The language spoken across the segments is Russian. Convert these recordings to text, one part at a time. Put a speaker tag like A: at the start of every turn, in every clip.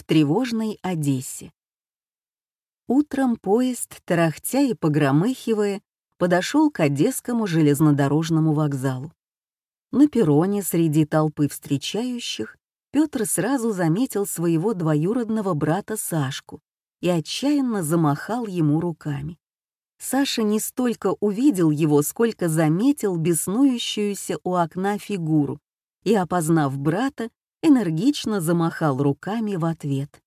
A: в тревожной Одессе. Утром поезд, тарахтя и погромыхивая, подошел к Одесскому железнодорожному вокзалу. На перроне среди толпы встречающих Петр сразу заметил своего двоюродного брата Сашку и отчаянно замахал ему руками. Саша не столько увидел его, сколько заметил беснующуюся у окна фигуру и, опознав брата, энергично замахал руками в ответ.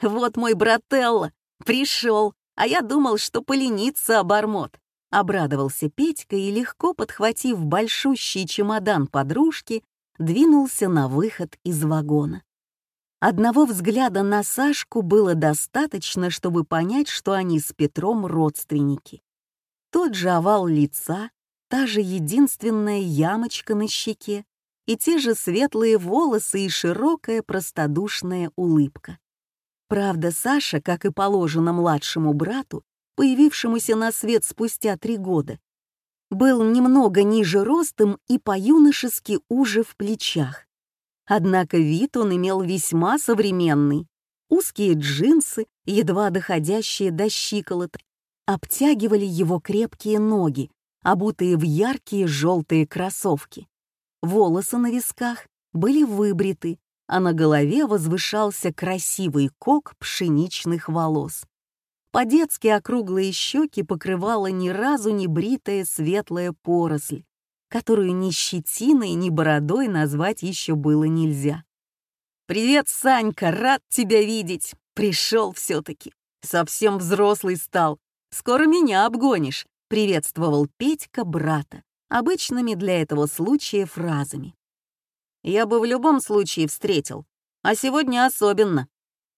A: «Вот мой брателло! Пришел! А я думал, что поленится обормот!» Обрадовался Петька и, легко подхватив большущий чемодан подружки, двинулся на выход из вагона. Одного взгляда на Сашку было достаточно, чтобы понять, что они с Петром родственники. Тот же овал лица, та же единственная ямочка на щеке и те же светлые волосы и широкая простодушная улыбка. Правда, Саша, как и положено младшему брату, появившемуся на свет спустя три года, был немного ниже ростом и по-юношески уже в плечах. Однако вид он имел весьма современный. Узкие джинсы, едва доходящие до щиколот, обтягивали его крепкие ноги, обутые в яркие желтые кроссовки. Волосы на висках были выбриты, а на голове возвышался красивый кок пшеничных волос. По-детски округлые щеки покрывала ни разу не бритая светлая поросль, которую ни щетиной, ни бородой назвать еще было нельзя. «Привет, Санька, рад тебя видеть! Пришел все-таки. Совсем взрослый стал. Скоро меня обгонишь», — приветствовал Петька брата, обычными для этого случая фразами. «Я бы в любом случае встретил, а сегодня особенно.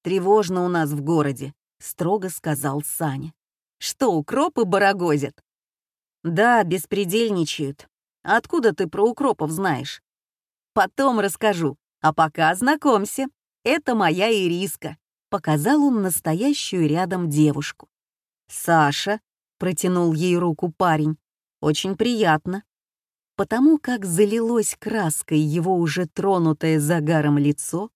A: Тревожно у нас в городе строго сказал Саня. «Что, укропы барагозят?» «Да, беспредельничают. Откуда ты про укропов знаешь?» «Потом расскажу, а пока знакомься. Это моя Ириска», — показал он настоящую рядом девушку. «Саша», — протянул ей руку парень, — «очень приятно». Потому как залилось краской его уже тронутое загаром лицо,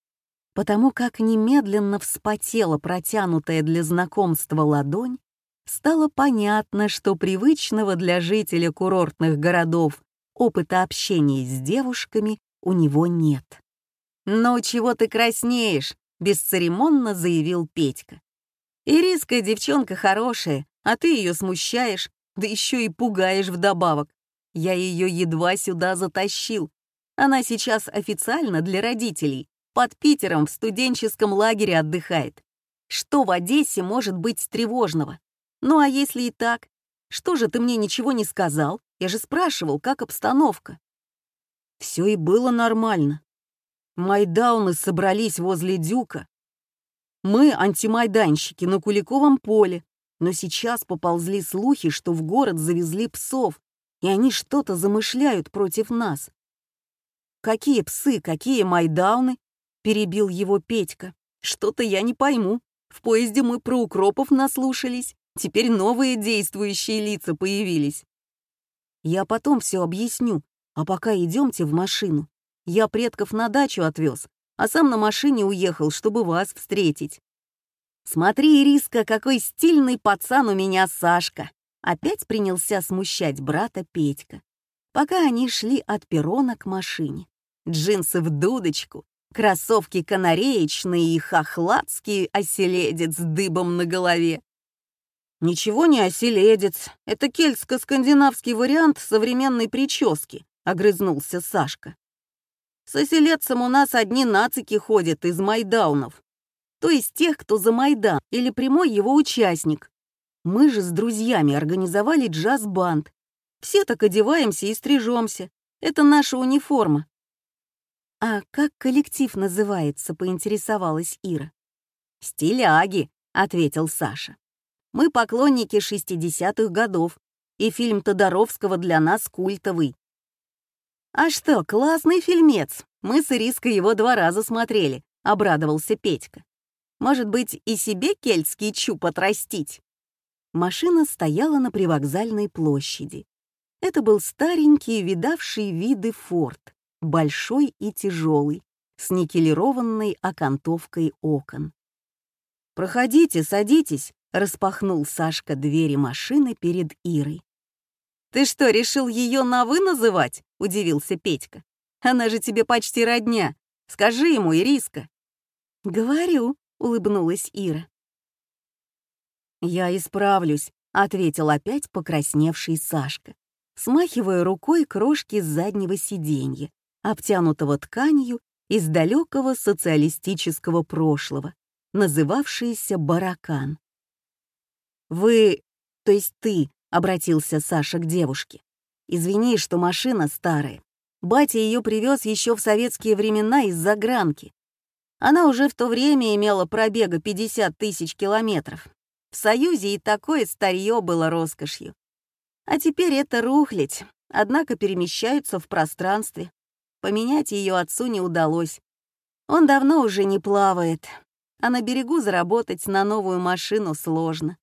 A: потому как немедленно вспотела протянутая для знакомства ладонь, стало понятно, что привычного для жителя курортных городов опыта общения с девушками у него нет. «Ну чего ты краснеешь?» — бесцеремонно заявил Петька. «Ириска девчонка хорошая, а ты ее смущаешь, да еще и пугаешь вдобавок. Я ее едва сюда затащил. Она сейчас официально для родителей, под Питером в студенческом лагере отдыхает. Что в Одессе может быть тревожного? Ну а если и так? Что же ты мне ничего не сказал? Я же спрашивал, как обстановка. Все и было нормально. Майдауны собрались возле Дюка. Мы антимайданщики на Куликовом поле, но сейчас поползли слухи, что в город завезли псов, и они что-то замышляют против нас. Какие псы, какие майдауны? перебил его Петька. «Что-то я не пойму. В поезде мы про укропов наслушались. Теперь новые действующие лица появились». «Я потом все объясню, а пока идемте в машину. Я предков на дачу отвез, а сам на машине уехал, чтобы вас встретить». «Смотри, Ириска, какой стильный пацан у меня Сашка!» Опять принялся смущать брата Петька, пока они шли от перрона к машине. Джинсы в дудочку, кроссовки канареечные и хохладский оселедец с дыбом на голове. «Ничего не оселедец, это кельтско-скандинавский вариант современной прически», — огрызнулся Сашка. «С оселедцем у нас одни нацики ходят из майдаунов, то есть тех, кто за Майдан или прямой его участник. Мы же с друзьями организовали джаз-банд. Все так одеваемся и стрижемся. Это наша униформа. «А как коллектив называется?» — поинтересовалась Ира. «Стиляги», — ответил Саша. «Мы поклонники шестидесятых годов, и фильм Тодоровского для нас культовый». «А что, классный фильмец! Мы с Ириской его два раза смотрели», — обрадовался Петька. «Может быть, и себе кельтский чуб отрастить?» Машина стояла на привокзальной площади. Это был старенький, видавший виды форт большой и тяжелый, с никелированной окантовкой окон. «Проходите, садитесь», — распахнул Сашка двери машины перед Ирой. «Ты что, решил ее на «вы» называть?» — удивился Петька. «Она же тебе почти родня. Скажи ему, Ириска». «Говорю», — улыбнулась Ира. «Я исправлюсь», — ответил опять покрасневший Сашка, смахивая рукой крошки с заднего сиденья, обтянутого тканью из далекого социалистического прошлого, называвшийся «Баракан». «Вы, то есть ты», — обратился Саша к девушке, «извини, что машина старая. Батя ее привез еще в советские времена из загранки. Она уже в то время имела пробега 50 тысяч километров. В Союзе и такое старье было роскошью. А теперь это рухлядь, однако перемещаются в пространстве. Поменять ее отцу не удалось. Он давно уже не плавает, а на берегу заработать на новую машину сложно.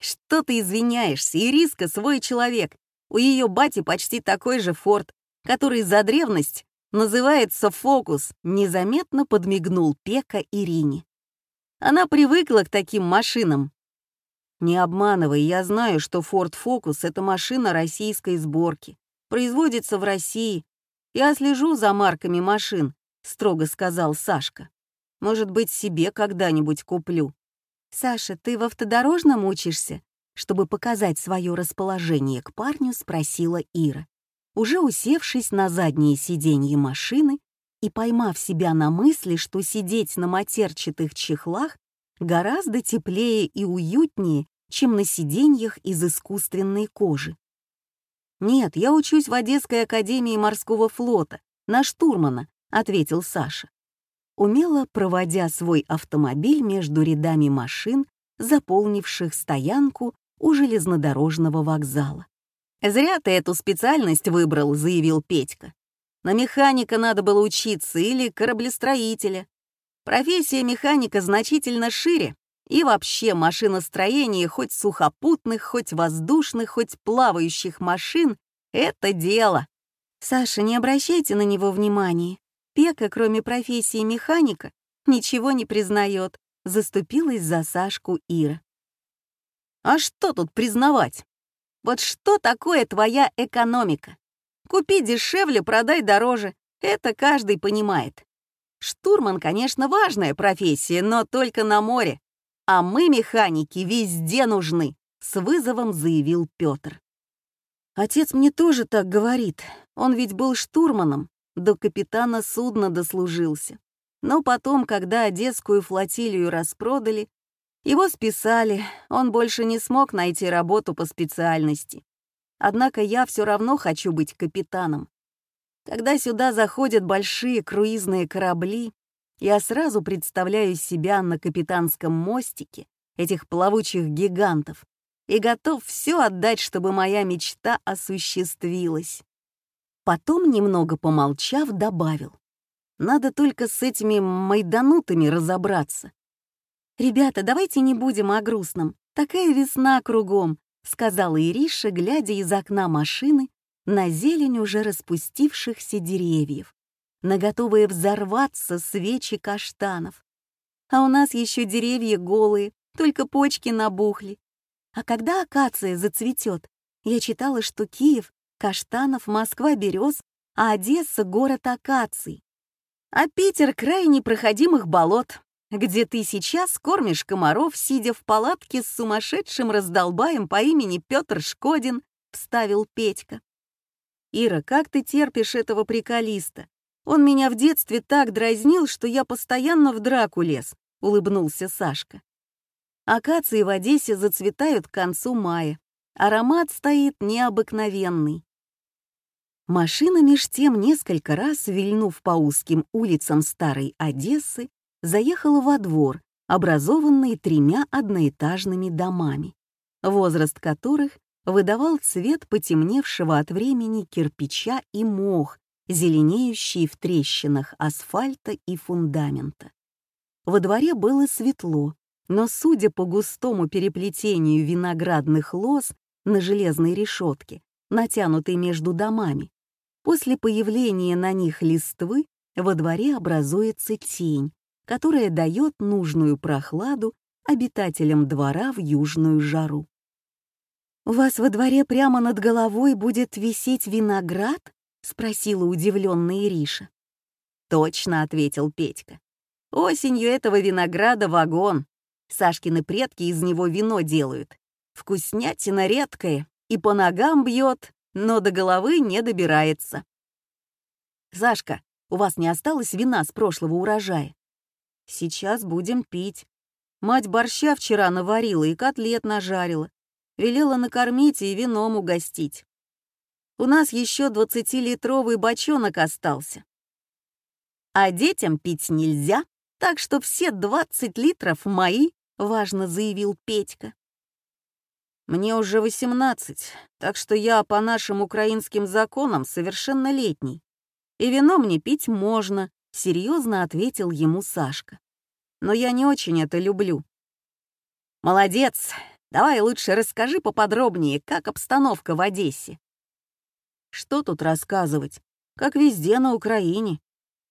A: Что ты извиняешься, Ириска свой человек. У ее бати почти такой же форт, который за древность называется «Фокус», незаметно подмигнул Пека Ирине. Она привыкла к таким машинам. Не обманывай, я знаю, что Ford Focus — это машина российской сборки, производится в России, «Я слежу за марками машин», — строго сказал Сашка. «Может быть, себе когда-нибудь куплю». «Саша, ты в автодорожном учишься?» Чтобы показать свое расположение к парню, спросила Ира, уже усевшись на заднее сиденье машины и поймав себя на мысли, что сидеть на матерчатых чехлах гораздо теплее и уютнее, чем на сиденьях из искусственной кожи. «Нет, я учусь в Одесской академии морского флота, на штурмана», — ответил Саша. Умело проводя свой автомобиль между рядами машин, заполнивших стоянку у железнодорожного вокзала. «Зря ты эту специальность выбрал», — заявил Петька. «На механика надо было учиться или кораблестроителя. Профессия механика значительно шире, и вообще машиностроение хоть сухопутных, хоть воздушных, хоть плавающих машин — это дело. Саша, не обращайте на него внимания. Пека, кроме профессии механика, ничего не признает. Заступилась за Сашку Ира. А что тут признавать? Вот что такое твоя экономика? Купи дешевле, продай дороже. Это каждый понимает. Штурман, конечно, важная профессия, но только на море. А мы, механики, везде нужны, с вызовом заявил Петр. Отец мне тоже так говорит. Он ведь был штурманом, до капитана судна дослужился. Но потом, когда Одесскую флотилию распродали, его списали, он больше не смог найти работу по специальности. Однако я все равно хочу быть капитаном. Когда сюда заходят большие круизные корабли, я сразу представляю себя на капитанском мостике этих плавучих гигантов и готов все отдать, чтобы моя мечта осуществилась. Потом, немного помолчав, добавил. Надо только с этими майданутами разобраться. «Ребята, давайте не будем о грустном. Такая весна кругом», — сказала Ириша, глядя из окна машины на зелень уже распустившихся деревьев на готовые взорваться свечи каштанов. А у нас еще деревья голые, только почки набухли. А когда акация зацветет, я читала, что Киев, каштанов, Москва, берез, а Одесса — город акаций. А Питер — край непроходимых болот, где ты сейчас кормишь комаров, сидя в палатке с сумасшедшим раздолбаем по имени Петр Шкодин, — вставил Петька. «Ира, как ты терпишь этого приколиста? Он меня в детстве так дразнил, что я постоянно в драку лез», — улыбнулся Сашка. Акации в Одессе зацветают к концу мая. Аромат стоит необыкновенный. Машина меж тем несколько раз, вильнув по узким улицам старой Одессы, заехала во двор, образованный тремя одноэтажными домами, возраст которых выдавал цвет потемневшего от времени кирпича и мох, зеленеющие в трещинах асфальта и фундамента. Во дворе было светло, но, судя по густому переплетению виноградных лоз на железной решетке, натянутой между домами, после появления на них листвы во дворе образуется тень, которая дает нужную прохладу обитателям двора в южную жару. «У вас во дворе прямо над головой будет висеть виноград?» — спросила удивленная Ириша. «Точно», — ответил Петька. «Осенью этого винограда вагон. Сашкины предки из него вино делают. Вкуснятина редкая и по ногам бьет, но до головы не добирается». «Сашка, у вас не осталось вина с прошлого урожая?» «Сейчас будем пить. Мать борща вчера наварила и котлет нажарила. Велела накормить и вином угостить. У нас еще двадцатилитровый бочонок остался. А детям пить нельзя, так что все 20 литров мои, важно заявил Петька. Мне уже 18, так что я по нашим украинским законам совершеннолетний. И вино мне пить можно, серьезно ответил ему Сашка. Но я не очень это люблю. Молодец, давай лучше расскажи поподробнее, как обстановка в Одессе. Что тут рассказывать? Как везде на Украине.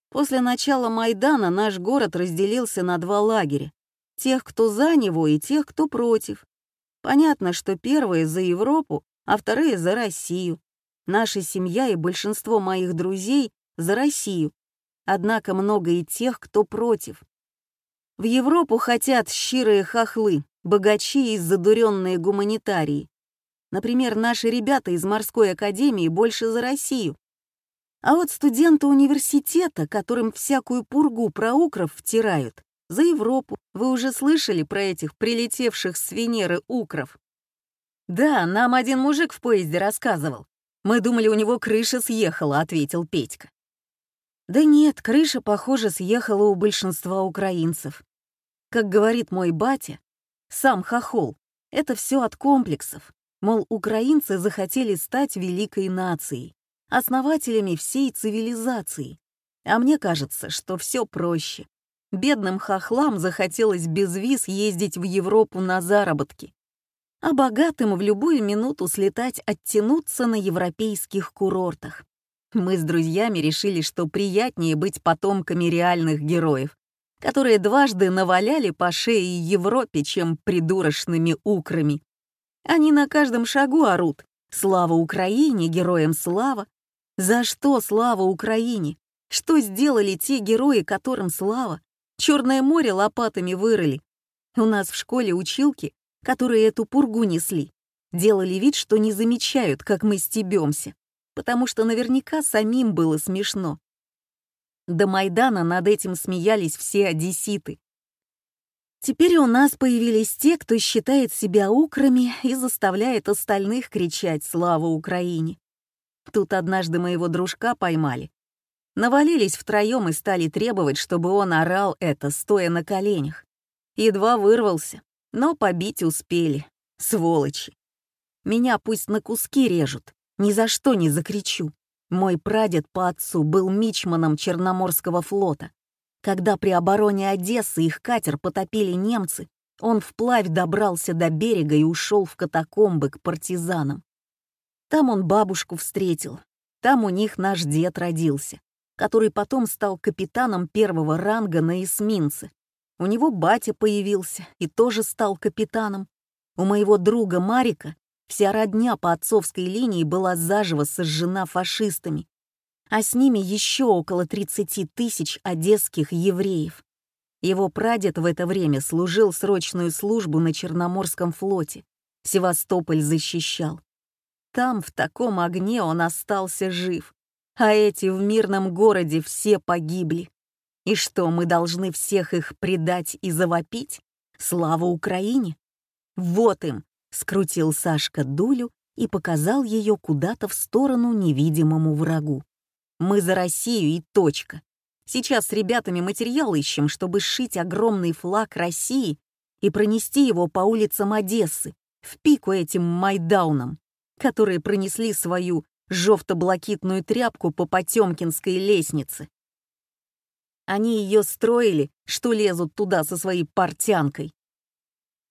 A: После начала Майдана наш город разделился на два лагеря. Тех, кто за него, и тех, кто против. Понятно, что первые за Европу, а вторые за Россию. Наша семья и большинство моих друзей за Россию. Однако много и тех, кто против. В Европу хотят щирые хохлы, богачи и задуренные гуманитарии. Например, наши ребята из морской академии больше за Россию. А вот студенты университета, которым всякую пургу про укров втирают, за Европу. Вы уже слышали про этих прилетевших с Венеры укров? Да, нам один мужик в поезде рассказывал. Мы думали, у него крыша съехала, ответил Петька. Да нет, крыша, похоже, съехала у большинства украинцев. Как говорит мой батя, сам хохол, это все от комплексов. Мол, украинцы захотели стать великой нацией основателями всей цивилизации. А мне кажется, что все проще. Бедным хохлам захотелось без виз ездить в Европу на заработки, а богатым в любую минуту слетать оттянуться на европейских курортах. Мы с друзьями решили, что приятнее быть потомками реальных героев, которые дважды наваляли по шее Европе, чем придурочными украми. Они на каждом шагу орут «Слава Украине! Героям слава!» За что слава Украине? Что сделали те герои, которым слава? Черное море лопатами вырыли. У нас в школе училки, которые эту пургу несли, делали вид, что не замечают, как мы стебемся, потому что наверняка самим было смешно. До Майдана над этим смеялись все одесситы. Теперь у нас появились те, кто считает себя украми и заставляет остальных кричать «Слава Украине!». Тут однажды моего дружка поймали. Навалились втроем и стали требовать, чтобы он орал это, стоя на коленях. Едва вырвался, но побить успели. Сволочи. Меня пусть на куски режут, ни за что не закричу. Мой прадед по отцу был мичманом Черноморского флота. Когда при обороне Одессы их катер потопили немцы, он вплавь добрался до берега и ушел в катакомбы к партизанам. Там он бабушку встретил. Там у них наш дед родился, который потом стал капитаном первого ранга на эсминце. У него батя появился и тоже стал капитаном. У моего друга Марика вся родня по отцовской линии была заживо сожжена фашистами, а с ними еще около 30 тысяч одесских евреев. Его прадед в это время служил срочную службу на Черноморском флоте. Севастополь защищал. Там, в таком огне, он остался жив, а эти в мирном городе все погибли. И что, мы должны всех их предать и завопить? Слава Украине! Вот им! Скрутил Сашка дулю и показал ее куда-то в сторону невидимому врагу. Мы за Россию и точка. Сейчас с ребятами материал ищем, чтобы сшить огромный флаг России и пронести его по улицам Одессы, в пику этим Майдаунам которые пронесли свою жовто-блакитную тряпку по Потемкинской лестнице. Они ее строили, что лезут туда со своей портянкой.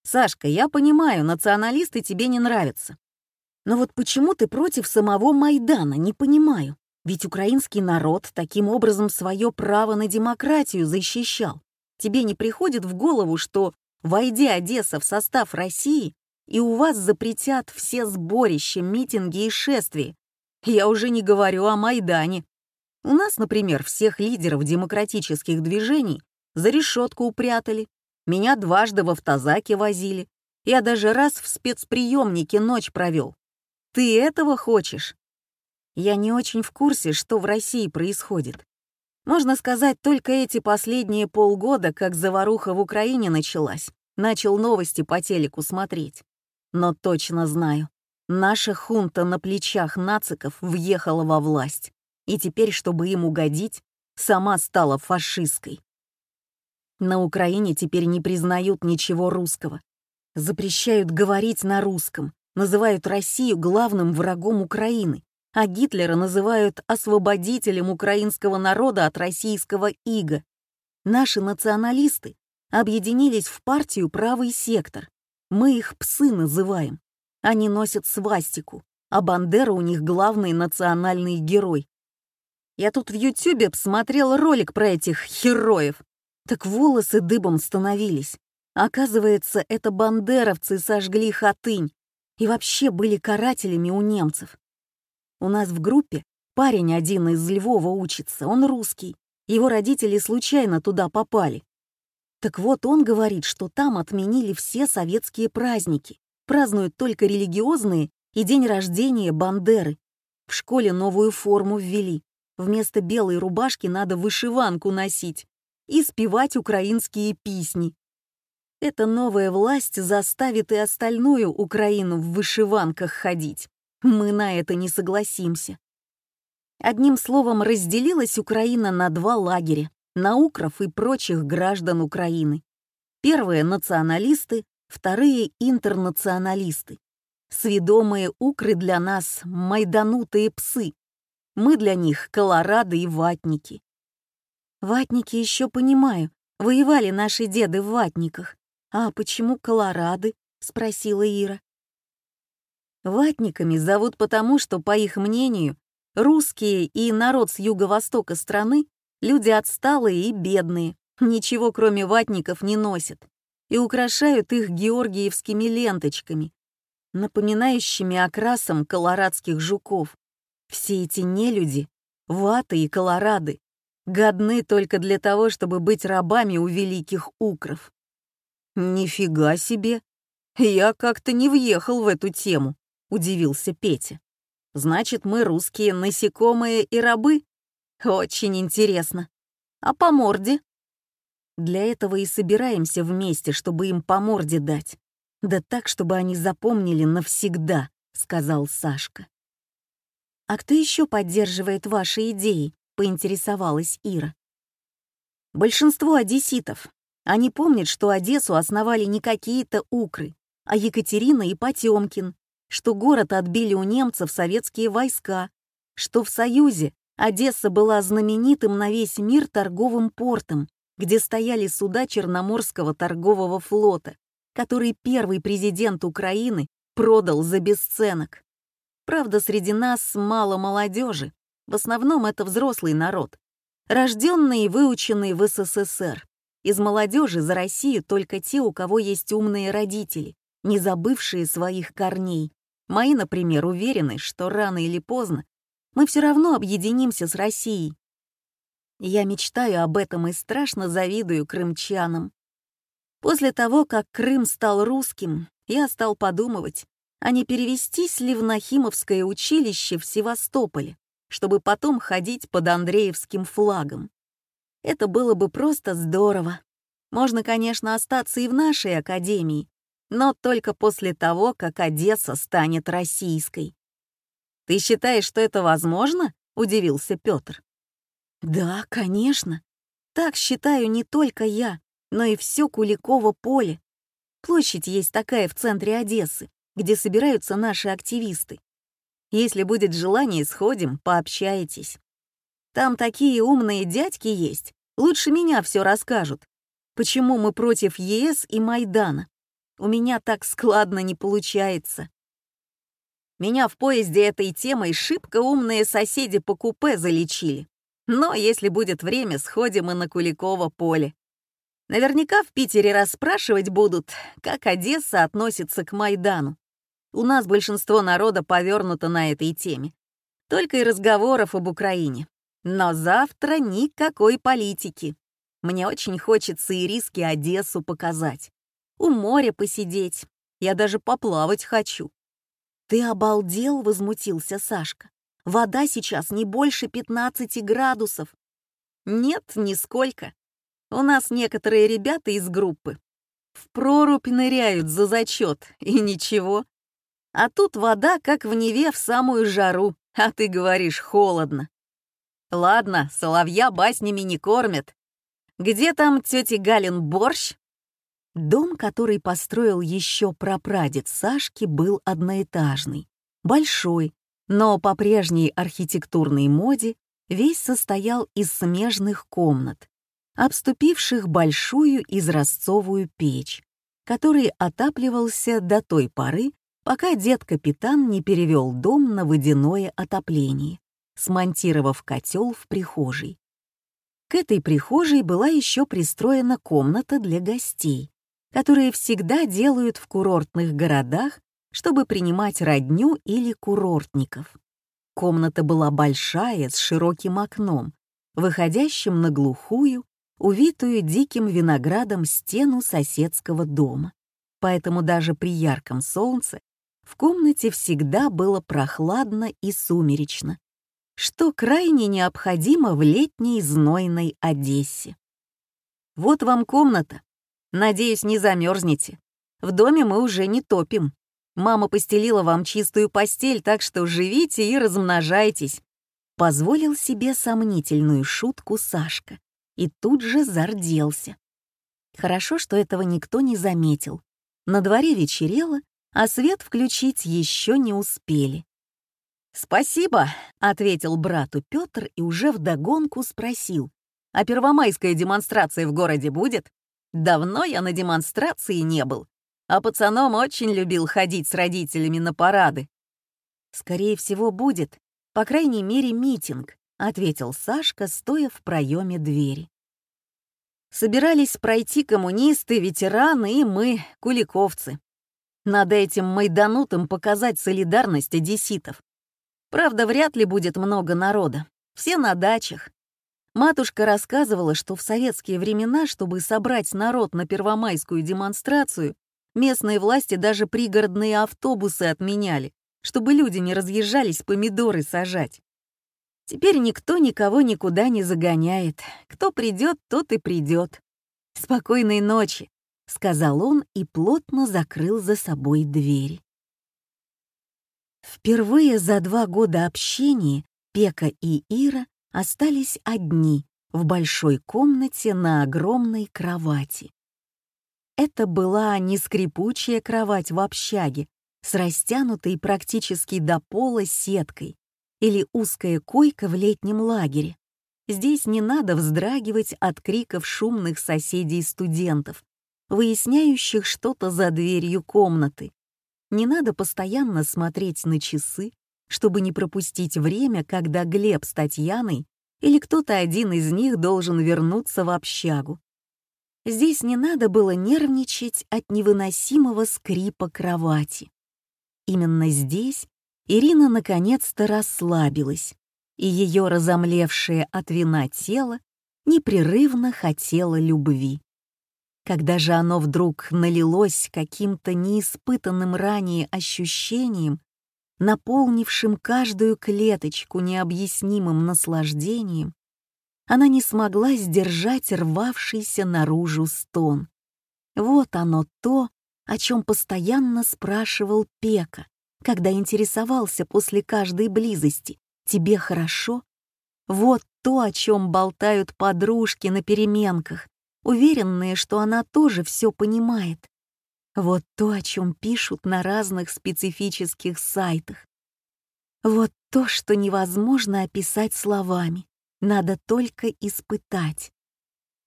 A: Сашка, я понимаю, националисты тебе не нравятся. Но вот почему ты против самого Майдана, не понимаю. Ведь украинский народ таким образом свое право на демократию защищал. Тебе не приходит в голову, что, войдя Одесса в состав России, и у вас запретят все сборища, митинги и шествия. Я уже не говорю о Майдане. У нас, например, всех лидеров демократических движений за решетку упрятали. Меня дважды в автозаке возили. Я даже раз в спецприемнике ночь провел. Ты этого хочешь? Я не очень в курсе, что в России происходит. Можно сказать, только эти последние полгода, как заваруха в Украине началась, начал новости по телеку смотреть. Но точно знаю, наша хунта на плечах нациков въехала во власть, и теперь, чтобы им угодить, сама стала фашистской. На Украине теперь не признают ничего русского, запрещают говорить на русском, называют Россию главным врагом Украины, а Гитлера называют освободителем украинского народа от российского ига. Наши националисты объединились в партию «Правый сектор». Мы их псы называем. Они носят свастику, а Бандера у них главный национальный герой. Я тут в Ютубе посмотрел ролик про этих героев. Так волосы дыбом становились. Оказывается, это бандеровцы сожгли Хатынь и вообще были карателями у немцев. У нас в группе парень один из Львова учится, он русский. Его родители случайно туда попали. Так вот, он говорит, что там отменили все советские праздники, празднуют только религиозные и день рождения Бандеры. В школе новую форму ввели. Вместо белой рубашки надо вышиванку носить и спевать украинские песни. Эта новая власть заставит и остальную Украину в вышиванках ходить. Мы на это не согласимся. Одним словом, разделилась Украина на два лагеря — на укров и прочих граждан Украины. Первые — националисты, вторые — интернационалисты. Сведомые укры для нас — майданутые псы. Мы для них — колорады и ватники. Ватники еще понимаю, воевали наши деды в ватниках. А почему колорады? — спросила Ира. Ватниками зовут потому, что, по их мнению, русские и народ с юго-востока страны — люди отсталые и бедные, ничего кроме ватников не носят и украшают их георгиевскими ленточками, напоминающими окрасом колорадских жуков. Все эти нелюди, ваты и колорады, годны только для того, чтобы быть рабами у великих укров. Нифига себе! Я как-то не въехал в эту тему. — удивился Петя. «Значит, мы русские насекомые и рабы? Очень интересно. А по морде?» «Для этого и собираемся вместе, чтобы им по морде дать. Да так, чтобы они запомнили навсегда», — сказал Сашка. «А кто еще поддерживает ваши идеи?» — поинтересовалась Ира. «Большинство одесситов. Они помнят, что Одессу основали не какие-то укры, а Екатерина и Потемкин, что город отбили у немцев советские войска, что в Союзе Одесса была знаменитым на весь мир торговым портом, где стояли суда Черноморского торгового флота, который первый президент Украины продал за бесценок. Правда, среди нас мало молодежи, в основном это взрослый народ, рожденный и выученный в СССР. Из молодежи за Россию только те, у кого есть умные родители, не забывшие своих корней. Мои, например, уверены, что рано или поздно мы все равно объединимся с Россией. Я мечтаю об этом и страшно завидую крымчанам. После того, как Крым стал русским, я стал подумывать, а не перевестись ли в Нахимовское училище в Севастополе, чтобы потом ходить под Андреевским флагом. Это было бы просто здорово. Можно, конечно, остаться и в нашей академии, но только после того, как Одесса станет российской. «Ты считаешь, что это возможно?» — удивился Петр. «Да, конечно. Так считаю не только я, но и все Куликово поле. Площадь есть такая в центре Одессы, где собираются наши активисты. Если будет желание, сходим, пообщаетесь. Там такие умные дядьки есть, лучше меня все расскажут. Почему мы против ЕС и Майдана? У меня так складно не получается. Меня в поезде этой темой шибко умные соседи по купе залечили. Но если будет время, сходим и на Куликово поле. Наверняка в Питере расспрашивать будут, как Одесса относится к Майдану. У нас большинство народа повернуто на этой теме. Только и разговоров об Украине. Но завтра никакой политики. Мне очень хочется и риски Одессу показать. У моря посидеть. Я даже поплавать хочу. «Ты обалдел?» — возмутился Сашка. «Вода сейчас не больше 15 градусов». «Нет, нисколько. У нас некоторые ребята из группы в прорубь ныряют за зачет, и ничего. А тут вода, как в Неве, в самую жару, а ты говоришь холодно. Ладно, соловья баснями не кормят. Где там тети Галин борщ? Дом, который построил еще прапрадед Сашки, был одноэтажный, большой, но по прежней архитектурной моде весь состоял из смежных комнат, обступивших большую изразцовую печь, который отапливался до той поры, пока дед-капитан не перевел дом на водяное отопление, смонтировав котел в прихожей. К этой прихожей была еще пристроена комната для гостей, которые всегда делают в курортных городах, чтобы принимать родню или курортников. Комната была большая, с широким окном, выходящим на глухую, увитую диким виноградом стену соседского дома. Поэтому даже при ярком солнце в комнате всегда было прохладно и сумеречно, что крайне необходимо в летней знойной Одессе. Вот вам комната, Надеюсь, не замерзнете. В доме мы уже не топим. Мама постелила вам чистую постель, так что живите и размножайтесь. Позволил себе сомнительную шутку Сашка и тут же зарделся. Хорошо, что этого никто не заметил. На дворе вечерело, а свет включить еще не успели. «Спасибо», — ответил брату Петр и уже вдогонку спросил, «А первомайская демонстрация в городе будет?» Давно я на демонстрации не был, а пацаном очень любил ходить с родителями на парады. «Скорее всего, будет, по крайней мере, митинг», — ответил Сашка, стоя в проеме двери. Собирались пройти коммунисты, ветераны и мы, куликовцы. Надо этим майданутым показать солидарность одесситов. Правда, вряд ли будет много народа. Все на дачах. Матушка рассказывала, что в советские времена, чтобы собрать народ на первомайскую демонстрацию, местные власти даже пригородные автобусы отменяли, чтобы люди не разъезжались помидоры сажать. Теперь никто никого никуда не загоняет. Кто придет, тот и придет. Спокойной ночи, сказал он и плотно закрыл за собой двери. Впервые за два года общения Пека и Ира остались одни в большой комнате на огромной кровати. Это была не скрипучая кровать в общаге с растянутой практически до пола сеткой или узкая койка в летнем лагере. Здесь не надо вздрагивать от криков шумных соседей-студентов, выясняющих что-то за дверью комнаты. Не надо постоянно смотреть на часы чтобы не пропустить время, когда Глеб с Татьяной или кто-то один из них должен вернуться в общагу. Здесь не надо было нервничать от невыносимого скрипа кровати. Именно здесь Ирина наконец-то расслабилась, и ее разомлевшее от вина тело непрерывно хотело любви. Когда же оно вдруг налилось каким-то неиспытанным ранее ощущением, наполнившим каждую клеточку необъяснимым наслаждением, она не смогла сдержать рвавшийся наружу стон. Вот оно то, о чем постоянно спрашивал Пека, когда интересовался после каждой близости «Тебе хорошо?» Вот то, о чем болтают подружки на переменках, уверенные, что она тоже все понимает. Вот то, о чем пишут на разных специфических сайтах. Вот то, что невозможно описать словами, надо только испытать.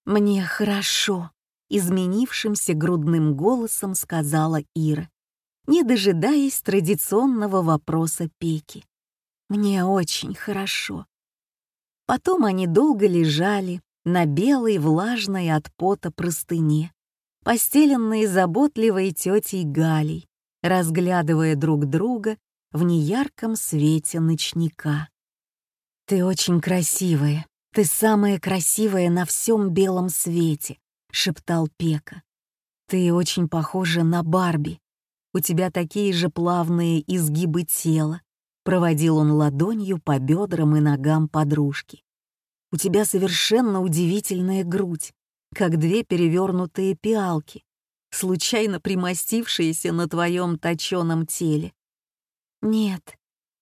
A: «Мне хорошо», — изменившимся грудным голосом сказала Ира. не дожидаясь традиционного вопроса Пеки. «Мне очень хорошо». Потом они долго лежали на белой, влажной от пота простыне, постеленной заботливой тетей Галей, разглядывая друг друга в неярком свете ночника. «Ты очень красивая, ты самая красивая на всем белом свете», — шептал Пека. «Ты очень похожа на Барби. У тебя такие же плавные изгибы тела», — проводил он ладонью по бедрам и ногам подружки. «У тебя совершенно удивительная грудь, как две перевернутые пиалки, случайно примостившиеся на твоем точеном теле. «Нет,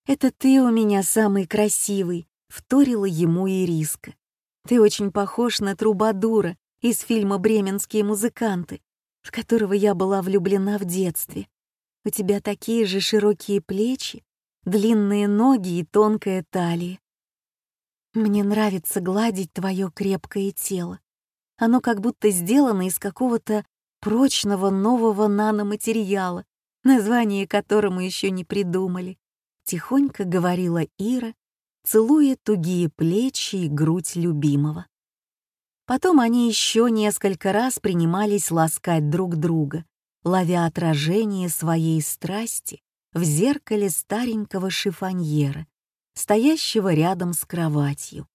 A: это ты у меня самый красивый», — вторила ему Ириска. «Ты очень похож на Трубадура из фильма «Бременские музыканты», в которого я была влюблена в детстве. У тебя такие же широкие плечи, длинные ноги и тонкая талия. Мне нравится гладить твое крепкое тело. Оно как будто сделано из какого-то прочного нового наноматериала, название которому еще не придумали, тихонько говорила Ира, целуя тугие плечи и грудь любимого. Потом они еще несколько раз принимались ласкать друг друга, ловя отражение своей страсти в зеркале старенького шифоньера, стоящего рядом с кроватью.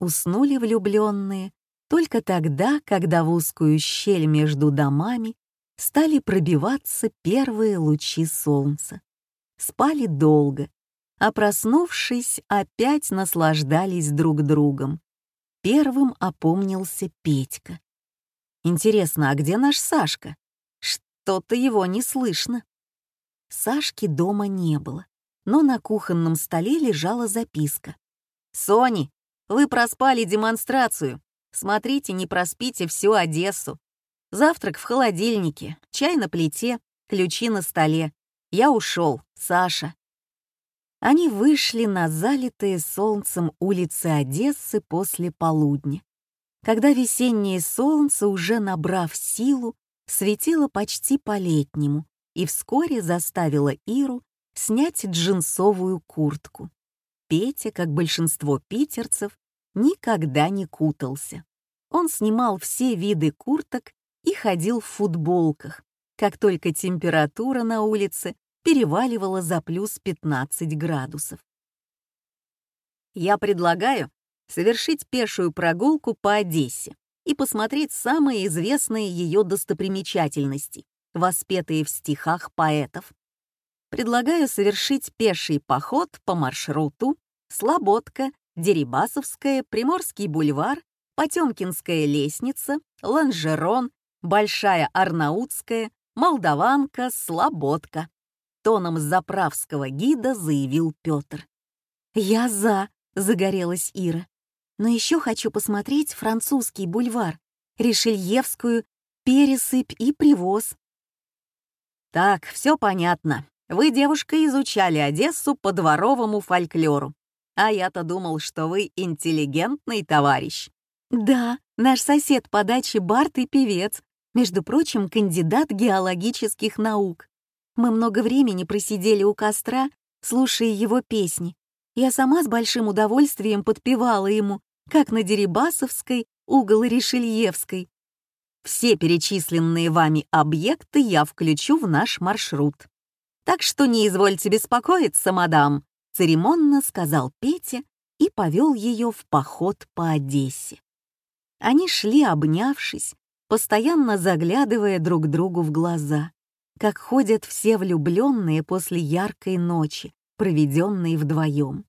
A: Уснули влюбленные только тогда, когда в узкую щель между домами стали пробиваться первые лучи солнца. Спали долго, а проснувшись, опять наслаждались друг другом. Первым опомнился Петька. «Интересно, а где наш Сашка? Что-то его не слышно». Сашки дома не было, но на кухонном столе лежала записка. «Сони, вы проспали демонстрацию. Смотрите, не проспите всю Одессу. Завтрак в холодильнике, чай на плите, ключи на столе. Я ушел, Саша. Они вышли на залитые солнцем улицы Одессы после полудня, когда весеннее солнце, уже набрав силу, светило почти по-летнему и вскоре заставило Иру снять джинсовую куртку. Петя, как большинство питерцев, никогда не кутался. Он снимал все виды курток и ходил в футболках, как только температура на улице переваливала за плюс 15 градусов. Я предлагаю совершить пешую прогулку по Одессе и посмотреть самые известные ее достопримечательности, воспетые в стихах поэтов. Предлагаю совершить пеший поход по маршруту Слободка, Дерибасовская, Приморский бульвар, Потемкинская лестница, Ланжерон, Большая Арнаутская, Молдаванка, Слободка. Тоном заправского гида заявил Петр. «Я за», — загорелась Ира. «Но еще хочу посмотреть французский бульвар, Ришельевскую, пересыпь и привоз». «Так, все понятно. Вы, девушка, изучали Одессу по дворовому фольклору. А я-то думал, что вы интеллигентный товарищ». «Да, наш сосед по даче Барт и певец, между прочим, кандидат геологических наук. Мы много времени просидели у костра, слушая его песни. Я сама с большим удовольствием подпевала ему, как на Дерибасовской, угол Ришельевской. Все перечисленные вами объекты я включу в наш маршрут. Так что не извольте беспокоиться, мадам, церемонно сказал Петя и повел ее в поход по Одессе. Они шли, обнявшись, постоянно заглядывая друг другу в глаза, как ходят все влюбленные после яркой ночи, проведенной вдвоем.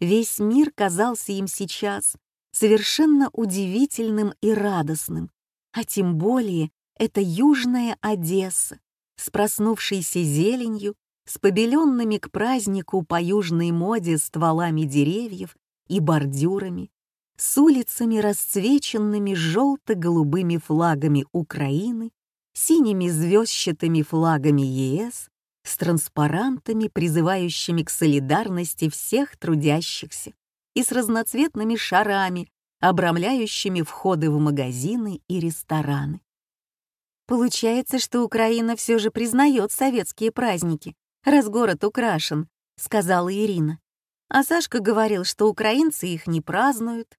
A: Весь мир казался им сейчас совершенно удивительным и радостным, а тем более это южная Одесса с проснувшейся зеленью, с побеленными к празднику по южной моде стволами деревьев и бордюрами, с улицами, расцвеченными желто-голубыми флагами Украины, синими звездчатыми флагами ЕС, с транспарантами, призывающими к солидарности всех трудящихся, и с разноцветными шарами, обрамляющими входы в магазины и рестораны. Получается, что Украина все же признает советские праздники, раз город украшен, сказала Ирина. А Сашка говорил, что украинцы их не празднуют.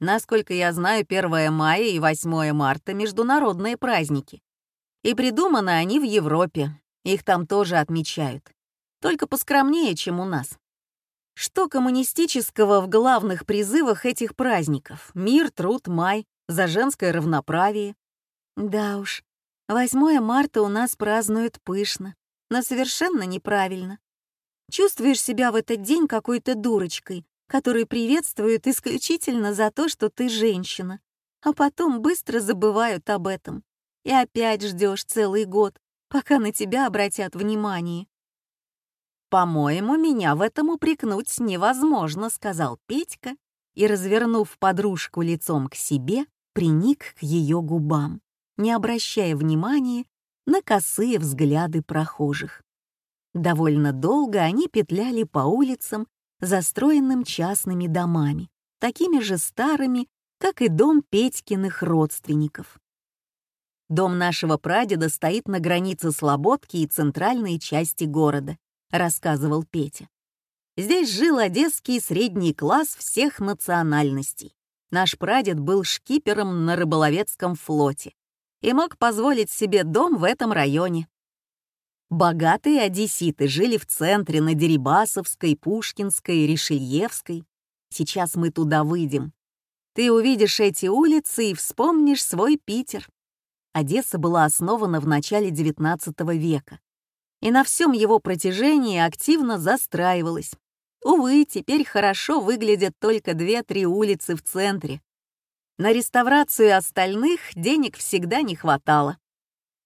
A: Насколько я знаю, 1 мая и 8 марта — международные праздники. И придуманы они в Европе, их там тоже отмечают. Только поскромнее, чем у нас. Что коммунистического в главных призывах этих праздников? Мир, труд, май, за женское равноправие. Да уж, 8 марта у нас празднуют пышно, но совершенно неправильно. Чувствуешь себя в этот день какой-то дурочкой, которую приветствуют исключительно за то, что ты женщина, а потом быстро забывают об этом. И опять ждешь целый год, пока на тебя обратят внимание. «По-моему, меня в этом упрекнуть невозможно», — сказал Петька и, развернув подружку лицом к себе, приник к ее губам, не обращая внимания на косые взгляды прохожих. Довольно долго они петляли по улицам, застроенным частными домами, такими же старыми, как и дом Петькиных родственников. Дом нашего прадеда стоит на границе Слободки и центральной части города, рассказывал Петя. Здесь жил одесский средний класс всех национальностей. Наш прадед был шкипером на рыболовецком флоте и мог позволить себе дом в этом районе. Богатые одесситы жили в центре на Дерибасовской, Пушкинской, Решельевской. Сейчас мы туда выйдем. Ты увидишь эти улицы и вспомнишь свой Питер. Одесса была основана в начале XIX века и на всем его протяжении активно застраивалась. Увы, теперь хорошо выглядят только две-три улицы в центре. На реставрацию остальных денег всегда не хватало.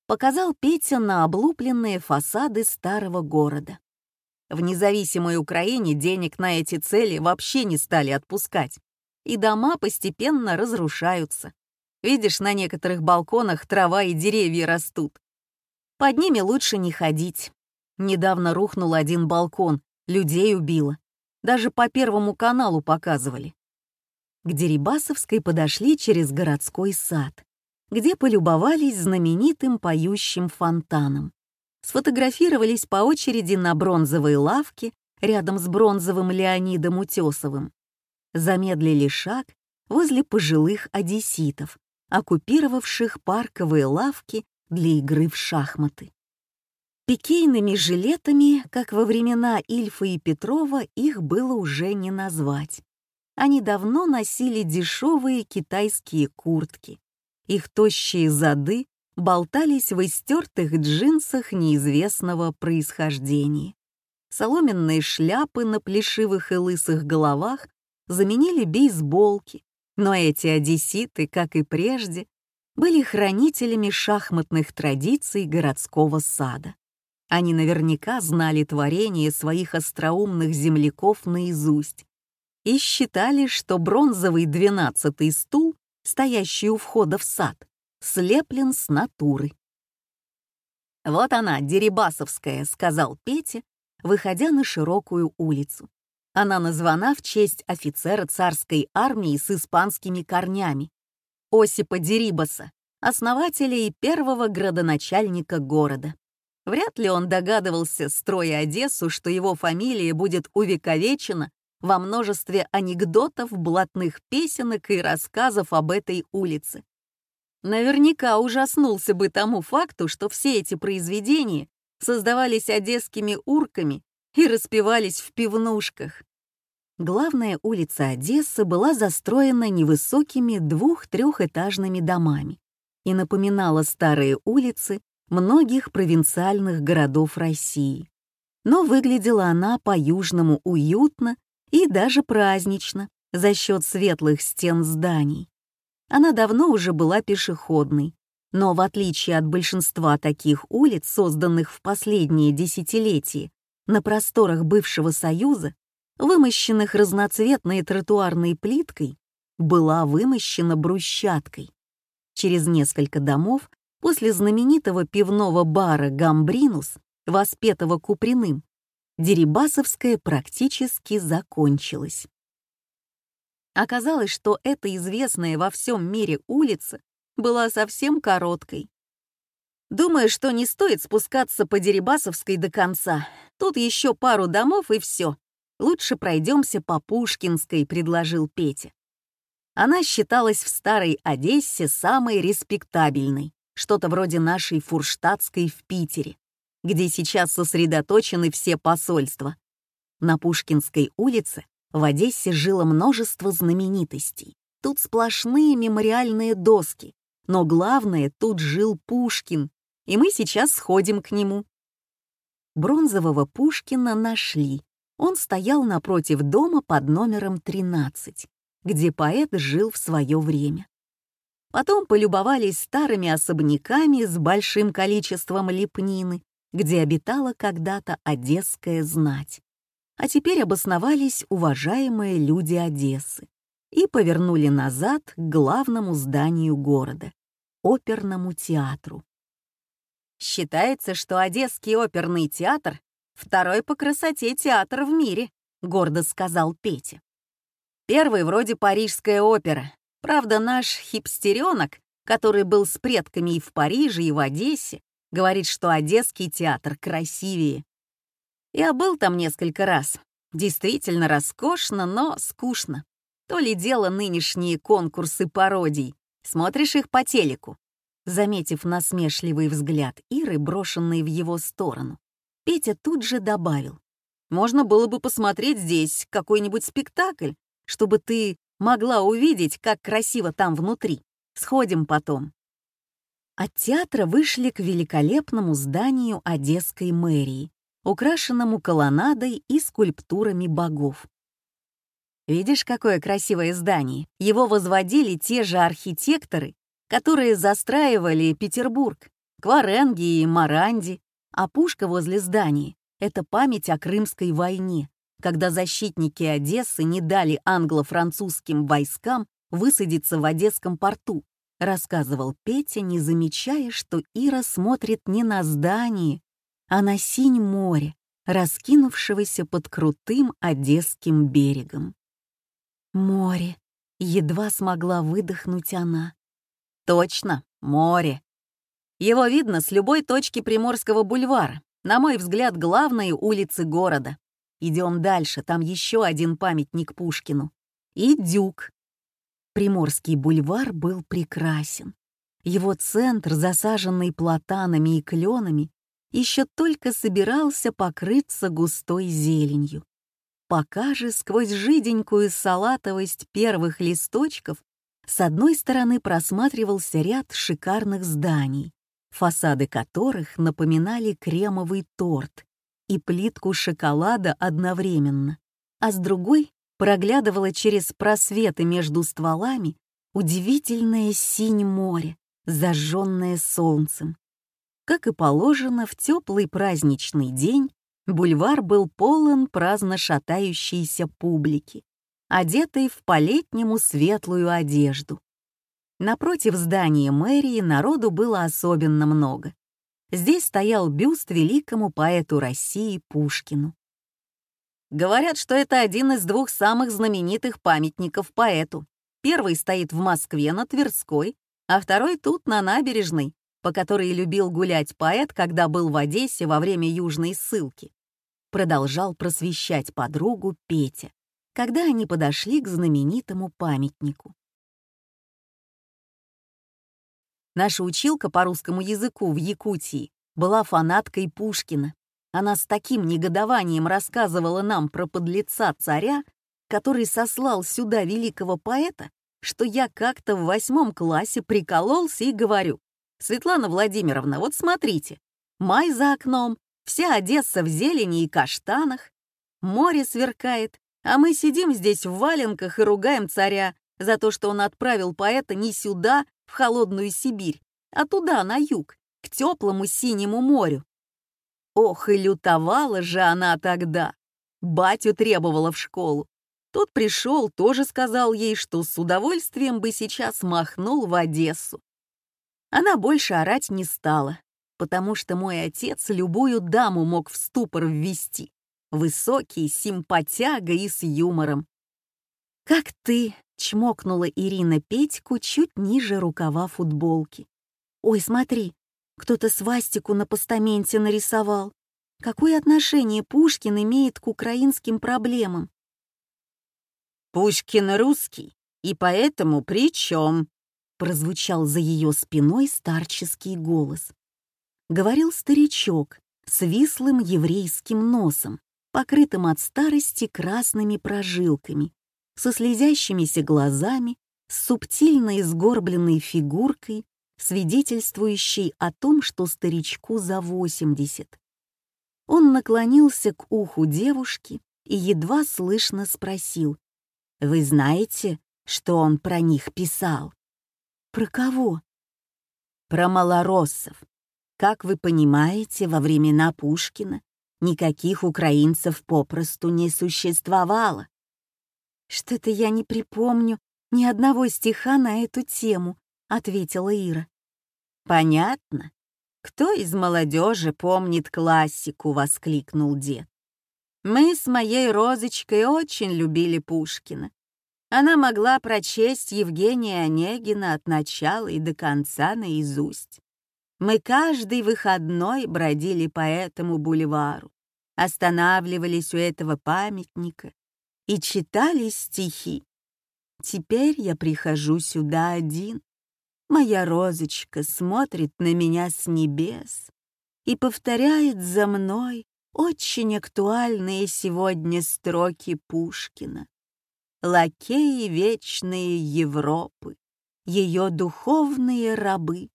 A: Показал Петя на облупленные фасады старого города. В независимой Украине денег на эти цели вообще не стали отпускать, и дома постепенно разрушаются. Видишь, на некоторых балконах трава и деревья растут. Под ними лучше не ходить. Недавно рухнул один балкон, людей убило. Даже по Первому каналу показывали. К Дерибасовской подошли через городской сад, где полюбовались знаменитым поющим фонтаном. Сфотографировались по очереди на бронзовой лавке рядом с бронзовым Леонидом Утесовым. Замедлили шаг возле пожилых одесситов, оккупировавших парковые лавки для игры в шахматы. Пикейными жилетами, как во времена Ильфа и Петрова, их было уже не назвать. Они давно носили дешевые китайские куртки. Их тощие зады болтались в истертых джинсах неизвестного происхождения. Соломенные шляпы на плешивых и лысых головах заменили бейсболки, но эти одесситы, как и прежде, были хранителями шахматных традиций городского сада. Они наверняка знали творение своих остроумных земляков наизусть и считали, что бронзовый двенадцатый стул, стоящий у входа в сад, слеплен с натуры. «Вот она, Дерибасовская», — сказал Петя, выходя на широкую улицу. Она названа в честь офицера царской армии с испанскими корнями, Осипа Дерибаса, основателя и первого градоначальника города. Вряд ли он догадывался, строя Одессу, что его фамилия будет увековечена во множестве анекдотов, блатных песенок и рассказов об этой улице. Наверняка ужаснулся бы тому факту, что все эти произведения создавались одесскими урками и распевались в пивнушках. Главная улица Одессы была застроена невысокими двух-трехэтажными домами и напоминала старые улицы многих провинциальных городов России. Но выглядела она по-южному уютно и даже празднично за счет светлых стен зданий. Она давно уже была пешеходной, но в отличие от большинства таких улиц, созданных в последние десятилетия на просторах бывшего Союза, вымощенных разноцветной тротуарной плиткой, была вымощена брусчаткой. Через несколько домов после знаменитого пивного бара «Гамбринус», воспетого Куприным, Дерибасовская практически закончилась. Оказалось, что эта известная во всем мире улица была совсем короткой. Думаю, что не стоит спускаться по Дерибасовской до конца. Тут еще пару домов и все. Лучше пройдемся по Пушкинской, предложил Петя. Она считалась в Старой Одессе самой респектабельной, что-то вроде нашей Фурштадтской в Питере, где сейчас сосредоточены все посольства. На Пушкинской улице в Одессе жило множество знаменитостей. Тут сплошные мемориальные доски, но главное, тут жил Пушкин, и мы сейчас сходим к нему. Бронзового Пушкина нашли. Он стоял напротив дома под номером 13 где поэт жил в свое время. Потом полюбовались старыми особняками с большим количеством лепнины, где обитала когда-то одесская знать. А теперь обосновались уважаемые люди Одессы и повернули назад к главному зданию города — оперному театру. Считается, что Одесский оперный театр — второй по красоте театр в мире, — гордо сказал Петя. Первый вроде парижская опера. Правда, наш хипстеренок, который был с предками и в Париже, и в Одессе, говорит, что Одесский театр красивее. Я был там несколько раз. Действительно роскошно, но скучно. То ли дело нынешние конкурсы пародий. Смотришь их по телеку. Заметив насмешливый взгляд Иры, брошенный в его сторону, Петя тут же добавил. «Можно было бы посмотреть здесь какой-нибудь спектакль, чтобы ты могла увидеть, как красиво там внутри. Сходим потом». От театра вышли к великолепному зданию Одесской мэрии, украшенному колоннадой и скульптурами богов. Видишь, какое красивое здание? Его возводили те же архитекторы, которые застраивали Петербург, Кваренги и Маранди, а пушка возле здания — это память о Крымской войне, когда защитники Одессы не дали англо-французским войскам высадиться в Одесском порту, рассказывал Петя, не замечая, что Ира смотрит не на здание, а на синь море, раскинувшегося под крутым Одесским берегом. Море. Едва смогла выдохнуть она. Точно, море. Его видно с любой точки Приморского бульвара, на мой взгляд, главной улицы города. Идем дальше, там еще один памятник Пушкину. И Дюк. Приморский бульвар был прекрасен. Его центр, засаженный платанами и кленами, еще только собирался покрыться густой зеленью. Пока же сквозь жиденькую салатовость первых листочков с одной стороны просматривался ряд шикарных зданий, фасады которых напоминали кремовый торт, и плитку шоколада одновременно, а с другой проглядывала через просветы между стволами удивительное синь море, зажженное солнцем. Как и положено, в теплый праздничный день бульвар был полон праздно шатающейся публики, одетой в по-летнему светлую одежду. Напротив здания мэрии народу было особенно много. Здесь стоял бюст великому поэту России Пушкину. Говорят, что это один из двух самых знаменитых памятников поэту. Первый стоит в Москве на Тверской, а второй тут, на набережной, по которой любил гулять поэт, когда был в Одессе во время южной ссылки. Продолжал просвещать подругу Петя, когда они подошли к знаменитому памятнику. Наша училка по русскому языку в Якутии была фанаткой Пушкина. Она с таким негодованием рассказывала нам про подлеца царя, который сослал сюда великого поэта, что я как-то в восьмом классе прикололся и говорю, «Светлана Владимировна, вот смотрите, май за окном, вся Одесса в зелени и каштанах, море сверкает, а мы сидим здесь в валенках и ругаем царя за то, что он отправил поэта не сюда, в холодную Сибирь, а туда, на юг, к теплому синему морю. Ох, и лютовала же она тогда. Батю требовала в школу. Тот пришел, тоже сказал ей, что с удовольствием бы сейчас махнул в Одессу. Она больше орать не стала, потому что мой отец любую даму мог в ступор ввести. Высокий, симпатяга и с юмором. «Как ты?» чмокнула Ирина Петьку чуть ниже рукава футболки. «Ой, смотри, Кто-то свастику на постаменте нарисовал. Какое отношение Пушкин имеет к украинским проблемам?
B: «Пушкин русский, и поэтому при чем?»
A: прозвучал за ее спиной старческий голос. Говорил старичок с вислым еврейским носом, покрытым от старости красными прожилками, со слезящимися глазами, с субтильно изгорбленной фигуркой, свидетельствующей о том, что старичку за 80. Он наклонился к уху девушки и едва слышно спросил, «Вы знаете, что он про них писал?» «Про кого?» «Про малороссов. Как вы понимаете, во времена Пушкина никаких украинцев попросту не существовало. «Что-то я не припомню ни одного стиха на эту тему», — ответила Ира.
B: «Понятно. Кто из молодежи помнит классику?» — воскликнул дед. «Мы с моей Розочкой очень любили Пушкина. Она могла прочесть Евгения Онегина от начала и до конца наизусть. Мы каждый выходной бродили по этому бульвару, останавливались у этого памятника и читали стихи. Теперь я прихожу сюда один. Моя розочка смотрит на меня с небес и повторяет за мной очень актуальные сегодня строки Пушкина. Лакеи вечные Европы, ее духовные рабы,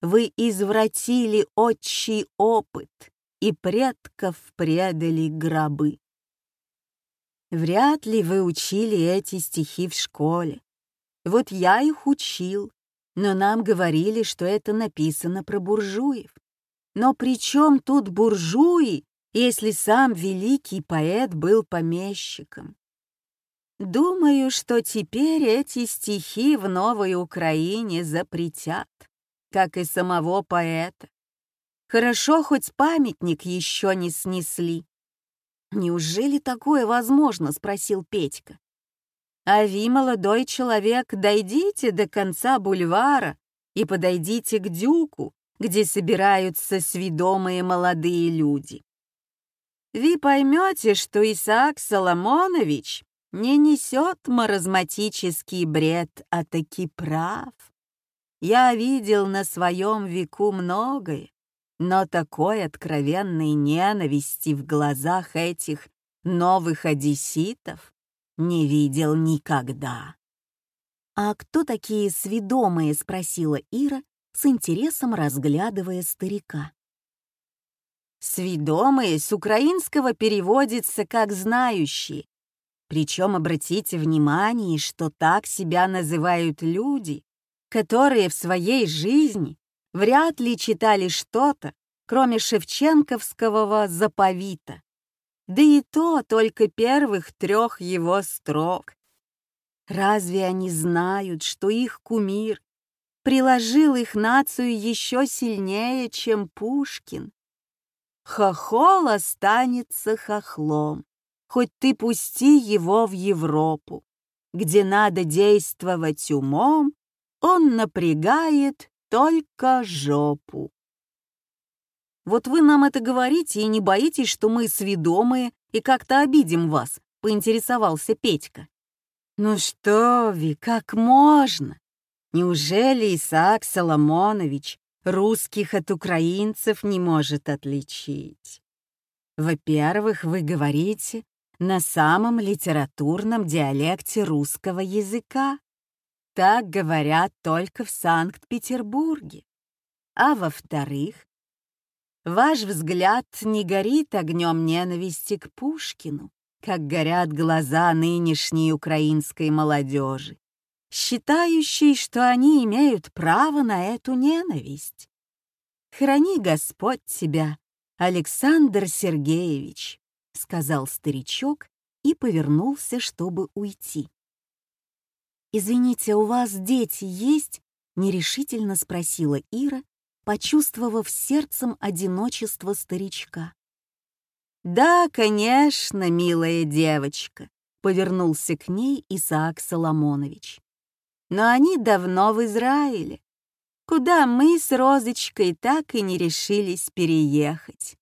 B: вы извратили отчий опыт и предков предали гробы. Вряд ли вы учили эти стихи в школе. Вот я их учил, но нам говорили, что это написано про буржуев. Но при чем тут буржуи, если сам великий поэт был помещиком? Думаю, что теперь эти стихи в Новой Украине запретят как и самого поэта. Хорошо, хоть памятник еще не снесли. «Неужели такое возможно?» — спросил Петька. «А вы, молодой человек, дойдите до конца бульвара и подойдите к дюку, где собираются сведомые молодые люди. Вы поймете, что Исаак Соломонович не несет маразматический бред, а таки прав. Я видел на своем веку многое, но такой откровенной ненависти в глазах этих новых одесситов не видел никогда. «А кто такие сведомые?» — спросила Ира, с интересом разглядывая старика. «Сведомые» с украинского переводится как «знающие». Причем обратите внимание, что так себя называют люди, которые в своей жизни вряд ли читали что-то, кроме шевченковского заповита. Да и то только первых трех его строк. Разве они знают, что их кумир приложил их нацию еще сильнее, чем Пушкин? Хохол останется хохлом, хоть ты пусти его в Европу, где надо действовать умом он напрягает только жопу. Вот вы нам это говорите и не боитесь, что мы сведомые и как-то обидим вас, поинтересовался Петька. Ну что вы, как можно? Неужели Исаак Соломонович русских от украинцев не может отличить? Во-первых, вы говорите на самом литературном диалекте русского языка. Так говорят только в Санкт-Петербурге. А во-вторых, ваш взгляд не горит огнем ненависти к Пушкину, как горят глаза нынешней украинской молодежи, считающей, что они имеют право на эту ненависть. «Храни Господь тебя, Александр Сергеевич», — сказал старичок и повернулся, чтобы уйти. «Извините, у вас дети есть?» — нерешительно спросила Ира, почувствовав сердцем одиночество старичка. «Да, конечно, милая девочка», — повернулся к ней Исаак Соломонович. «Но они давно в Израиле. куда мы с Розочкой так и не решились переехать.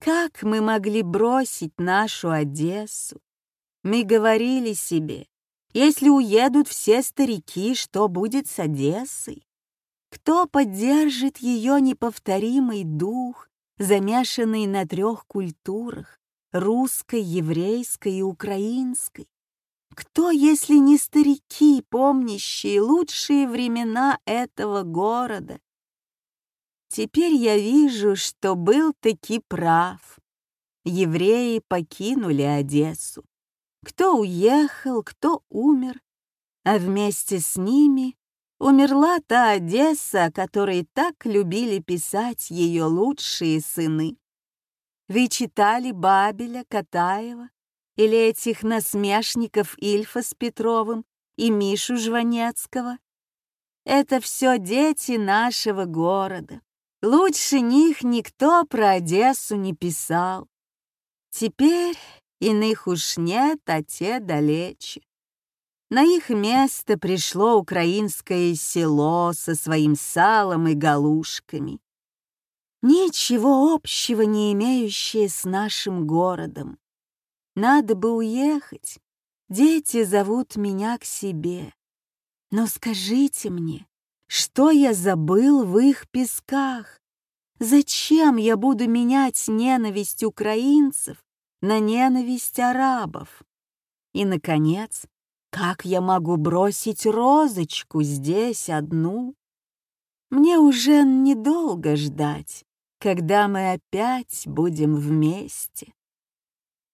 B: Как мы могли бросить нашу Одессу? Мы говорили себе, если уедут все старики, что будет с Одессой? Кто поддержит ее неповторимый дух, замешанный на трех культурах — русской, еврейской и украинской? Кто, если не старики, помнящие лучшие времена этого города? Теперь я вижу, что был таки прав. Евреи покинули Одессу. Кто уехал, кто умер, а вместе с ними умерла та Одесса, которой так любили писать ее лучшие сыны. Вы читали Бабеля, Катаева или этих насмешников Ильфа с Петровым и Мишу Жванецкого? Это все дети нашего города. Лучше них никто про Одессу не писал. Теперь иных уж нет, а те далече. На их место пришло украинское село со своим салом и галушками. Ничего общего не имеющее с нашим городом. Надо бы уехать. Дети зовут меня к себе. Но скажите мне, что я забыл в их песках? Зачем я буду менять ненависть украинцев на ненависть арабов? И, наконец, как я могу бросить розочку здесь одну? Мне уже недолго ждать, когда мы опять будем вместе.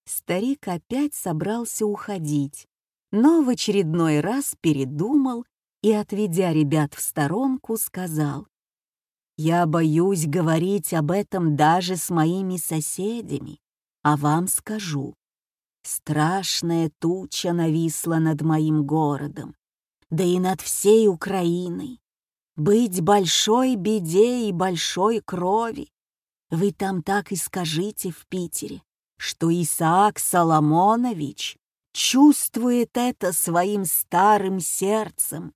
B: Старик опять собрался уходить, но в очередной раз передумал и, отведя ребят в сторонку, сказал, «Я боюсь говорить об этом даже с моими соседями, а вам скажу, Страшная туча нависла над моим городом, да и над всей Украиной. Быть большой беде и большой крови. Вы там так и скажите в Питере, что Исаак Соломонович чувствует это своим старым сердцем.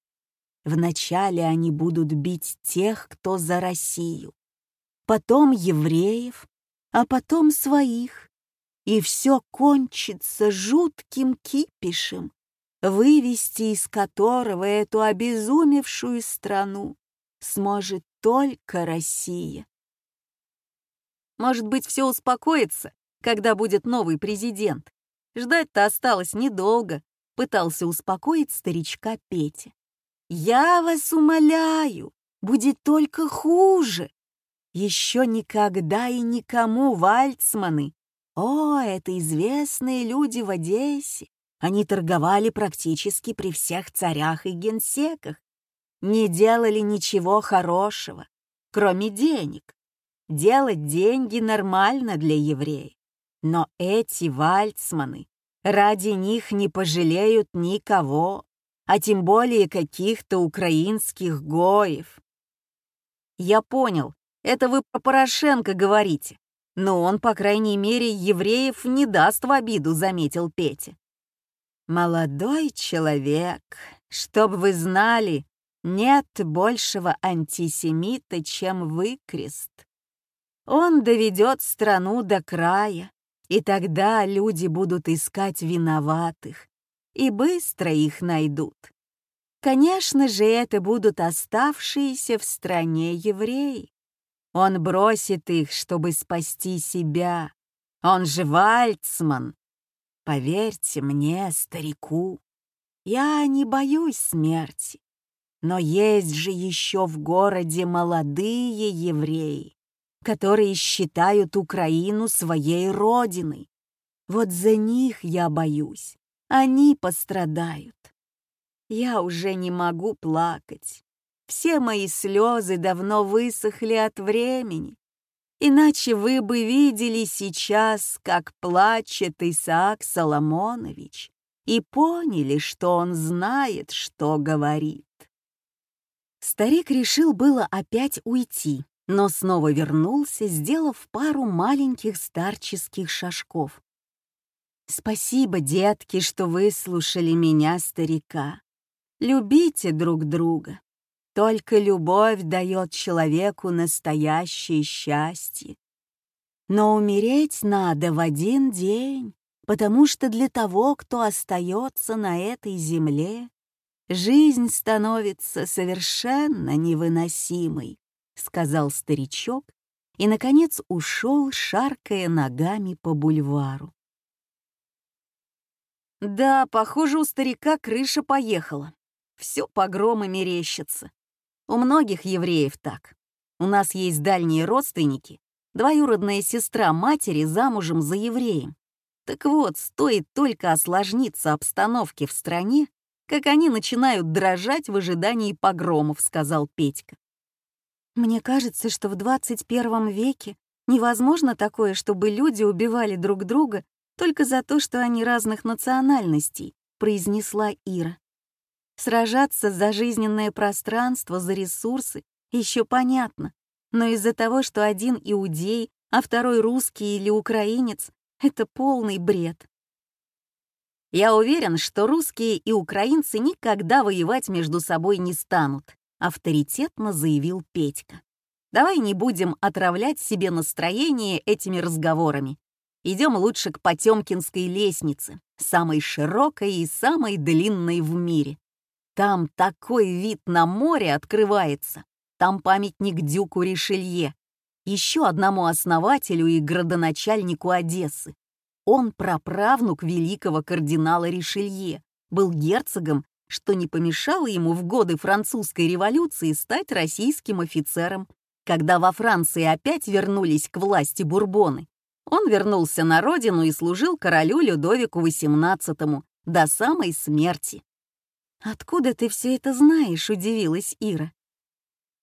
B: Вначале они будут бить тех, кто за Россию, потом евреев, а потом своих, и все кончится жутким кипишем, вывести из которого эту обезумевшую страну сможет только Россия. Может быть, все успокоится, когда будет новый президент. Ждать-то осталось недолго, пытался успокоить старичка Петя. «Я вас умоляю, будет только хуже. Еще никогда и никому вальцманы о, это известные люди в Одессе. Они торговали практически при всех царях и генсеках. Не делали ничего хорошего, кроме денег. Делать деньги нормально для евреев. Но эти вальцманы ради них не пожалеют никого, а тем более каких-то украинских гоев. Я понял, это вы про Порошенко говорите. Но он, по крайней мере, евреев не даст в обиду, заметил Петя. Молодой человек, чтоб вы знали, нет большего антисемита, чем вы, Крест. Он доведет страну до края, и тогда люди будут искать виноватых, и быстро их найдут. Конечно же, это будут оставшиеся в стране евреи. Он бросит их, чтобы спасти себя. Он же Вальцман. Поверьте мне, старику, я не боюсь смерти. Но есть же еще в городе молодые евреи, которые считают Украину своей родиной. Вот за них я боюсь. Они пострадают. Я уже не могу плакать. Все мои слезы давно высохли от времени. Иначе вы бы видели сейчас, как плачет Исаак Соломонович, и поняли, что он знает, что говорит. Старик решил было опять уйти, но снова вернулся, сделав пару маленьких старческих шажков. «Спасибо, детки, что выслушали меня, старика. Любите друг друга. Только любовь дает человеку настоящее счастье. Но умереть надо в один день, потому что для того, кто остается на этой земле, жизнь становится совершенно невыносимой, сказал старичок и, наконец, ушел, шаркая ногами по бульвару.
A: Да, похоже, у старика крыша поехала. Все погромы мерещится. У многих евреев так. У нас есть дальние родственники, двоюродная сестра матери замужем за евреем. Так вот, стоит только осложниться обстановке в стране, как они начинают дрожать в ожидании погромов», — сказал Петька.
B: «Мне кажется, что в 21 веке невозможно такое, чтобы люди убивали друг друга только за то, что они разных национальностей», — произнесла Ира. Сражаться за жизненное пространство, за ресурсы еще понятно, но из-за того, что один иудей, а второй русский или украинец, это полный бред.
A: Я уверен, что русские и украинцы никогда воевать между собой не станут, авторитетно заявил Петька. Давай не будем отравлять себе настроение этими разговорами. Идем лучше к Потемкинской лестнице, самой широкой и самой длинной в мире. Там такой вид на море открывается. Там памятник Дюку Ришелье, еще одному основателю и градоначальнику Одессы. Он праправнук великого кардинала Ришелье, был герцогом, что не помешало ему в годы французской революции стать российским офицером. Когда во Франции опять вернулись к власти бурбоны, он вернулся на родину и служил королю Людовику XVIII до самой смерти.
B: «Откуда ты все это знаешь?» — удивилась Ира.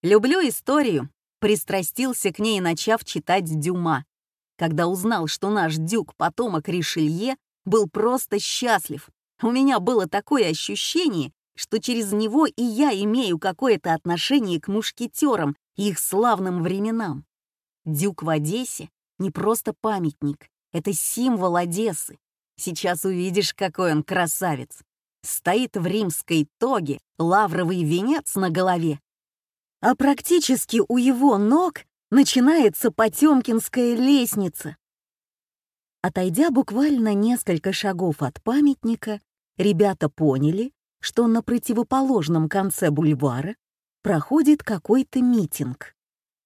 A: «Люблю историю», — пристрастился к ней, начав читать Дюма. Когда узнал, что наш Дюк — потомок Ришелье, был просто счастлив. У меня было такое ощущение, что через него и я имею какое-то отношение к мушкетерам и их славным временам. Дюк в Одессе — не просто памятник, это символ Одессы. Сейчас увидишь, какой он красавец стоит в римской тоге, лавровый венец на голове. А практически у его ног начинается Потемкинская лестница. Отойдя буквально несколько шагов от памятника, ребята поняли, что на противоположном конце бульвара проходит какой-то митинг,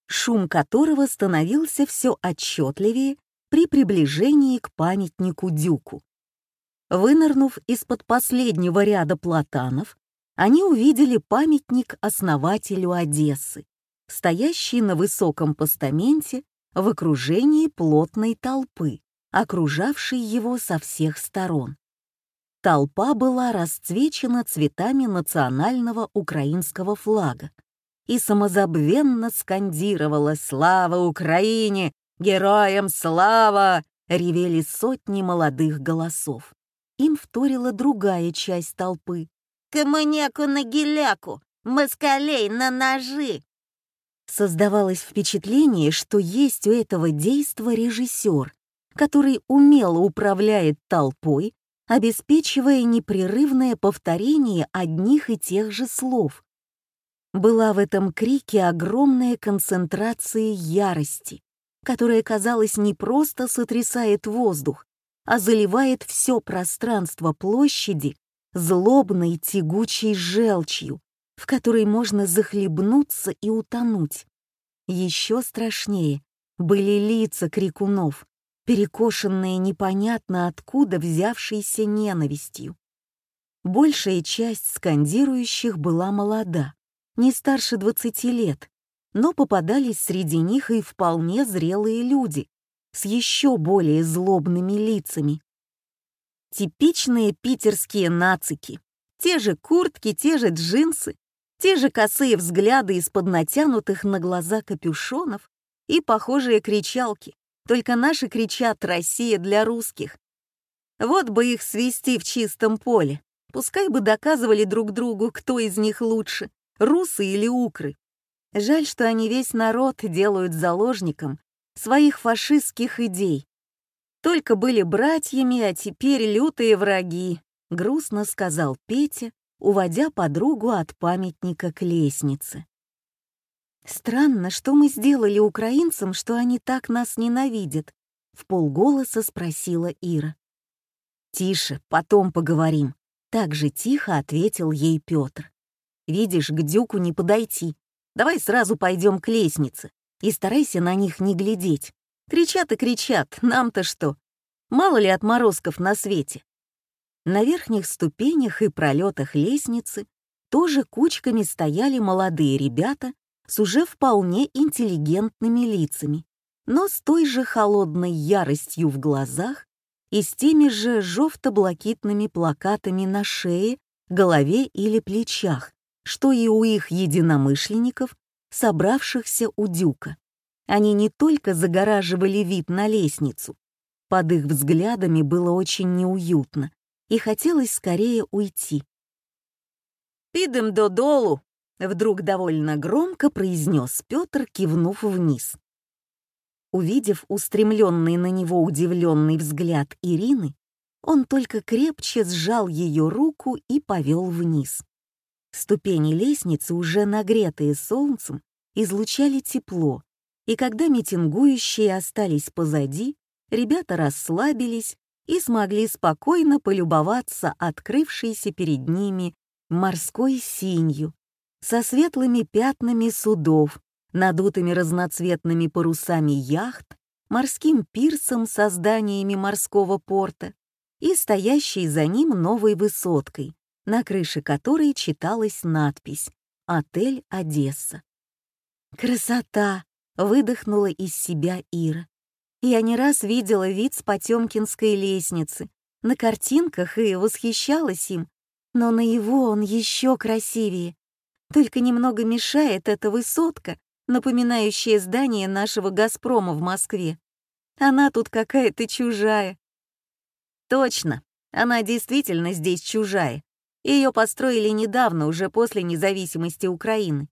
A: шум которого становился все отчетливее при приближении к памятнику Дюку. Вынырнув из-под последнего ряда платанов, они увидели памятник основателю Одессы, стоящий на высоком постаменте в окружении плотной толпы, окружавшей его со всех сторон. Толпа была расцвечена цветами национального украинского флага и самозабвенно скандировала «Слава Украине! Героям слава!» ревели сотни молодых голосов им вторила другая часть толпы.
B: «Коммуняку на геляку! Москалей на ножи!»
A: Создавалось впечатление, что есть у этого действа режиссер, который умело управляет толпой, обеспечивая непрерывное повторение одних и тех же слов. Была в этом крике огромная концентрация ярости, которая, казалось, не просто сотрясает воздух, а заливает все пространство площади злобной тягучей желчью, в которой можно захлебнуться и утонуть. Еще страшнее были лица крикунов, перекошенные непонятно откуда взявшейся ненавистью. Большая часть скандирующих была молода, не старше 20 лет, но попадались среди них и вполне зрелые люди, с еще более злобными лицами. Типичные питерские нацики. Те же куртки, те же джинсы, те же косые взгляды из-под натянутых на глаза капюшонов и похожие кричалки. Только наши кричат «Россия для русских». Вот бы их свести в чистом поле. Пускай бы доказывали друг другу, кто из них лучше, русы или укры. Жаль, что они весь народ делают заложником своих фашистских идей. Только были братьями, а теперь лютые враги, грустно сказал Петя, уводя подругу от памятника к лестнице. «Странно, что мы сделали украинцам, что они так нас ненавидят?» — в полголоса спросила Ира. «Тише, потом поговорим», — так же тихо ответил ей Петр. «Видишь, к дюку не подойти. Давай сразу пойдем к лестнице и старайся на них не глядеть. Кричат и кричат, нам-то что? Мало ли отморозков на свете». На верхних ступенях и пролетах лестницы тоже кучками стояли молодые ребята с уже вполне интеллигентными лицами, но с той же холодной яростью в глазах и с теми же жовто-блакитными плакатами на шее, голове или плечах, что и у их единомышленников, собравшихся у дюка. Они не только загораживали вид на лестницу, под их взглядами было очень неуютно, и хотелось скорее уйти. «Підем додолу», Вдруг довольно громко произнес Петр, кивнув вниз. Увидев устремленный на него удивленный взгляд Ирины, он только крепче сжал ее руку и повел вниз. Ступени лестницы, уже нагретые солнцем, излучали тепло, и когда митингующие остались позади, ребята расслабились и смогли спокойно полюбоваться открывшейся перед ними морской синью, со светлыми пятнами судов, надутыми разноцветными парусами яхт, морским пирсом со зданиями морского порта и стоящей за ним новой высоткой, на крыше которой читалась надпись «Отель Одесса». «Красота!» — выдохнула из себя Ира. Я не раз видела вид с Потемкинской лестницы, на картинках и восхищалась им, но на его он еще красивее. Только немного мешает эта высотка, напоминающая здание нашего «Газпрома» в Москве. Она тут какая-то чужая. Точно, она действительно здесь чужая. Ее построили недавно, уже после независимости Украины.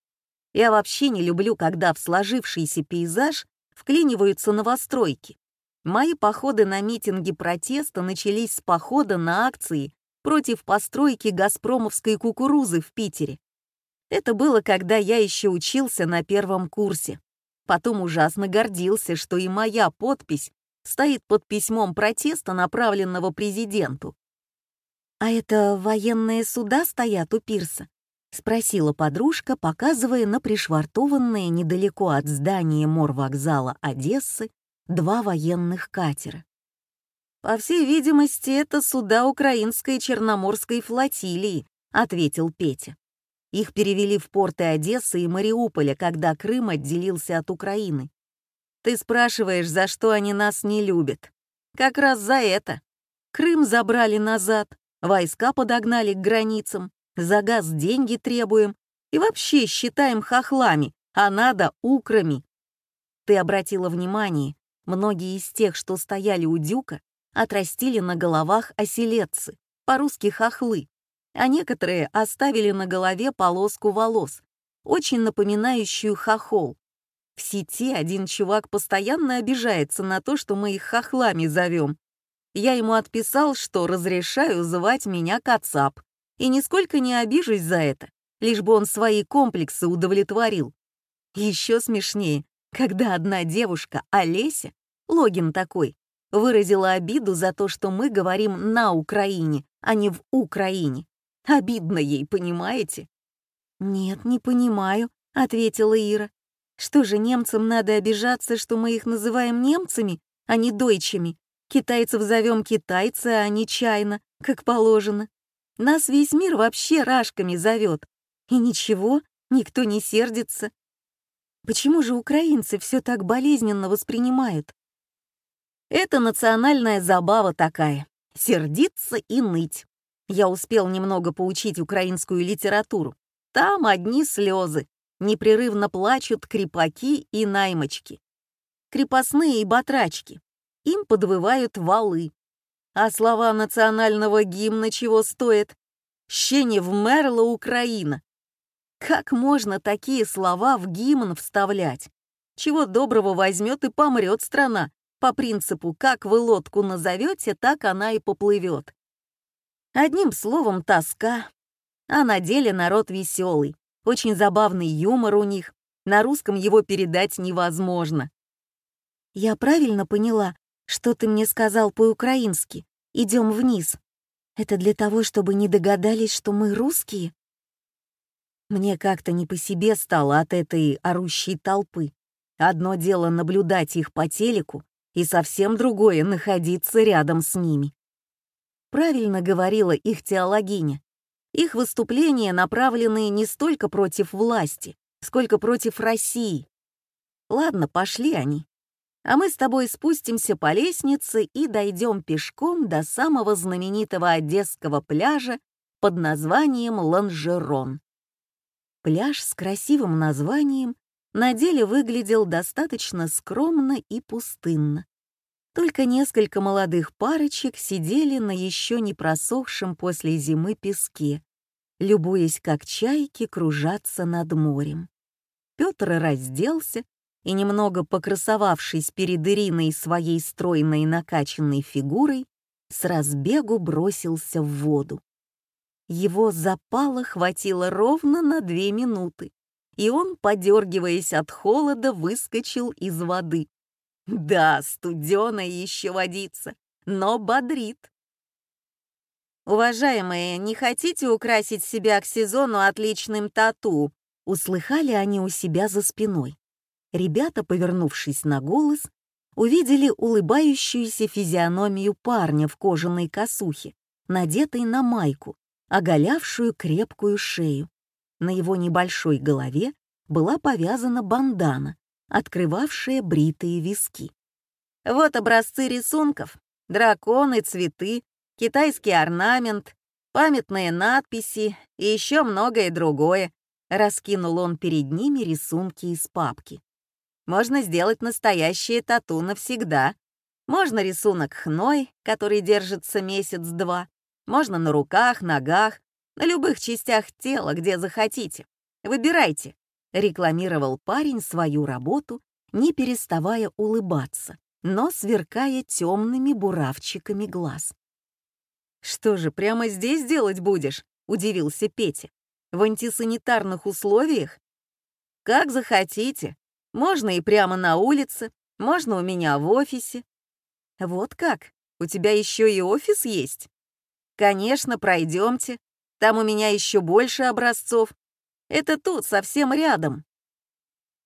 A: Я вообще не люблю, когда в сложившийся пейзаж вклиниваются новостройки. Мои походы на митинги протеста начались с похода на акции против постройки газпромовской кукурузы в Питере. Это было, когда я еще учился на первом курсе. Потом ужасно гордился, что и моя подпись стоит под письмом протеста, направленного президенту. «А это военные суда стоят у пирса?» — спросила подружка, показывая на пришвартованные недалеко от здания морвокзала Одессы два военных катера. «По всей видимости, это суда украинской черноморской флотилии», — ответил Петя. Их перевели в порты Одессы и Мариуполя, когда Крым отделился от Украины. Ты спрашиваешь, за что они нас не любят? Как раз за это. Крым забрали назад, войска подогнали к границам, за газ деньги требуем и вообще считаем хохлами, а надо украми. Ты обратила внимание, многие из тех, что стояли у дюка, отрастили на головах оселедцы, по-русски хохлы а некоторые оставили на голове полоску волос, очень напоминающую хохол. В сети один чувак постоянно обижается на то, что мы их хохлами зовем. Я ему отписал, что разрешаю звать меня Кацап, и нисколько не обижусь за это, лишь бы он свои комплексы удовлетворил. Еще смешнее, когда одна девушка, Олеся, логин такой, выразила обиду за то, что мы говорим на Украине, а не в Украине. Обидно ей, понимаете?» «Нет, не понимаю», — ответила Ира. «Что же, немцам надо обижаться, что мы их называем немцами, а не дойчами? Китайцев зовем китайцы, а не чайно, как положено. Нас весь мир вообще рашками зовет. И ничего, никто не сердится. Почему же украинцы все так болезненно воспринимают? Это национальная забава такая — сердиться и ныть. Я успел немного поучить украинскую литературу. Там одни слезы. Непрерывно плачут крепаки и наймочки. Крепостные и батрачки. Им подвывают валы. А слова национального гимна чего стоят? «Ще не вмерла Украина». Как можно такие слова в гимн вставлять? Чего доброго возьмет и помрет страна, по принципу «как вы лодку назовете, так она и поплывет». Одним словом, тоска.
B: А на деле народ веселый, очень забавный юмор у них, на русском его передать невозможно. Я правильно поняла, что ты мне сказал по-украински? Идем вниз. Это для того, чтобы не догадались, что мы русские? Мне как-то не по себе стало от этой орущей толпы. Одно дело наблюдать их по телеку, и совсем другое — находиться рядом с ними. Правильно говорила их теологиня. Их выступления направлены не столько против власти, сколько против России. Ладно, пошли они. А мы с тобой спустимся по лестнице и дойдем пешком до самого знаменитого одесского пляжа под названием Ланжерон. Пляж с красивым названием на деле выглядел достаточно скромно и пустынно. Только несколько молодых парочек сидели на еще не просохшем после зимы песке, любуясь, как чайки кружатся над морем. Петр разделся и, немного покрасовавшись перед Ириной своей стройной накачанной фигурой, с разбегу бросился в воду. Его запала хватило ровно на две минуты, и он, подергиваясь от холода, выскочил из воды. Да, студеная еще водится, но бодрит. «Уважаемые, не хотите украсить себя к сезону отличным тату?» Услыхали они у себя за спиной. Ребята, повернувшись на голос, увидели улыбающуюся физиономию парня в кожаной косухе, надетой на майку, оголявшую крепкую шею. На его небольшой голове была повязана бандана, открывавшая бритые виски. Вот образцы рисунков. Драконы, цветы, китайский орнамент, памятные надписи и еще многое другое. Раскинул он перед ними рисунки из папки. Можно сделать настоящее тату навсегда. Можно рисунок хной, который держится месяц-два. Можно на руках, ногах, на любых частях тела, где захотите. Выбирайте рекламировал парень свою работу, не переставая улыбаться, но сверкая темными буравчиками глаз. «Что же, прямо здесь делать будешь?» — удивился Петя. «В антисанитарных условиях?» «Как захотите. Можно и прямо на улице, можно у меня в офисе». «Вот как? У тебя еще и офис есть?» «Конечно, пройдемте. Там у меня еще больше образцов. Это тут, совсем рядом».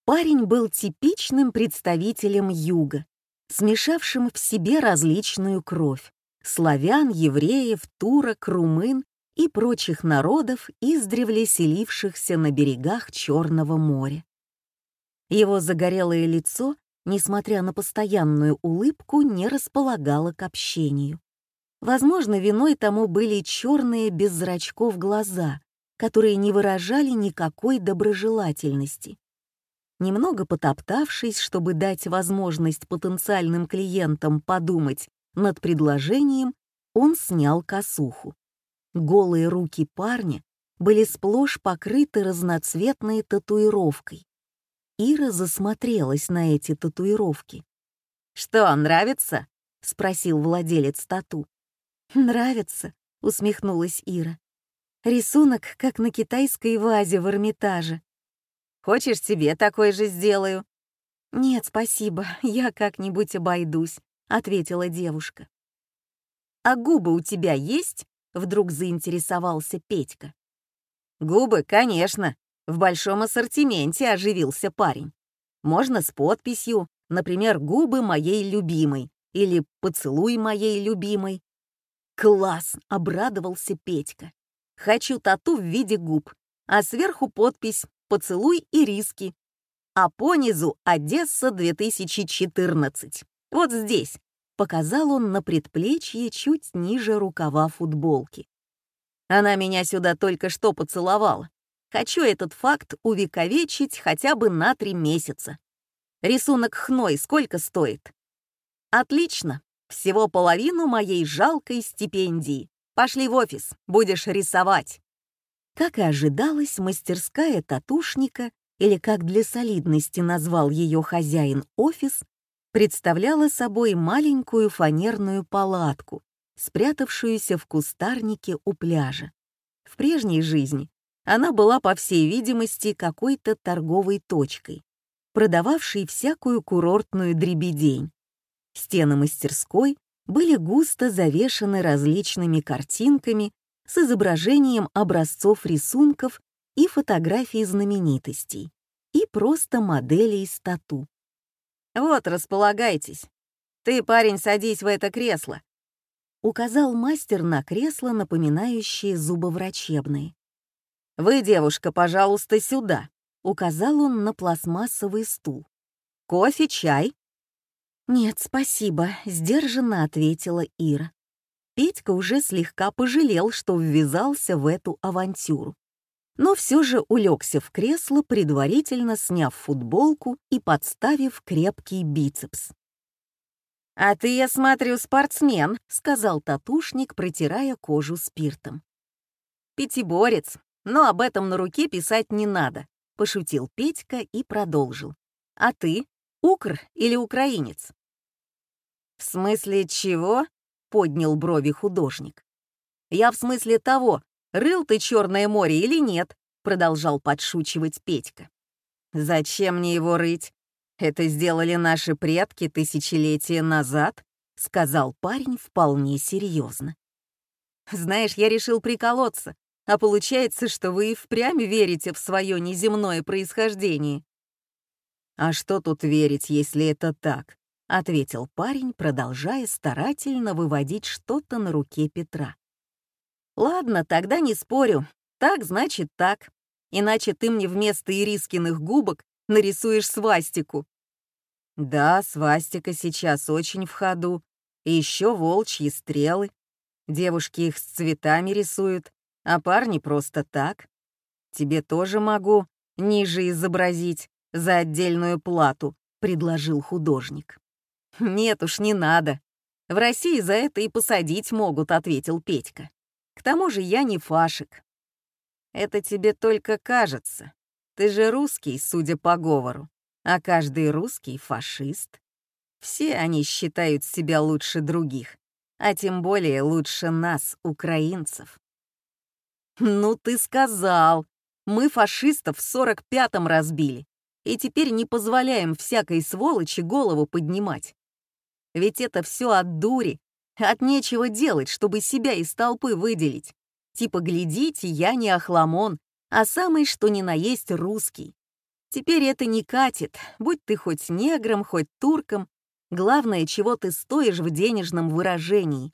B: Парень был типичным представителем юга, смешавшим в себе различную кровь — славян, евреев, турок, румын и прочих народов, издревле селившихся на берегах Черного моря. Его загорелое лицо, несмотря на постоянную улыбку, не располагало к общению. Возможно, виной тому были черные без зрачков глаза, которые не выражали никакой доброжелательности. Немного потоптавшись, чтобы дать возможность потенциальным клиентам подумать над предложением, он снял косуху. Голые руки парня были сплошь покрыты разноцветной татуировкой. Ира засмотрелась на эти татуировки. «Что, нравится?» — спросил владелец тату. «Нравится», — усмехнулась Ира. Рисунок, как на китайской вазе в Эрмитаже. Хочешь, тебе такой же сделаю?» «Нет, спасибо, я как-нибудь обойдусь», — ответила девушка. «А губы у тебя есть?» — вдруг заинтересовался Петька. «Губы, конечно. В большом ассортименте оживился парень. Можно с подписью, например, «Губы моей любимой» или «Поцелуй моей любимой». «Класс!» — обрадовался Петька. Хочу тату в виде губ, а сверху подпись «Поцелуй и риски». А понизу «Одесса 2014». Вот здесь. Показал он на предплечье чуть ниже рукава футболки. Она меня сюда только что поцеловала. Хочу этот факт увековечить хотя бы на три месяца. Рисунок хной сколько стоит? Отлично. Всего половину моей жалкой стипендии. Пошли в офис, будешь рисовать». Как и ожидалось, мастерская татушника, или как для солидности назвал ее хозяин офис, представляла собой маленькую фанерную палатку, спрятавшуюся в кустарнике у пляжа.
A: В прежней жизни она была, по всей видимости, какой-то торговой точкой, продававшей всякую курортную дребедень. Стены мастерской были густо завешаны различными картинками с изображением образцов рисунков и фотографий знаменитостей, и просто моделей стату. «Вот, располагайтесь. Ты, парень, садись в это кресло», — указал мастер на кресло, напоминающее зубоврачебные. «Вы, девушка, пожалуйста, сюда», — указал он на пластмассовый стул. «Кофе, чай?» «Нет, спасибо», — сдержанно ответила Ира. Петька уже слегка пожалел, что ввязался в эту авантюру. Но все же улегся в кресло, предварительно сняв футболку и подставив крепкий бицепс. «А ты, я смотрю, спортсмен», — сказал татушник, протирая кожу спиртом. «Пятиборец, но об этом на руке писать не надо», — пошутил Петька и продолжил. «А ты? Укр или украинец?» «В смысле чего?» — поднял брови художник. «Я в смысле того, рыл ты Черное море или нет?» — продолжал подшучивать Петька. «Зачем мне его рыть? Это сделали наши предки тысячелетия назад», — сказал парень вполне серьезно. «Знаешь, я решил приколоться, а получается, что вы и впрямь верите в свое неземное происхождение». «А что тут верить, если это так?» — ответил парень, продолжая старательно выводить что-то на руке Петра. «Ладно, тогда не спорю. Так значит так. Иначе ты мне вместо ирискиных губок нарисуешь свастику». «Да, свастика сейчас очень в ходу. И еще волчьи стрелы. Девушки их с цветами рисуют, а парни просто так. Тебе тоже могу ниже изобразить за отдельную плату», — предложил художник. «Нет уж, не надо. В России за это и посадить могут», — ответил Петька. «К тому же я не фашик». «Это тебе только кажется. Ты же русский, судя по говору, а каждый русский — фашист. Все они считают себя лучше других, а тем более лучше нас, украинцев». «Ну ты сказал. Мы фашистов в сорок пятом разбили, и теперь не позволяем всякой сволочи голову поднимать. Ведь это все от дури, от нечего делать, чтобы себя из толпы выделить. Типа, глядите, я не охламон, а самый что ни на есть русский. Теперь это не катит, будь ты хоть негром, хоть турком, главное, чего ты стоишь в денежном выражении.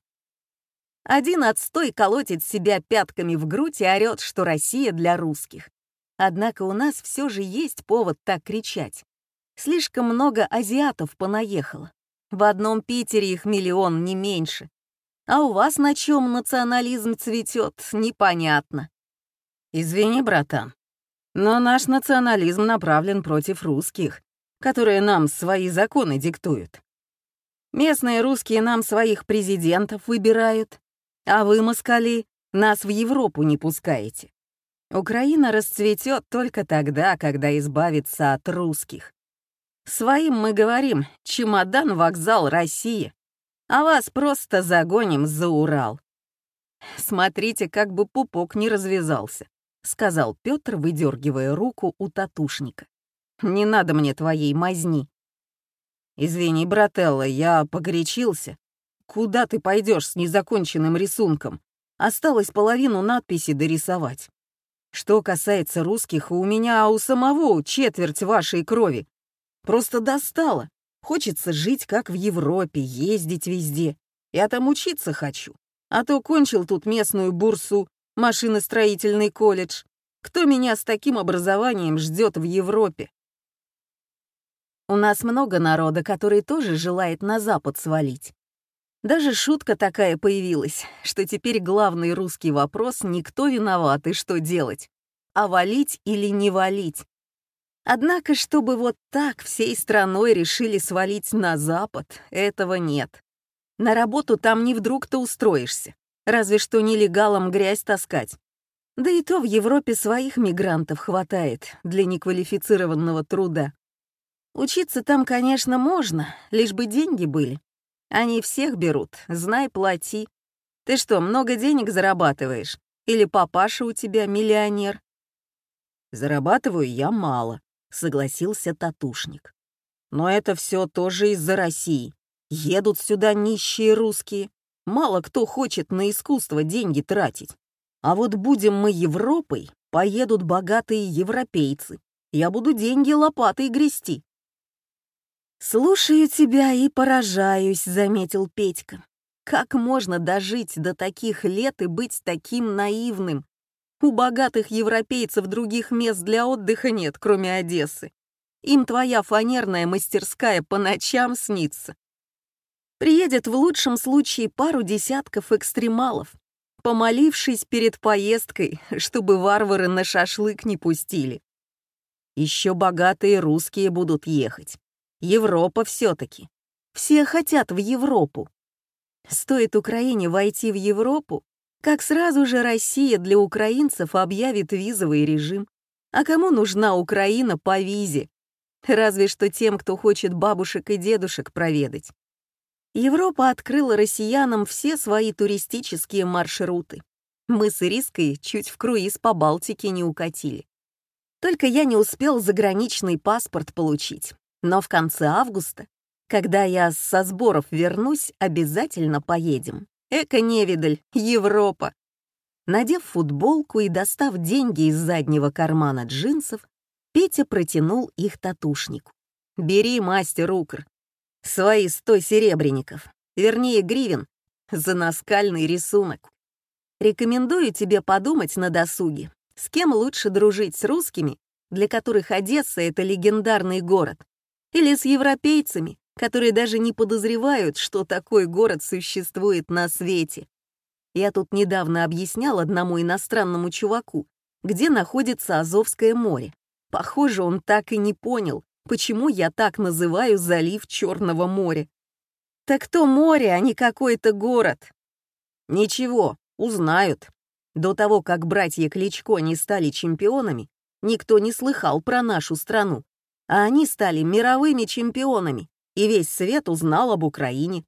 A: Один отстой колотит себя пятками в грудь и орёт, что Россия для русских. Однако у нас все же есть повод так кричать. Слишком много азиатов понаехало. В одном Питере их миллион, не меньше. А у вас на чем национализм цветет, непонятно. Извини, братан, но наш национализм направлен против русских, которые нам свои законы диктуют. Местные русские нам своих президентов выбирают, а вы, москали, нас в Европу не пускаете. Украина расцветет только тогда, когда избавится от русских. Своим мы говорим «чемодан, вокзал, Россия», а вас просто загоним за Урал. Смотрите, как бы пупок не развязался, сказал Петр, выдергивая руку у татушника. Не надо мне твоей мазни. Извини, брателла, я погорячился. Куда ты пойдешь с незаконченным рисунком? Осталось половину надписи дорисовать. Что касается русских, у меня у самого четверть вашей крови. Просто достало. Хочется жить как в Европе, ездить везде. Я там учиться хочу. А то кончил тут местную бурсу, машиностроительный колледж. Кто меня с таким образованием ждет в Европе? У нас много народа, который тоже желает на Запад свалить. Даже шутка такая появилась, что теперь главный русский вопрос не кто виноват и что делать, а валить или не валить. Однако, чтобы вот так всей страной решили свалить на Запад, этого нет. На работу там не вдруг-то устроишься, разве что нелегалам грязь таскать. Да и то в Европе своих мигрантов хватает для неквалифицированного труда. Учиться там, конечно, можно, лишь бы деньги были. Они всех берут, знай, плати. Ты что, много денег зарабатываешь?
B: Или папаша у тебя миллионер?»
A: «Зарабатываю я мало», — согласился татушник. «Но это все тоже из-за России. Едут сюда нищие русские. Мало кто хочет на искусство деньги тратить. А вот будем мы Европой, поедут богатые европейцы. Я буду деньги лопатой грести.
B: «Слушаю тебя и поражаюсь», — заметил Петька. «Как можно дожить до таких лет и быть таким наивным? У богатых европейцев других мест для отдыха нет, кроме Одессы. Им твоя фанерная мастерская по ночам снится. Приедет в лучшем случае пару десятков экстремалов, помолившись перед поездкой, чтобы варвары на шашлык не пустили. Еще богатые русские будут ехать. Европа все-таки. Все хотят в Европу. Стоит Украине войти в Европу, как сразу же Россия для украинцев объявит визовый режим. А кому нужна Украина по визе? Разве что тем, кто хочет бабушек и дедушек проведать. Европа открыла россиянам все свои туристические маршруты. Мы с Ириской чуть в круиз по Балтике не укатили. Только я не успел заграничный паспорт получить. Но в конце августа, когда я со сборов вернусь, обязательно поедем. Эко-невидаль, Европа. Надев футболку и достав деньги из заднего кармана джинсов, Петя протянул их татушнику. «Бери, мастер Укр, Свои сто серебряников, вернее гривен, за наскальный рисунок. Рекомендую тебе подумать на досуге, с кем лучше дружить с русскими, для которых Одесса — это легендарный город, или с европейцами, которые даже не подозревают, что такой город существует на свете. Я тут недавно объяснял одному иностранному чуваку, где находится Азовское море. Похоже, он так и не понял, почему я так называю залив Черного моря. Так то море, а не какой-то город. Ничего, узнают. До того, как братья Кличко не стали чемпионами, никто не слыхал про нашу страну. А они стали мировыми чемпионами, и весь свет узнал об Украине.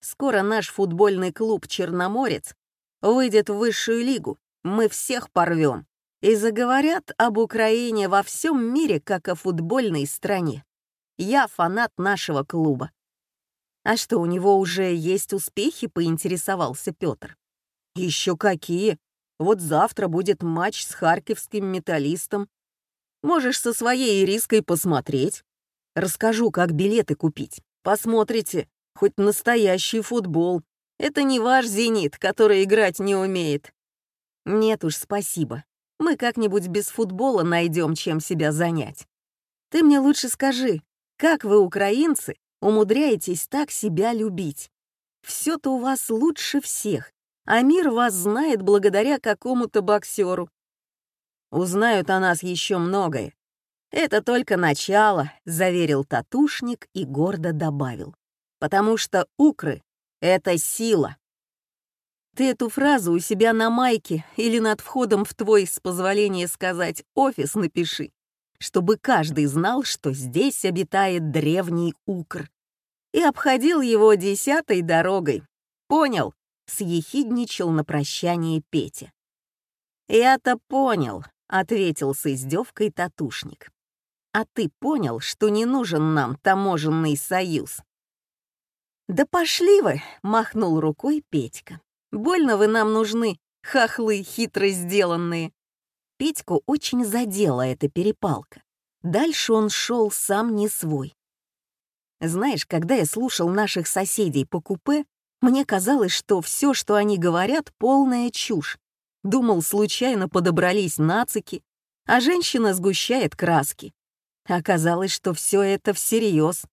B: Скоро наш футбольный клуб «Черноморец» выйдет в высшую лигу. Мы всех порвем и заговорят об Украине во всем мире, как о футбольной стране. Я фанат нашего клуба. А что, у него уже есть успехи, поинтересовался Петр. Еще какие? Вот завтра будет матч с харьковским металлистом. Можешь со своей Ириской посмотреть. Расскажу, как билеты купить. Посмотрите, хоть настоящий футбол. Это не ваш «Зенит», который играть не умеет. Нет уж, спасибо. Мы как-нибудь без футбола найдем, чем себя занять. Ты мне лучше скажи, как вы, украинцы, умудряетесь так себя любить? Все-то у вас лучше всех, а мир вас знает благодаря какому-то боксеру. Узнают о нас еще многое. Это только начало, заверил татушник и гордо добавил. Потому что укры — это сила. Ты эту фразу у себя на майке или над входом в твой, с позволения сказать, офис напиши, чтобы каждый знал, что здесь обитает древний укр. И обходил его десятой дорогой. Понял? Съехидничал на прощание Петя. «Я-то понял», — ответил с издевкой татушник. «А ты понял, что не нужен нам таможенный союз?» «Да пошли вы!» — махнул рукой Петька. Больно вы нам нужны, хохлы хитро сделанные». Петьку очень задела эта перепалка. Дальше он шел сам не свой. Знаешь, когда я слушал наших соседей по купе, мне казалось, что все, что они говорят, полная чушь. Думал, случайно подобрались нацики, а женщина сгущает краски. Оказалось, что все это всерьез.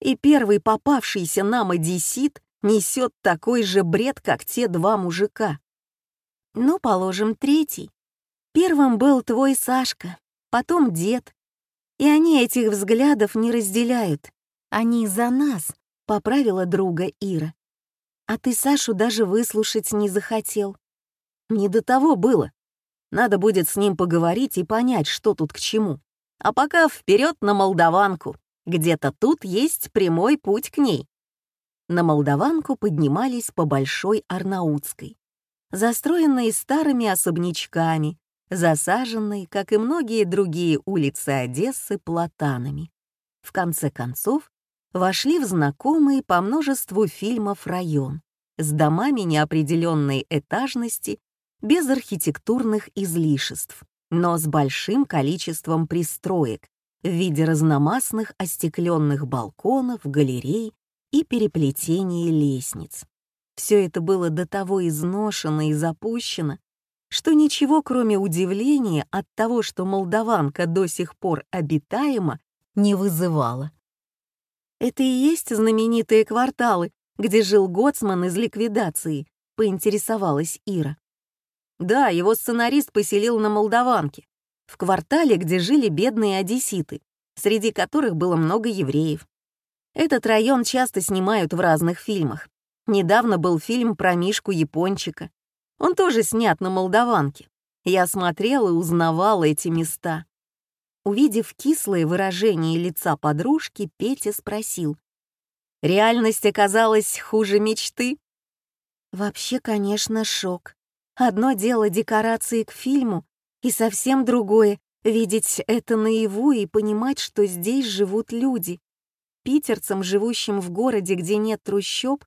B: И первый попавшийся нам одессит несет такой же бред, как те два мужика. Ну, положим, третий. Первым был твой Сашка, потом дед. И они этих взглядов не разделяют. Они за нас, поправила друга Ира. А ты Сашу даже выслушать не захотел. Не до того было. Надо будет с ним поговорить и понять, что тут к чему. А пока вперед на Молдаванку. Где-то тут есть прямой путь к ней на Молдаванку поднимались по Большой Арнаутской.
A: застроенной старыми особнячками, засаженной, как и многие другие улицы Одессы, платанами. В конце концов, вошли в знакомый по множеству фильмов район с домами неопределенной этажности, без архитектурных излишеств, но с большим количеством пристроек в виде разномастных остекленных балконов, галерей и переплетений лестниц. Все это было до того изношено и запущено, что ничего, кроме удивления от того, что молдаванка до сих пор обитаема, не вызывало. Это и есть знаменитые кварталы, где жил Гоцман из ликвидации, поинтересовалась Ира. Да, его сценарист поселил на Молдаванке, в квартале, где жили бедные одесситы, среди которых было много евреев. Этот район часто снимают в разных фильмах. Недавно был фильм про Мишку Япончика. Он тоже снят на Молдаванке. Я смотрела и узнавала эти места. Увидев кислое выражение лица подружки, Петя спросил. «Реальность оказалась хуже мечты?» Вообще, конечно, шок. Одно дело декорации к фильму, и совсем другое — видеть это наяву и понимать, что здесь живут люди. Питерцам, живущим в городе, где нет трущоб,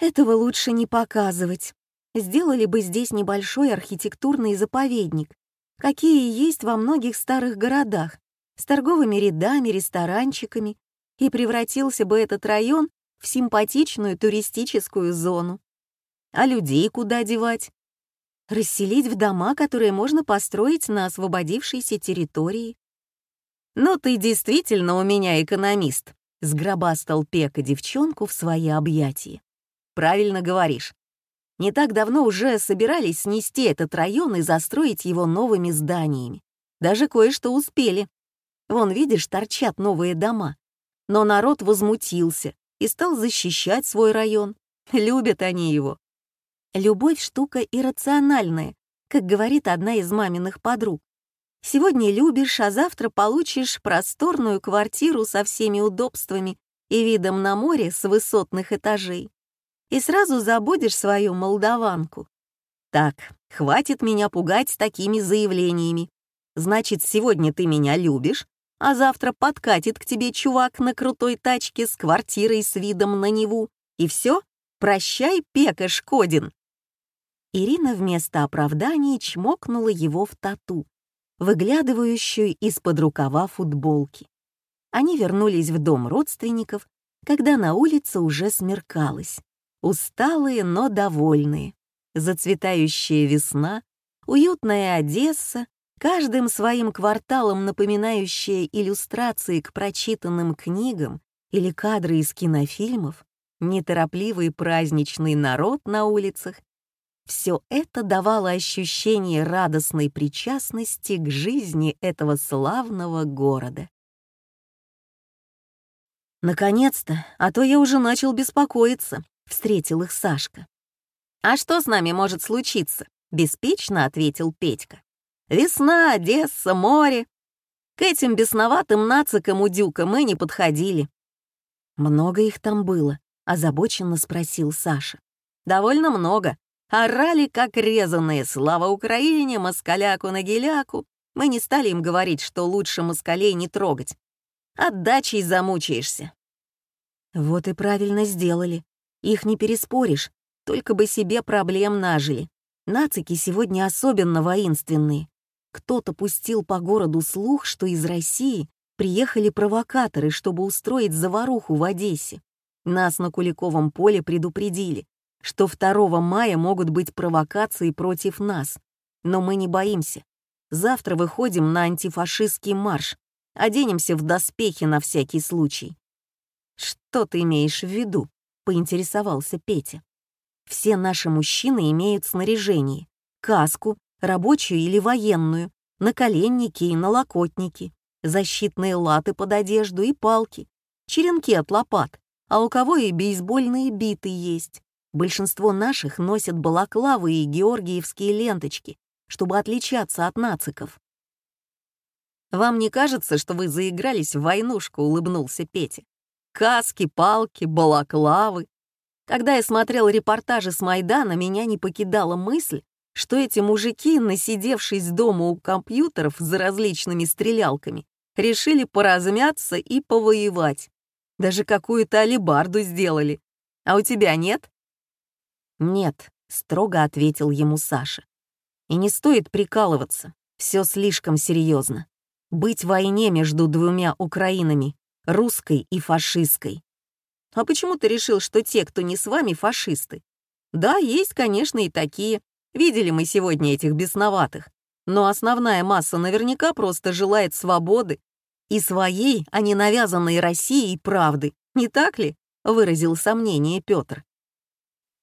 A: этого лучше не показывать. Сделали бы здесь небольшой архитектурный заповедник, какие есть во многих старых городах, с торговыми рядами, ресторанчиками, и превратился бы этот район в симпатичную туристическую зону. А людей куда девать? Расселить в дома, которые можно построить на освободившейся территории. «Ну ты действительно у меня экономист», — сгробастал Пека девчонку в свои объятия. «Правильно говоришь. Не так давно уже собирались снести этот район и застроить его новыми зданиями. Даже кое-что успели. Вон, видишь, торчат новые дома. Но народ возмутился и стал защищать свой район. Любят они его. Любовь — штука иррациональная, как говорит одна из маминых подруг. Сегодня любишь, а завтра получишь просторную квартиру со всеми удобствами и видом на море с высотных этажей и сразу забудешь свою молдаванку. Так, хватит меня пугать такими заявлениями. Значит, сегодня ты меня любишь, а завтра подкатит к тебе чувак на крутой тачке с квартирой с видом на Неву. И все? Прощай, Пека Шкодин. Ирина вместо оправданий чмокнула его в тату, выглядывающую из-под рукава футболки. Они вернулись в дом родственников, когда на улице уже смеркалось. Усталые, но довольные. Зацветающая весна, уютная Одесса, каждым своим кварталом напоминающая иллюстрации к прочитанным книгам или кадры из кинофильмов, неторопливый праздничный народ на улицах, все это давало ощущение радостной причастности к жизни этого славного города. Наконец-то, а то я уже начал беспокоиться, — встретил их Сашка. «А что с нами может случиться?» — беспечно ответил Петька. «Весна, Одесса, море. К этим бесноватым нацикам у мы не подходили». «Много их там было?» — озабоченно спросил Саша. «Довольно много. Орали, как резаные, слава Украине, москаляку на геляку. Мы не стали им говорить, что лучше москалей не трогать. Отдачей замучаешься». «Вот и правильно сделали», их не переспоришь, только бы себе проблем нажили. Нацики сегодня особенно воинственные. Кто-то пустил по городу слух, что из России приехали провокаторы, чтобы устроить заваруху в Одессе. Нас на Куликовом поле предупредили, что 2 мая могут быть провокации против нас. Но мы не боимся. Завтра выходим на антифашистский марш. Оденемся в доспехи на всякий случай. Что ты имеешь в виду? — поинтересовался Петя. «Все наши мужчины имеют снаряжение, каску, рабочую или военную, наколенники и налокотники, защитные латы под одежду и палки, черенки от лопат, а у кого и бейсбольные биты есть. Большинство наших носят балаклавы и георгиевские ленточки, чтобы отличаться от нациков. «Вам не кажется, что вы заигрались в войнушку?» — улыбнулся Петя. Каски, палки, балаклавы. Когда я смотрел репортажи с Майдана, меня не покидала мысль, что эти мужики, насидевшись дома у компьютеров за различными стрелялками, решили поразмяться и повоевать. Даже какую-то алибарду сделали. А у тебя нет? Нет, строго ответил ему Саша. И не стоит прикалываться, все слишком серьезно. Быть в войне между двумя Украинами, русской и фашистской. А почему ты решил, что те, кто не с вами, фашисты? Да, есть, конечно, и такие. Видели мы сегодня этих бесноватых. Но основная масса наверняка просто желает свободы. И своей, а не навязанной Россией правды. Не так ли? Выразил сомнение Петр.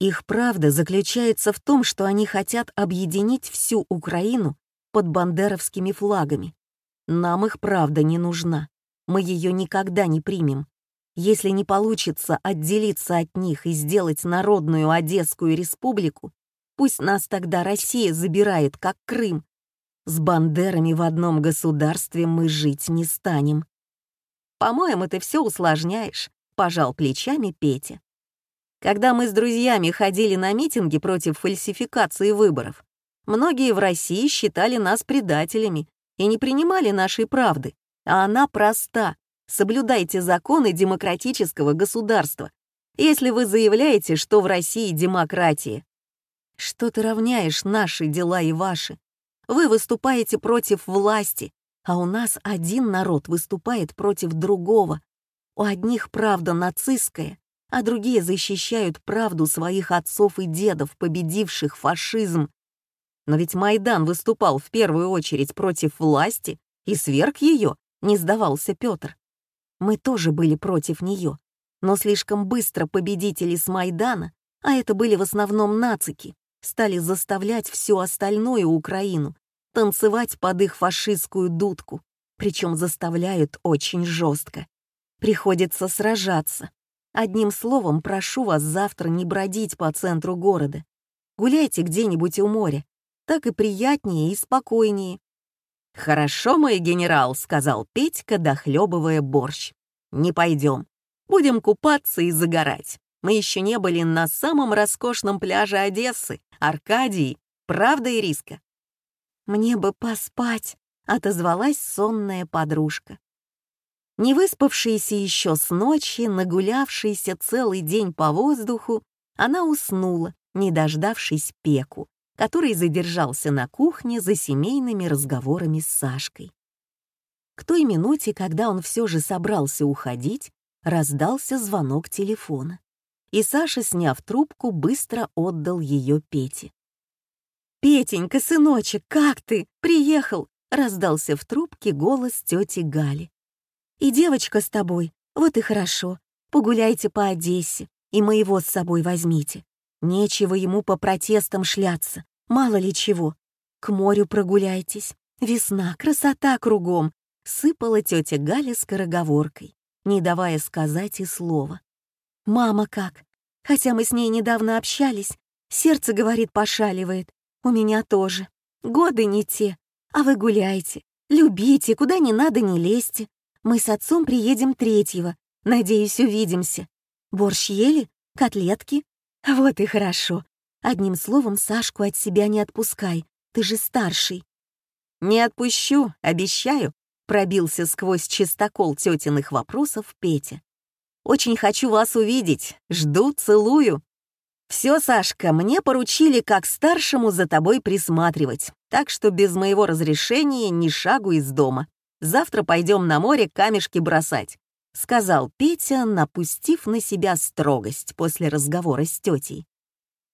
A: Их правда заключается в том, что они хотят объединить всю Украину под бандеровскими флагами. Нам их правда не нужна. Мы ее никогда не примем. Если не получится отделиться от них и сделать народную Одесскую республику, пусть нас тогда Россия забирает, как Крым. С бандерами в одном государстве мы жить не станем. По-моему, ты все усложняешь, пожал плечами Петя. Когда мы с друзьями ходили на митинги против фальсификации выборов, многие в России считали нас предателями и не принимали нашей правды, а она проста. Соблюдайте законы демократического государства, если вы заявляете, что в России демократия. Что ты равняешь наши дела и ваши? Вы выступаете против власти, а у нас один народ выступает против другого. У одних правда нацистская, а другие защищают правду своих отцов и дедов, победивших фашизм. Но ведь Майдан выступал в первую очередь против власти и сверг ее, не сдавался Петр. Мы тоже были против нее, но слишком быстро победители с Майдана, а это были в основном нацики, стали заставлять всю остальную Украину танцевать под их фашистскую дудку, причем заставляют очень жестко. Приходится сражаться, Одним словом, прошу вас завтра не бродить по центру города. Гуляйте где-нибудь у моря. Так и приятнее и спокойнее. «Хорошо, мой генерал», — сказал Петька, дохлебывая борщ. «Не пойдем. Будем купаться и загорать. Мы еще не были на самом роскошном пляже Одессы, Аркадии. Правда, Ириска?» «Мне бы поспать», — отозвалась сонная подружка. Не выспавшаяся еще с ночи, нагулявшаяся целый день по воздуху, она уснула, не дождавшись Пеку, который задержался на кухне за семейными разговорами с Сашкой. К той минуте, когда он все же собрался уходить, раздался звонок телефона, и Саша, сняв трубку, быстро отдал ее Пете. «Петенька, сыночек, как ты? Приехал!» — раздался в трубке голос тети Гали. И девочка с тобой, вот и хорошо. Погуляйте по Одессе, и моего с собой возьмите. Нечего ему по протестам шляться, мало ли чего. К морю прогуляйтесь. Весна, красота кругом. Сыпала тетя Галя скороговоркой, не давая сказать и слова. «Мама как? Хотя мы с ней недавно общались, сердце, говорит, пошаливает. У меня тоже. Годы не те. А вы гуляйте, любите, куда не надо, не лезьте. Мы с отцом приедем третьего. Надеюсь, увидимся. Борщ ели? Котлетки? Вот и хорошо. Одним словом, Сашку от себя не отпускай. Ты же старший. Не отпущу, обещаю, пробился сквозь чистокол тетиных вопросов Петя. Очень хочу вас увидеть. Жду, целую. Все, Сашка, мне поручили как старшему за тобой присматривать, так что без моего разрешения ни шагу из дома. Завтра пойдем на море камешки бросать», — сказал Петя, напустив на себя строгость после разговора с тетей.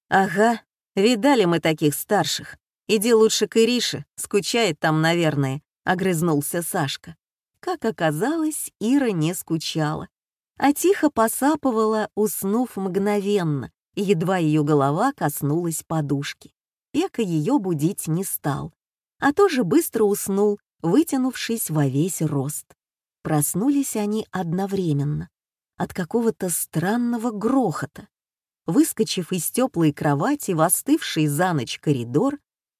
A: «Ага, видали мы таких старших. Иди лучше к Ирише, скучает там, наверное», — огрызнулся Сашка. Как оказалось, Ира не скучала, а тихо посапывала, уснув мгновенно, едва ее голова коснулась подушки. Пека ее будить не стал, а тоже быстро уснул, вытянувшись во весь рост. Проснулись они одновременно, от какого-то странного грохота. Выскочив из теплой кровати в остывший за ночь коридор,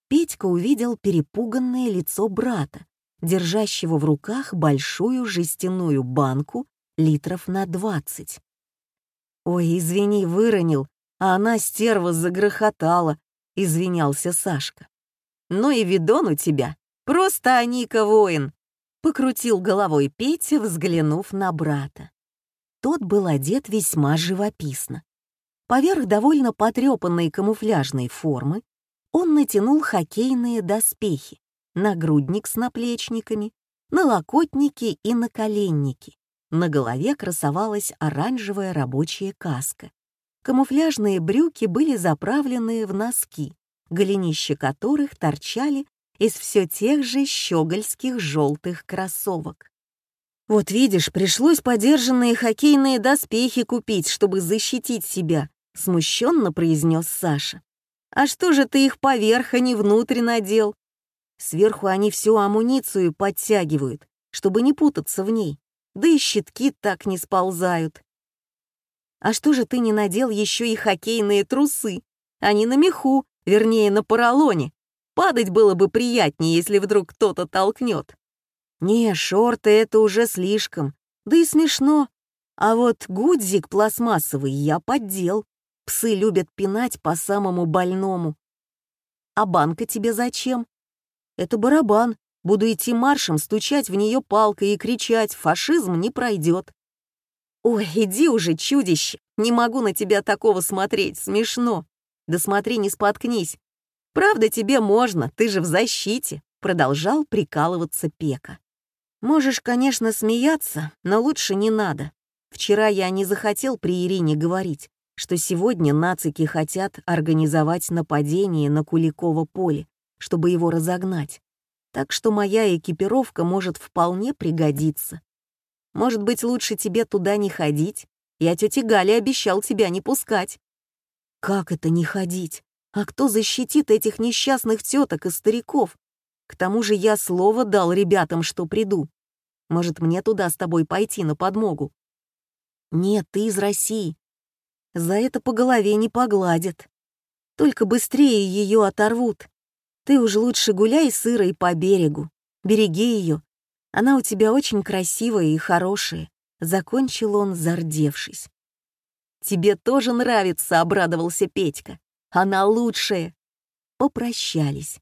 A: Петька увидел перепуганное лицо брата, держащего в руках большую жестяную банку литров на двадцать. «Ой, извини, выронил, а она стерва загрохотала», — извинялся Сашка. «Ну и видон у тебя, просто Аника воин», — покрутил головой Петя, взглянув на брата. Тот был одет весьма живописно. Поверх довольно потрепанной камуфляжной формы он натянул хоккейные доспехи, нагрудник с наплечниками, налокотники и наколенники. На голове красовалась оранжевая рабочая каска. Камуфляжные брюки были заправлены в носки, голенища которых торчали из все тех же щегольских желтых кроссовок. «Вот видишь, пришлось подержанные хоккейные доспехи купить, чтобы защитить себя», — смущенно произнес Саша. «А что же ты их поверх, а не внутрь надел?» Сверху они всю амуницию подтягивают, чтобы не путаться в ней да и щитки так не сползают. А что же ты не надел еще и хоккейные трусы? Они на меху, вернее, на поролоне. Падать было бы приятнее, если вдруг кто-то толкнет. Не, шорты — это уже слишком, да и смешно. А вот гудзик пластмассовый я поддел. Псы любят пинать по самому больному. А банка тебе зачем? Это барабан, Буду идти маршем, стучать в нее палкой и кричать «фашизм не пройдет». «Ой, иди уже, чудище! Не могу на тебя такого смотреть, смешно. Да смотри, не споткнись. Правда, тебе можно, ты же в защите», — продолжал прикалываться Пека. «Можешь, конечно, смеяться, но лучше не надо. Вчера я не захотел при Ирине говорить, что сегодня нацики хотят организовать нападение на Куликово поле, чтобы его разогнать так что моя экипировка может вполне пригодиться. Может быть, лучше тебе туда не ходить? Я тете Гале обещал тебя не пускать». «Как это не ходить? А кто защитит этих несчастных теток и стариков? К тому же я слово дал ребятам, что приду. Может, мне туда с тобой пойти на подмогу?» «Нет, ты из России. За это по голове не погладят. Только быстрее ее оторвут. Ты уж лучше гуляй с Ирой по берегу, береги ее. Она у тебя очень красивая и хорошая», — закончил он, зардевшись. «Тебе тоже нравится», — обрадовался Петька. «Она лучшая». Попрощались.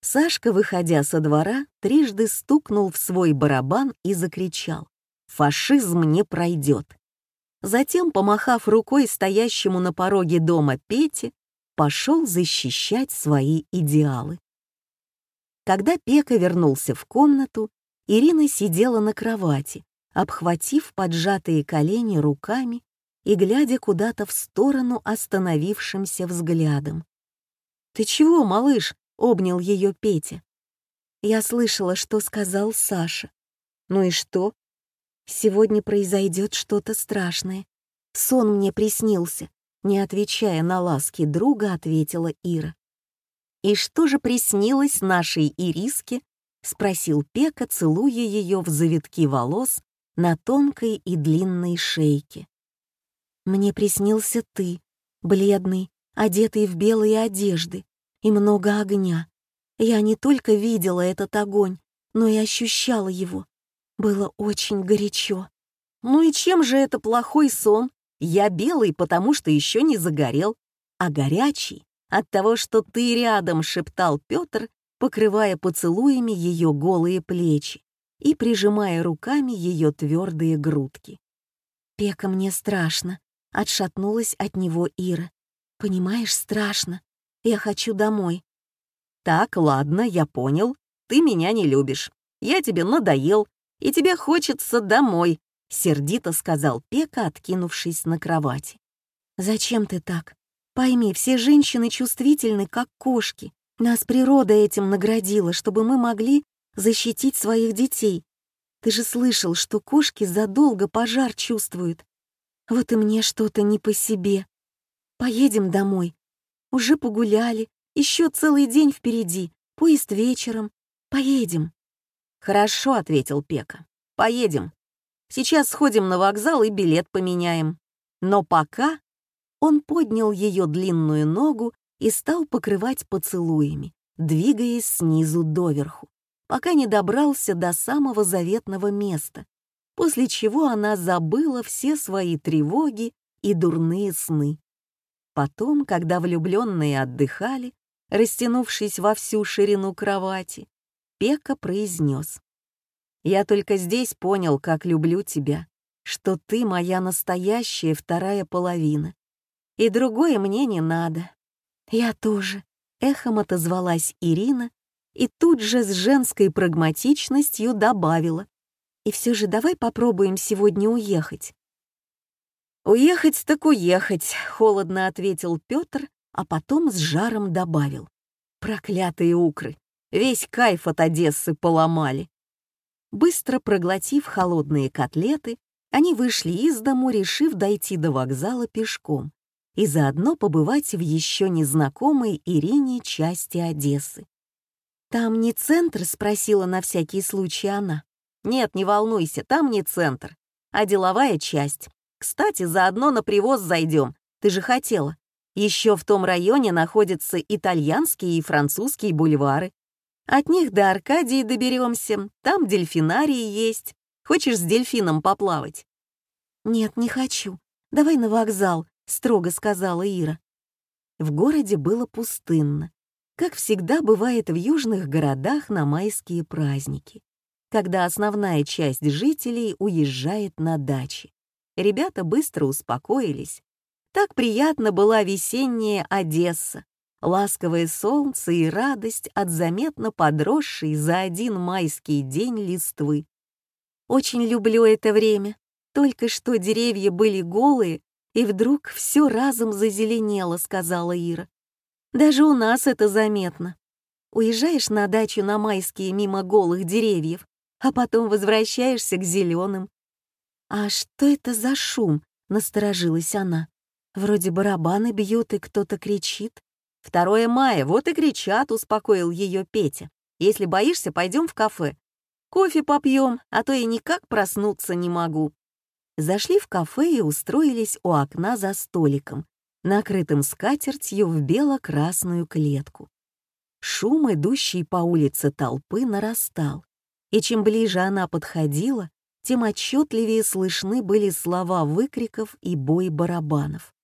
A: Сашка, выходя со двора, трижды стукнул в свой барабан и закричал «Фашизм не пройдет». Затем, помахав рукой стоящему на пороге дома Пете, пошел защищать свои идеалы. Когда Пека вернулся в комнату, Ирина сидела на кровати, обхватив поджатые колени руками и глядя куда-то в сторону остановившимся взглядом. «Ты чего, малыш?» — обнял ее Петя. Я слышала, что сказал Саша. Ну и что? Сегодня произойдет что-то страшное. Сон мне приснился. Не отвечая на ласки друга, ответила Ира. «И что же приснилось нашей Ириске?» — спросил Пека, целуя ее в завитки волос на тонкой и длинной шейке. «Мне приснился ты, бледный, одетый в белые одежды, и много огня. Я не только видела этот огонь, но и ощущала его. Было очень горячо. Ну и чем же это плохой сон? Я белый, потому что еще не загорел, а горячий от того, что ты рядом, шептал Петр, покрывая поцелуями ее голые плечи и прижимая руками ее твердые грудки. «Пека, мне страшно», — отшатнулась от него Ира. «Понимаешь, страшно. Я хочу домой». «Так, ладно, я понял. Ты меня не любишь. Я тебе надоел, и тебе хочется домой», — сердито сказал Пека, откинувшись на кровати. «Зачем ты так? Пойми, все женщины чувствительны, как кошки. Нас природа этим наградила, чтобы мы могли защитить своих детей. Ты же слышал, что кошки задолго пожар чувствуют. Вот и мне что-то не по себе. Поедем домой. Уже погуляли, еще целый день впереди, поезд вечером. Поедем. Хорошо, ответил Пека. Поедем. Сейчас сходим на вокзал и билет поменяем. Но пока он поднял ее длинную ногу и стал покрывать поцелуями, двигаясь снизу доверху, пока не добрался до самого заветного места, после чего она забыла все свои тревоги и дурные сны. Потом, когда влюбленные отдыхали, растянувшись во всю ширину кровати, Пека произнес. «Я только здесь понял, как люблю тебя, что ты моя настоящая вторая половина. И другое мне не надо». «Я тоже», — эхом отозвалась Ирина и тут же с женской прагматичностью добавила. «И все же давай попробуем сегодня уехать». «Уехать так уехать», — холодно ответил Петр, а потом с жаром добавил. «Проклятые укры! Весь кайф от Одессы поломали!» Быстро проглотив холодные котлеты, они вышли из дому, решив дойти до вокзала пешком и заодно побывать в еще незнакомой Ирине части Одессы. «Там не центр?» — спросила на всякий случай она. «Нет, не волнуйся, там не центр, а деловая часть. Кстати, заодно на привоз зайдем. Ты же хотела. Еще в том районе находятся итальянские и французские бульвары. От них до Аркадии доберемся, там дельфинарии есть. Хочешь с дельфином поплавать?» «Нет, не хочу. Давай на вокзал», — строго сказала Ира. В городе было пустынно как всегда бывает в южных городах на майские праздники, когда основная часть жителей уезжает на дачи. Ребята быстро успокоились. Так приятно была весенняя Одесса, ласковое солнце и радость от заметно подросшей за один майский день листвы. Очень люблю это время. Только что деревья были голые, и вдруг все разом зазеленело, сказала Ира. Даже у нас это заметно. Уезжаешь на дачу на майские мимо голых деревьев, а потом возвращаешься к зеленым. «А что это за шум?» — насторожилась она. «Вроде барабаны бьют, и кто-то кричит». «Второе мая, вот и кричат», — успокоил ее Петя. «Если боишься, пойдем в кафе. Кофе попьем, а то я никак проснуться не могу». Зашли в кафе и устроились у окна за столиком, накрытым скатертью в бело-красную клетку. Шум, идущий по улице толпы, нарастал, и чем ближе она подходила, тем отчетливее слышны были слова выкриков и бой барабанов.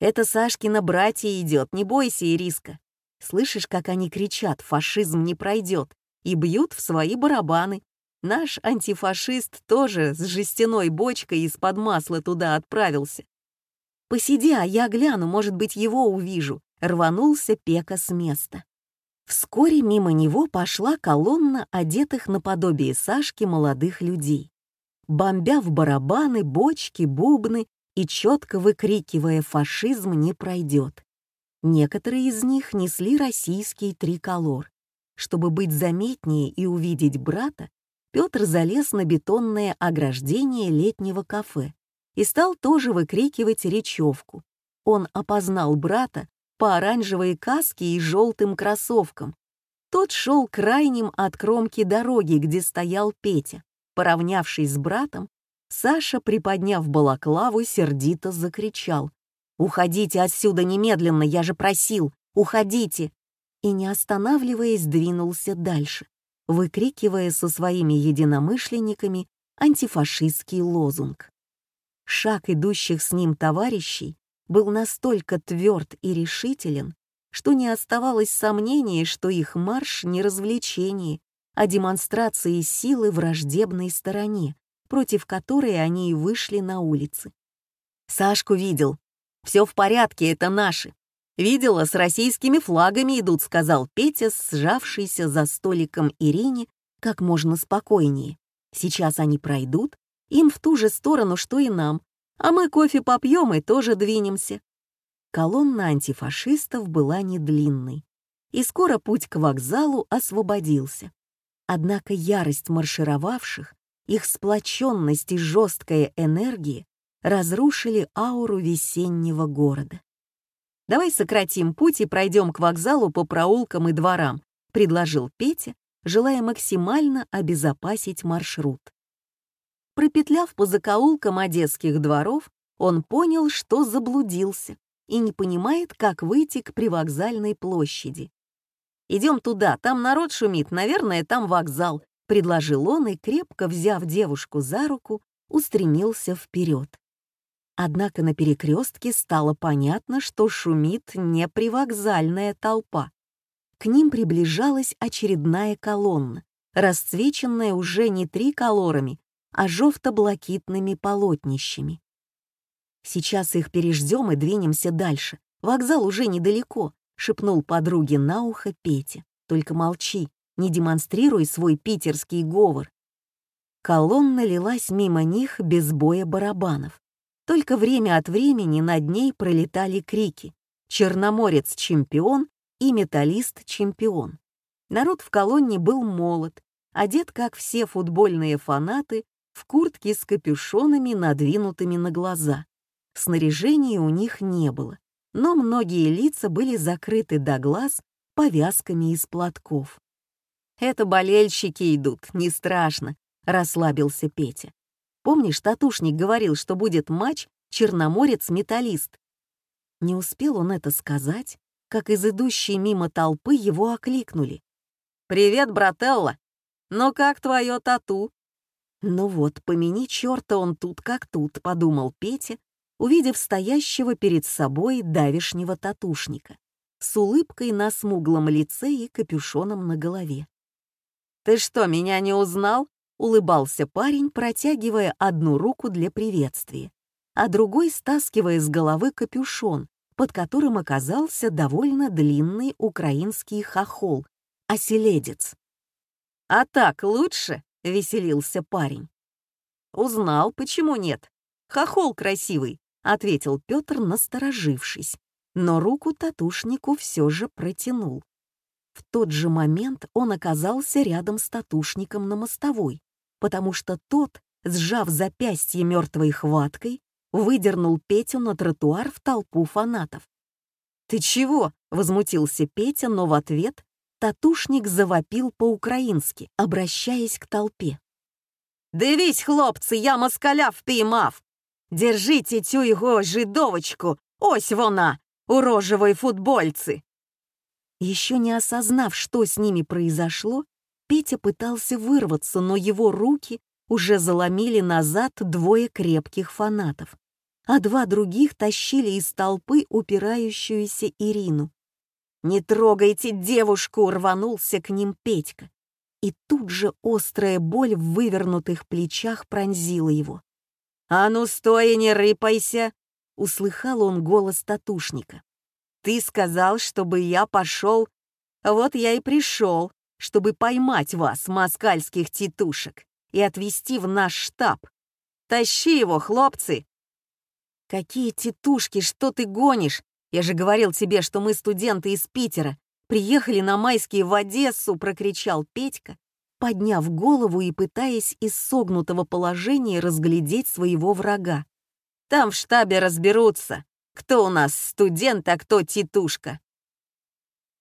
A: «Это Сашкина братья идет, не бойся, Ириска!» Слышишь, как они кричат «фашизм не пройдет» и бьют в свои барабаны. Наш антифашист тоже с жестяной бочкой из-под масла туда отправился. «Посиди, а я гляну, может быть, его увижу», — рванулся Пека с места. Вскоре мимо него пошла колонна одетых наподобие Сашки молодых людей. Бомбя в барабаны, бочки, бубны и четко выкрикивая «фашизм не пройдет». Некоторые из них несли российский триколор. Чтобы быть заметнее и увидеть брата, Петр залез на бетонное ограждение летнего кафе и стал тоже выкрикивать речевку. Он опознал брата по оранжевой каске и желтым кроссовкам. Тот шел крайним от кромки дороги, где стоял Петя. Поравнявшись с братом, Саша, приподняв балаклаву, сердито закричал. «Уходите отсюда немедленно, я же просил! Уходите!» И, не останавливаясь, двинулся дальше, выкрикивая со своими единомышленниками антифашистский лозунг. Шаг идущих с ним товарищей был настолько тверд и решителен, что не оставалось сомнений, что их марш не развлечение, а демонстрация силы враждебной стороне, против которой они и вышли на улицы. Сашку видел. «Все в порядке, это наши. Видела, с российскими флагами идут», — сказал Петя, сжавшийся за столиком Ирине как можно спокойнее. «Сейчас они пройдут, им в ту же сторону, что и нам, а мы кофе попьем и тоже двинемся. Колонна антифашистов была не длинной, и скоро путь к вокзалу освободился. Однако ярость маршировавших, их сплоченность и жесткая энергия разрушили ауру весеннего города. «Давай сократим путь и пройдем к вокзалу по проулкам и дворам», — предложил Петя, желая максимально обезопасить маршрут. Пропетляв по закоулкам одесских дворов, он понял, что заблудился и не понимает, как выйти к привокзальной площади. «Идем туда, там народ шумит, наверное, там вокзал», — предложил он и, крепко взяв девушку за руку, устремился вперед. Однако на перекрестке стало понятно, что шумит не привокзальная толпа. К ним приближалась очередная колонна, расцвеченная уже не триколорами, а жовто-блакитными полотнищами. «Сейчас их переждем и двинемся дальше. Вокзал уже недалеко», — шепнул подруге на ухо Петя. «Только молчи, не демонстрируй свой питерский говор». Колонна лилась мимо них без боя барабанов. Только время от времени над ней пролетали крики «Черноморец-чемпион» и «Металлист-чемпион». Народ в колонне был молод, одет, как все футбольные фанаты, в куртке с капюшонами, надвинутыми на глаза. Снаряжения у них не было, но многие лица были закрыты до глаз повязками из платков. «Это болельщики идут, не страшно», — расслабился Петя. «Помнишь, татушник говорил, что будет матч Черноморец-металлист?» Не успел он это сказать, как из идущей мимо толпы его окликнули. «Привет, брателла! Ну как твое тату?» «Ну вот, помяни черта он тут как тут», — подумал Петя, увидев стоящего перед собой давишнего татушника с улыбкой на смуглом лице и капюшоном на голове. «Ты что, меня не узнал?» — улыбался парень, протягивая одну руку для приветствия, а другой стаскивая с головы капюшон, под которым оказался довольно длинный украинский хохол, оселедец. «А так лучше?» — веселился парень. «Узнал, почему нет? Хохол красивый, — ответил Петр, насторожившись, но руку татушнику все же протянул. В тот же момент он оказался рядом с татушником на мостовой, потому что тот, сжав запястье мертвой хваткой, выдернул Петю на тротуар в толпу фанатов. «Ты чего?» — возмутился Петя, но в ответ татушник завопил по-украински, обращаясь к толпе. «Дивись, хлопцы, я москаля впіймав! Держите цю його жидовочку, ось вона, урожевые футбольцы!» Еще не осознав, что с ними произошло, Петя пытался вырваться, но его руки уже заломили назад двое крепких фанатов, а два других тащили из толпы упирающуюся Ирину. «Не трогайте девушку!» — рванулся к ним Петька. И тут же острая боль в вывернутых плечах пронзила его. «А ну, стой и не рыпайся!» — услыхал он голос татушника. «Ты сказал, чтобы я пошел. Вот я и пришел, чтобы поймать вас, москальских титушек, и отвезти в наш штаб. Тащи его, хлопцы!» «Какие титушки, что ты гонишь? Я же говорил тебе, что мы студенты из Питера. Приехали на майские в Одессу!» — прокричал Петька, подняв голову и пытаясь из согнутого положения разглядеть своего врага. «Там в штабе разберутся, кто у нас студент, а кто титушка».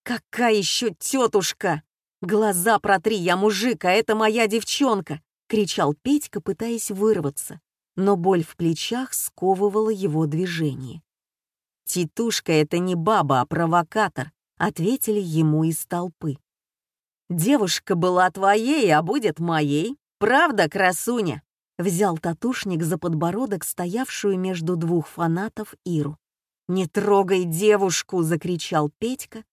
A: «Какая еще тетушка? Глаза протри, я мужик, а это моя девчонка!» — кричал Петька, пытаясь вырваться, но боль в плечах сковывала его движение. «Титушка — это не баба, а провокатор», — ответили ему из толпы. Девушка была твоей, а будет моей. Правда, красуня?» Взял татушник за подбородок стоявшую между двух фанатов Иру. «Не трогай девушку!» — закричал Петька,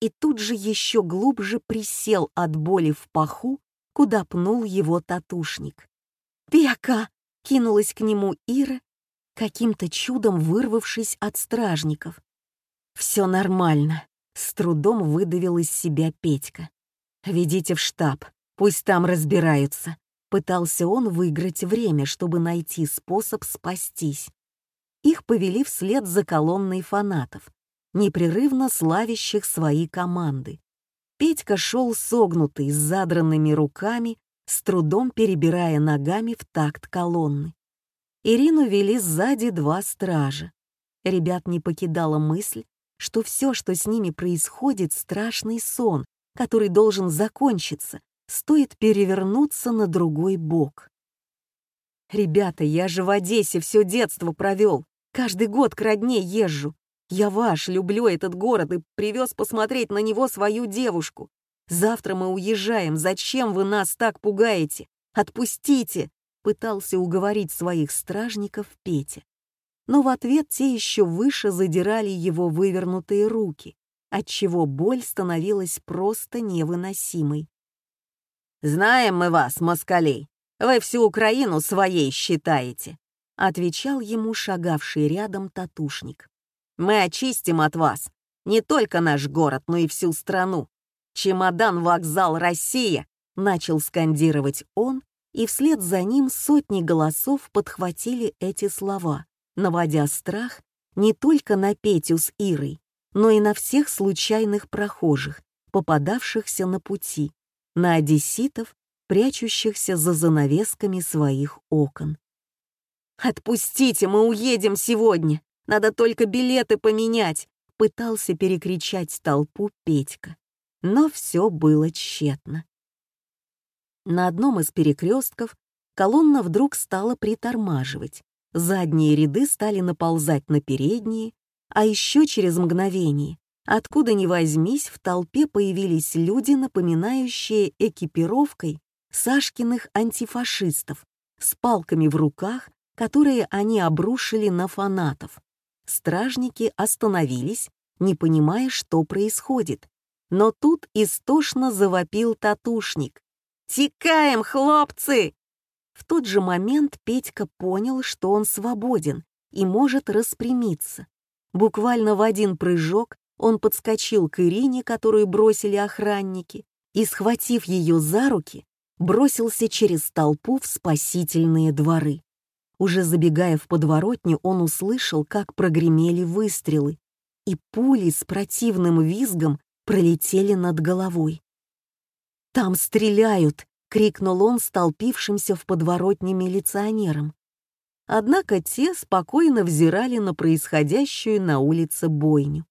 A: и тут же еще глубже присел от боли в паху, куда пнул его татушник. «Пека!» — кинулась к нему Ира, каким-то чудом вырвавшись от стражников. «Все нормально», — с трудом выдавил из себя Петька. «Ведите в штаб, пусть там разбираются». Пытался он выиграть время, чтобы найти способ спастись. Их повели вслед за колонной фанатов, непрерывно славящих свои команды. Петька шел согнутый, с задранными руками, с трудом перебирая ногами в такт колонны. Ирину вели сзади два стража. Ребят не покидала мысль, что все, что с ними происходит, страшный сон, который должен закончиться, стоит перевернуться на другой бок. «Ребята, я же в Одессе все детство провел. Каждый год к родне езжу. Я ваш, люблю этот город и привез посмотреть на него свою девушку. Завтра мы уезжаем. Зачем вы нас так пугаете? Отпустите!» Пытался уговорить своих стражников Петя. но в ответ те еще выше задирали его вывернутые руки, отчего боль становилась просто невыносимой.
B: «Знаем мы вас, москалей, вы всю Украину своей считаете», отвечал ему шагавший рядом татушник. «Мы очистим от вас не только наш город, но и всю страну. Чемодан-вокзал Россия!» начал скандировать он, и вслед за ним сотни голосов подхватили эти слова, наводя страх не только на Петю с Ирой, но и на всех случайных прохожих, попадавшихся на пути, на одесситов, прячущихся за занавесками своих окон. «Отпустите, мы уедем сегодня! Надо только билеты поменять!» пытался перекричать толпу Петька. Но все было тщетно. На одном из перекрестков колонна вдруг стала притормаживать. Задние ряды стали наползать на передние, а еще через мгновение, откуда ни возьмись, в толпе появились люди, напоминающие экипировкой Сашкиных антифашистов, с палками в руках, которые они обрушили на фанатов. Стражники остановились, не понимая, что происходит. Но тут истошно завопил татушник. «Текаем, хлопцы!» В тот же момент Петька понял, что он свободен и может распрямиться. Буквально в один прыжок он подскочил к Ирине, которую бросили охранники, и, схватив ее за руки, бросился через толпу в спасительные дворы. Уже забегая в подворотню, он услышал, как прогремели выстрелы, и пули с противным визгом пролетели над головой. «Там стреляют!» — крикнул он столпившимся в подворотне милиционерам. Однако те спокойно взирали на происходящую на улице бойню.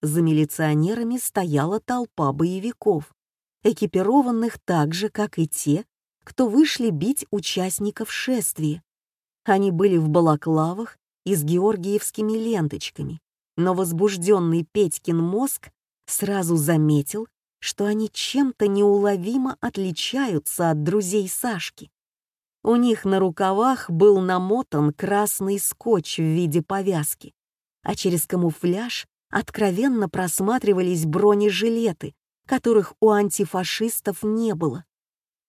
B: За милиционерами стояла толпа боевиков, экипированных так же, как и те, кто вышли бить участников шествия. Они были в балаклавах и с георгиевскими ленточками, но возбужденный Петькин мозг сразу заметил, что они чем-то неуловимо отличаются от друзей Сашки. У них на рукавах был намотан красный скотч в виде повязки, а через камуфляж откровенно просматривались бронежилеты, которых у антифашистов не было.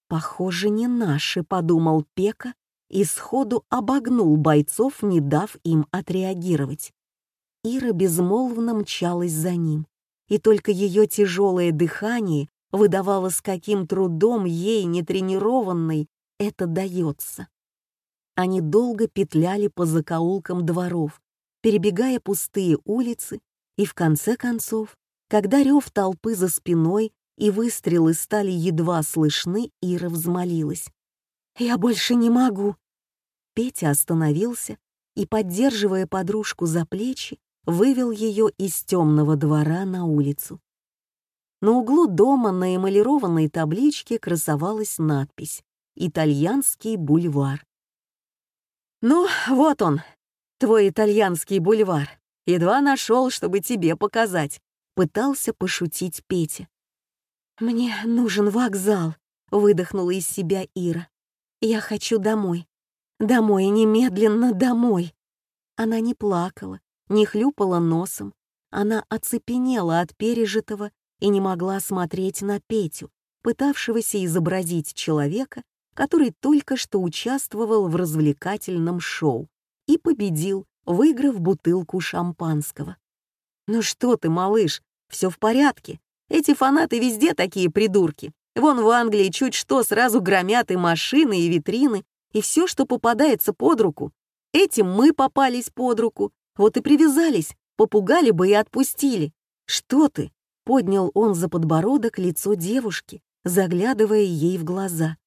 B: «Похоже, не наши», — подумал Пека и сходу обогнул бойцов, не дав им отреагировать. Ира безмолвно мчалась за ним, и только ее тяжелое дыхание выдавало, с каким трудом ей, нетренированной, это дается. Они долго петляли по закоулкам дворов, перебегая пустые улицы, и в конце концов, когда рев толпы за спиной и выстрелы стали едва слышны, Ира взмолилась. «Я больше не могу!» Петя остановился и, поддерживая подружку за плечи, вывел ее из темного двора на улицу. На углу дома на эмалированной табличке красовалась надпись итальянский бульвар. «Ну, вот он, твой итальянский бульвар. Едва нашел, чтобы тебе показать», — пытался пошутить Петя. «Мне нужен вокзал», — выдохнула из себя Ира. «Я хочу домой. Домой, немедленно домой». Она не плакала, не хлюпала носом. Она оцепенела от пережитого и не могла смотреть на Петю, пытавшегося изобразить человека, который только что участвовал в развлекательном шоу и победил, выиграв бутылку шампанского. «Ну что ты, малыш, все в порядке. Эти фанаты везде такие придурки. Вон в Англии чуть что сразу громят и машины, и витрины, и все, что попадается под руку. Этим мы попались под руку, вот и привязались, попугали бы и отпустили. Что ты?» — поднял он за подбородок лицо девушки, заглядывая ей в глаза.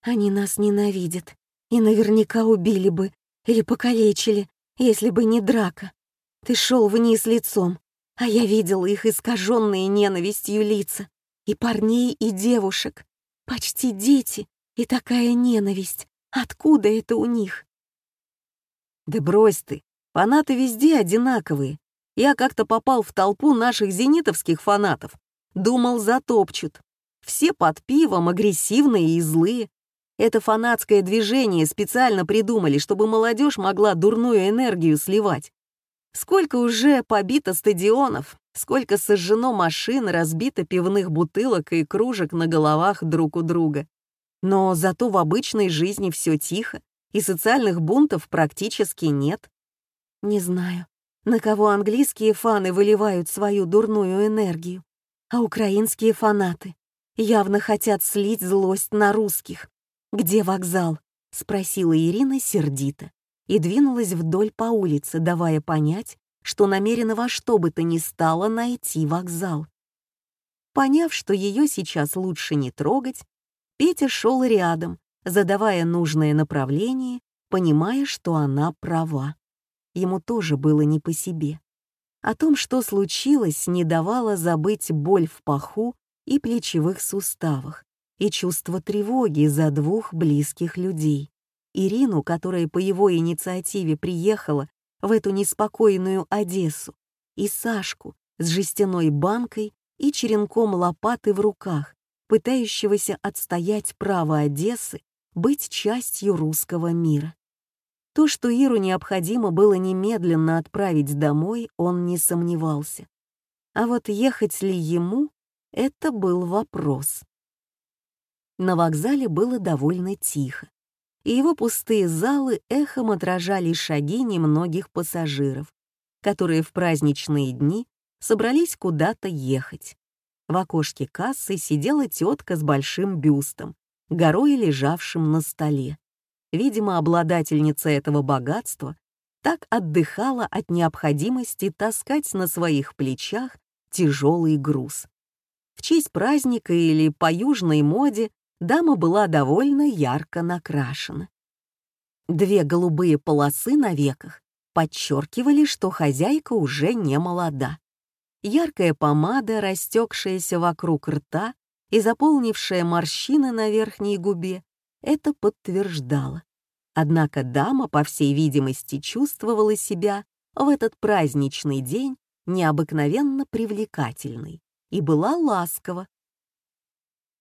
B: Они нас ненавидят и наверняка убили бы или покалечили, если бы не драка. Ты шел вниз лицом, а я видел их искаженные ненавистью лица, и парней, и девушек, почти дети, и такая ненависть. Откуда это у них? Да брось ты, фанаты везде одинаковые. Я как-то попал в толпу наших зенитовских фанатов. Думал, затопчут. Все под пивом, агрессивные и злые.
A: Это фанатское движение специально придумали, чтобы молодежь могла дурную энергию сливать. Сколько уже побито стадионов, сколько сожжено машин, разбито пивных бутылок и кружек на головах друг у друга. Но зато в обычной жизни все тихо, и социальных бунтов практически нет. Не знаю, на кого английские фаны выливают свою дурную энергию, а украинские фанаты явно хотят слить злость на русских. «Где вокзал?» — спросила Ирина сердито и двинулась вдоль по улице, давая понять, что намерена во что бы то ни стало найти вокзал. Поняв, что ее сейчас лучше не трогать, Петя шел рядом, задавая нужное направление, понимая, что она права. Ему тоже было не по себе. О том, что случилось, не давало забыть боль в паху и плечевых суставах, и чувство тревоги за двух близких людей. Ирину, которая по его инициативе приехала в эту неспокойную Одессу, и Сашку с жестяной банкой и черенком лопаты в руках, пытающегося отстоять право Одессы быть частью русского мира. То, что Иру необходимо было немедленно отправить домой, он не сомневался. А вот ехать ли ему — это был вопрос. На вокзале было довольно тихо, и его пустые залы эхом отражали шаги немногих пассажиров, которые в праздничные дни собрались куда-то ехать. В окошке кассы сидела тетка с большим бюстом, горой лежавшим на столе. Видимо, обладательница этого богатства так отдыхала от необходимости таскать на своих плечах тяжелый груз. В честь праздника или по южной моде дама была довольно ярко накрашена. Две голубые полосы на веках подчеркивали, что хозяйка уже не молода. Яркая помада, растекшаяся вокруг рта, и заполнившая морщины на верхней губе, это подтверждало. Однако дама, по всей видимости, чувствовала себя в этот праздничный день необыкновенно привлекательной и была ласкова.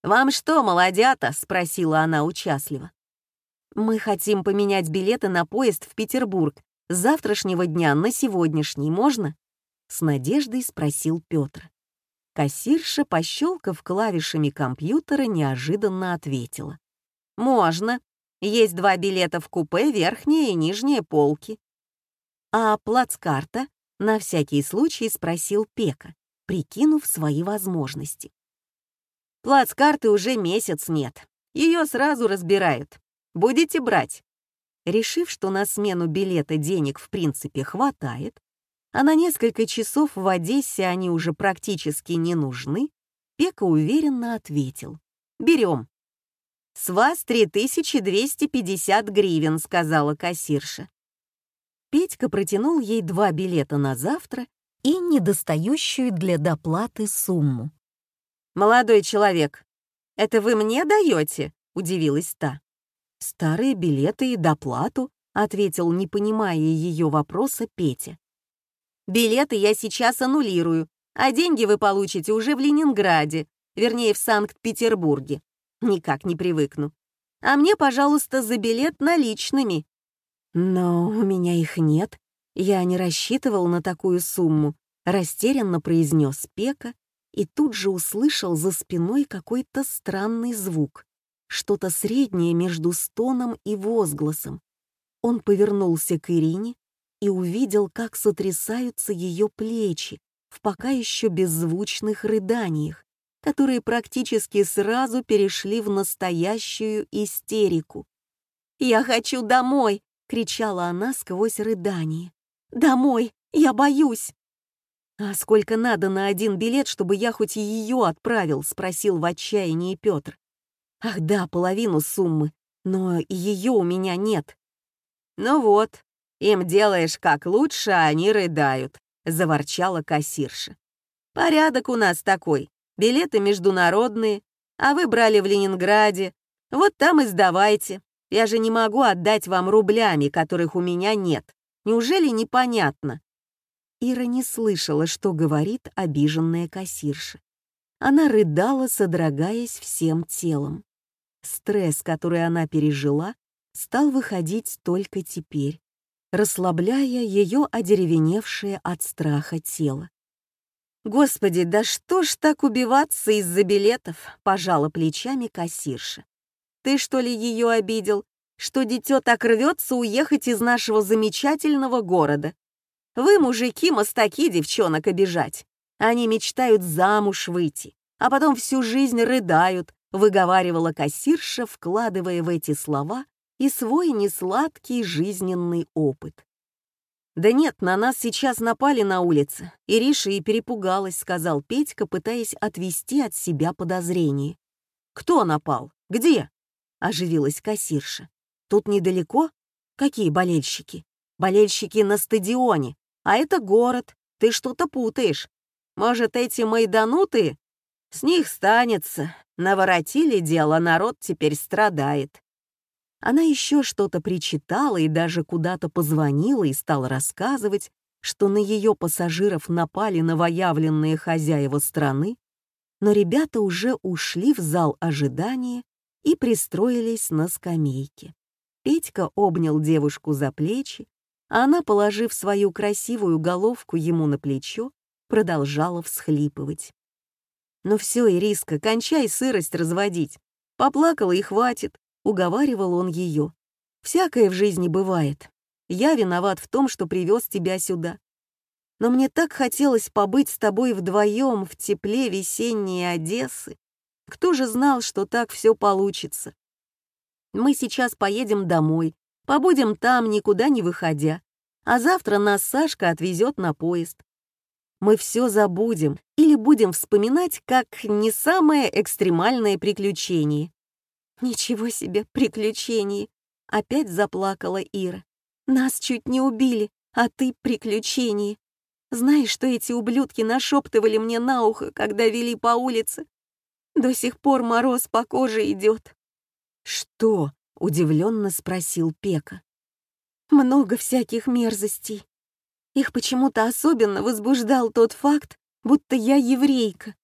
A: «Вам что, молодята?» — спросила она участливо. «Мы хотим поменять билеты на поезд в Петербург с завтрашнего дня на сегодняшний, можно?» — с надеждой спросил Петр. Кассирша, пощелкав клавишами компьютера, неожиданно ответила. «Можно. Есть два билета в купе, верхние и нижние полки». «А плацкарта?» — на всякий случай спросил Пека, прикинув свои возможности. «Плацкарты уже месяц нет. Ее сразу разбирают. Будете брать?» Решив, что на смену билета денег в принципе хватает, а на несколько часов в Одессе они уже практически не нужны, Пека уверенно ответил. «Берем». «С вас 3250 гривен», — сказала кассирша. Петька протянул ей два билета на завтра и недостающую для доплаты сумму. «Молодой человек, это вы мне даете?» — удивилась та. «Старые билеты и доплату», — ответил, не понимая ее вопроса, Петя. Билеты я сейчас аннулирую, а деньги вы получите уже в Ленинграде, вернее, в Санкт-Петербурге. Никак не привыкну. А мне, пожалуйста, за билет наличными». «Но у меня их нет. Я не рассчитывал на такую сумму», — растерянно произнес Пека и тут же услышал за спиной какой-то странный звук, что-то среднее между стоном и возгласом. Он повернулся к Ирине, и увидел, как сотрясаются ее плечи в пока еще беззвучных рыданиях, которые практически сразу перешли в настоящую истерику. «Я хочу домой!» — кричала она сквозь рыдание. «Домой! Я боюсь!» «А сколько надо на один билет, чтобы я хоть ее отправил?» — спросил в отчаянии Петр. «Ах да, половину суммы, но ее у меня нет». «Ну вот, им делаешь как лучше, а они рыдают», — заворчала кассирша. «Порядок у нас такой. Билеты международные, а вы брали в Ленинграде. Вот там и сдавайте. Я же не могу отдать вам рублями, которых у меня нет. Неужели непонятно?» Ира не слышала, что говорит обиженная кассирша. Она рыдала, содрогаясь всем телом. Стресс, который она пережила, стал выходить только теперь, расслабляя ее одеревеневшее от страха тело.
B: «Господи, да что ж так убиваться из-за билетов?» — пожала плечами кассирша. «Ты что ли ее обидел, что дитё так рвется уехать из нашего замечательного города? Вы, мужики, мастаки девчонок обижать. Они мечтают замуж выйти, а потом всю жизнь рыдают, выговаривала кассирша, вкладывая в эти слова и свой несладкий жизненный опыт. «Да нет, на нас сейчас напали на улице. Ириша и перепугалась», — сказал Петька, пытаясь отвести от себя подозрение. «Кто напал? Где?» — оживилась кассирша. «Тут недалеко? Какие болельщики? Болельщики на стадионе. А это город. Ты что-то путаешь. Может, эти майданутые? С них станется. Наворотили дело, народ теперь страдает. Она еще что-то причитала и даже куда-то позвонила и стала рассказывать, что на ее пассажиров напали новоявленные хозяева страны, но ребята уже ушли в зал ожидания и пристроились на скамейке. Петька обнял девушку за плечи, а она, положив свою красивую головку ему на плечо, продолжала всхлипывать. «Ну все, Ириска, кончай сырость разводить. Поплакала и хватит уговаривал он ее. «Всякое в жизни бывает. Я виноват в том, что привез тебя сюда. Но мне так хотелось побыть с тобой вдвоем в тепле весенней Одессы. Кто же знал, что так все получится? Мы сейчас поедем домой, побудем там, никуда не выходя, а завтра нас Сашка отвезет на поезд. Мы все забудем или будем вспоминать как не самое экстремальное приключение. «Ничего себе приключений!» — опять заплакала Ира. «Нас чуть не убили, а ты приключений. Знаешь, что эти ублюдки нашептывали мне на ухо, когда вели по улице? До сих пор мороз по коже идет». «Что?» — удивленно спросил Пека. «Много всяких мерзостей. Их почему-то особенно возбуждал тот факт, будто я еврейка.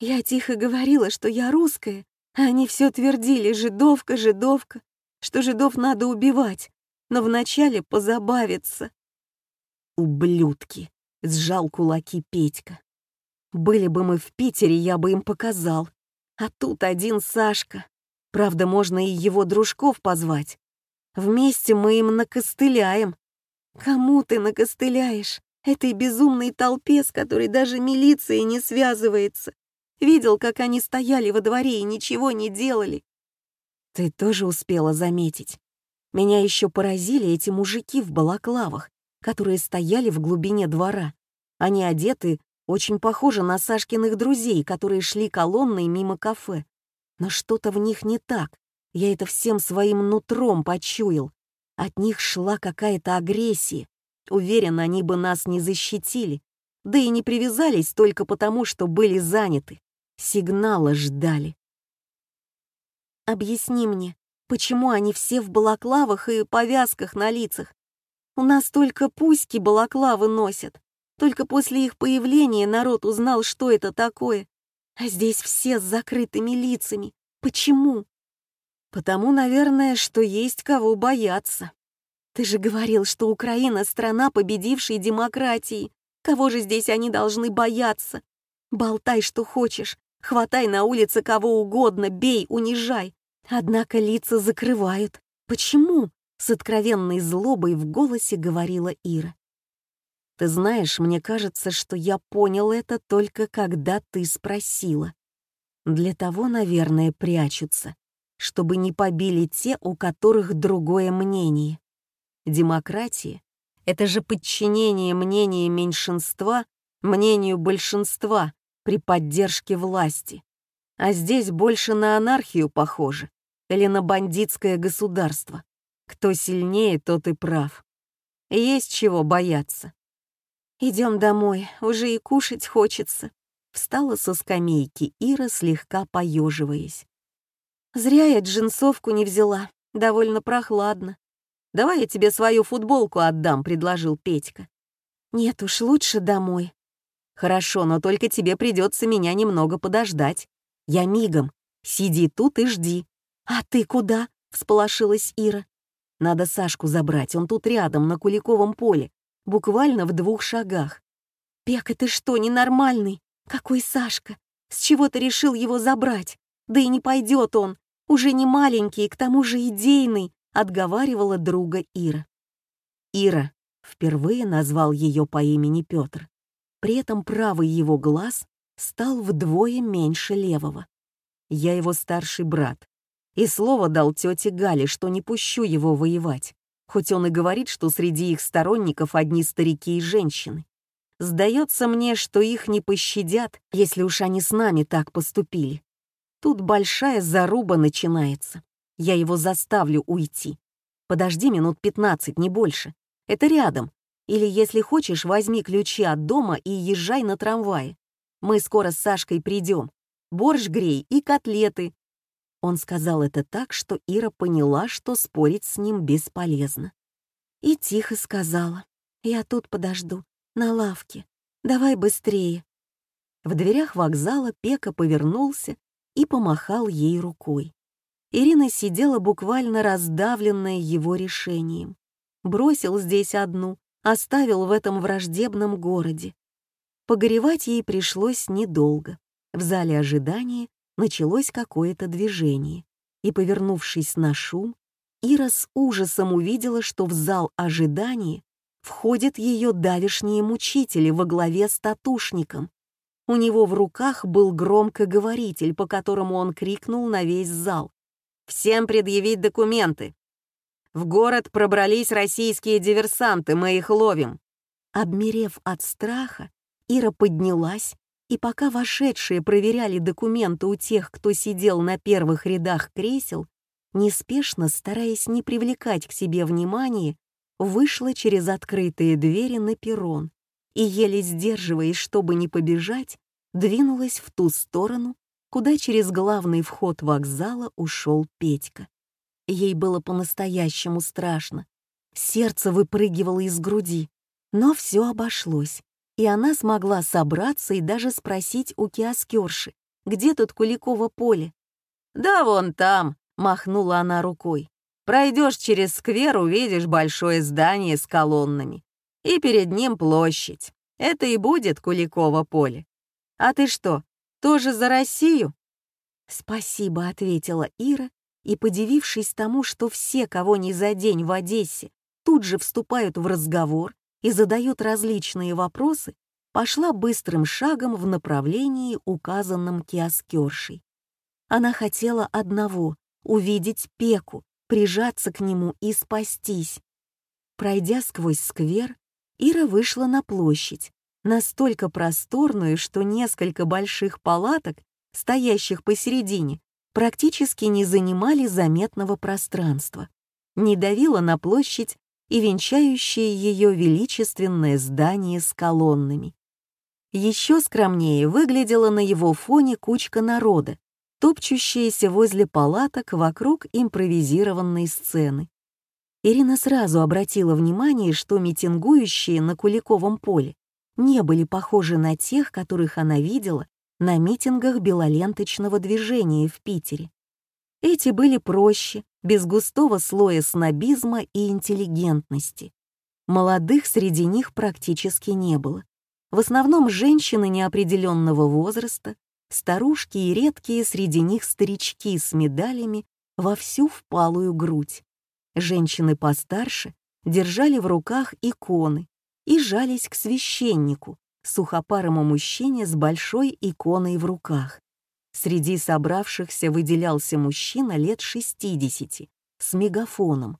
B: Я тихо говорила, что я русская, они все твердили «жидовка, жидовка», что жидов надо убивать, но вначале позабавиться. «Ублюдки!» — сжал кулаки Петька. «Были бы мы в Питере, я бы им показал. А тут один Сашка. Правда, можно и его дружков позвать. Вместе мы им накостыляем. Кому ты накостыляешь? Этой безумной толпе, с которой даже милиция не связывается. Видел, как они стояли во дворе и ничего не делали. Ты тоже успела заметить. Меня еще поразили эти мужики в балаклавах, которые стояли в глубине двора. Они одеты очень похоже на Сашкиных друзей, которые шли колонной мимо кафе. Но что-то в них не так. Я это всем своим нутром почуял. От них шла какая-то агрессия. Уверен, они бы нас не защитили. Да и не привязались только потому, что были заняты. Сигнала ждали. «Объясни мне, почему они все в балаклавах и повязках на лицах? У нас только пуськи балаклавы носят. Только после их появления народ узнал, что это такое. А здесь все с закрытыми лицами. Почему? Потому, наверное, что есть кого бояться. Ты же говорил, что Украина — страна победившей демократии. Кого же здесь они должны бояться? Болтай, что хочешь, Хватай на улице кого угодно, бей, унижай. Однако лица закрывают. Почему? С откровенной злобой в голосе говорила Ира. Ты знаешь, мне кажется, что я понял это только когда ты спросила. Для того, наверное, прячутся, чтобы не побили те, у которых другое мнение. Демократия — это же подчинение мнения меньшинства мнению большинства, при поддержке власти. А здесь больше на анархию похоже или на бандитское государство. Кто сильнее, тот и прав. Есть чего бояться. Идем домой, уже и кушать хочется. Встала со скамейки Ира, слегка поеживаясь. Зря я джинсовку не взяла, довольно прохладно. «Давай я тебе свою футболку отдам», — предложил Петька. «Нет уж, лучше домой. «Хорошо, но только тебе придется меня немного подождать. Я мигом. Сиди тут и жди.
A: «А ты куда?» — всполошилась Ира. «Надо Сашку забрать, он тут рядом, на Куликовом поле, буквально в двух шагах». «Пека, ты что, ненормальный? Какой Сашка? С чего ты решил его забрать? Да и не пойдет он, уже не маленький, и к тому же идейный», — отговаривала друга Ира. Ира впервые назвал ее по имени Петр. При этом правый его глаз стал вдвое меньше левого. Я его старший брат. И слово дал тете Гале, что не пущу его воевать, хоть он и говорит, что среди их сторонников одни старики и женщины. Сдается мне, что их не пощадят, если уж они с нами так поступили. Тут большая заруба начинается. Я его заставлю уйти. Подожди минут пятнадцать, не больше. Это рядом. Или, если хочешь, возьми ключи от дома и езжай на трамвае. Мы скоро с Сашкой придем. Борщ грей и котлеты». Он сказал это так, что Ира поняла, что спорить с ним бесполезно. И тихо сказала, «Я тут подожду, на лавке. Давай быстрее». В дверях вокзала Пека повернулся и помахал ей рукой. Ирина сидела буквально раздавленная его решением. Бросил здесь одну, оставил в этом враждебном городе. Погоревать ей пришлось недолго. В зале ожидания началось какое-то движение, и, повернувшись на шум, Ира с ужасом увидела, что в зал ожидания входят ее давишние мучители во главе с татушником. У него в руках был громкоговоритель, по которому он крикнул на весь зал. «Всем предъявить документы! В город пробрались российские диверсанты, мы их ловим!» Обмерев от страха, Ира поднялась, и пока вошедшие проверяли документы у тех, кто сидел на первых рядах кресел, неспешно, стараясь не привлекать к себе внимания, вышла через открытые двери на перрон и, еле сдерживаясь, чтобы не побежать, двинулась в ту сторону, куда через главный вход вокзала ушел Петька. Ей было по-настоящему страшно. Сердце выпрыгивало из груди, но все обошлось и она смогла собраться и даже спросить у киоскерши, где тут Куликово поле. «Да вон там», — махнула она рукой. «Пройдешь через сквер, увидишь большое здание с колоннами. И перед ним площадь. Это и будет Куликово поле. А ты что, тоже за Россию?» «Спасибо», — ответила Ира, и, подивившись тому, что все, кого ни за день в Одессе, тут же вступают в разговор, и задают различные вопросы, пошла быстрым шагом в направлении, указанном киоскершей. Она хотела одного — увидеть Пеку, прижаться к нему и спастись. Пройдя сквозь сквер, Ира вышла на площадь, настолько просторную, что несколько больших палаток, стоящих посередине, практически не занимали заметного пространства. Не давила на площадь и венчающее ее величественное здание с колоннами. Еще скромнее выглядела на его фоне кучка народа, топчущаяся возле палаток вокруг импровизированной сцены. Ирина сразу обратила внимание, что митингующие на Куликовом поле не были похожи на тех, которых она видела на митингах белоленточного движения в Питере. Эти были проще, без густого слоя снобизма и интеллигентности. Молодых среди них практически не было. В основном женщины неопределенного возраста, старушки и редкие среди них старички с медалями во всю впалую грудь. Женщины постарше держали в руках иконы и жались к священнику, сухопарому мужчине с большой иконой в руках. Среди собравшихся выделялся мужчина лет 60 с мегафоном.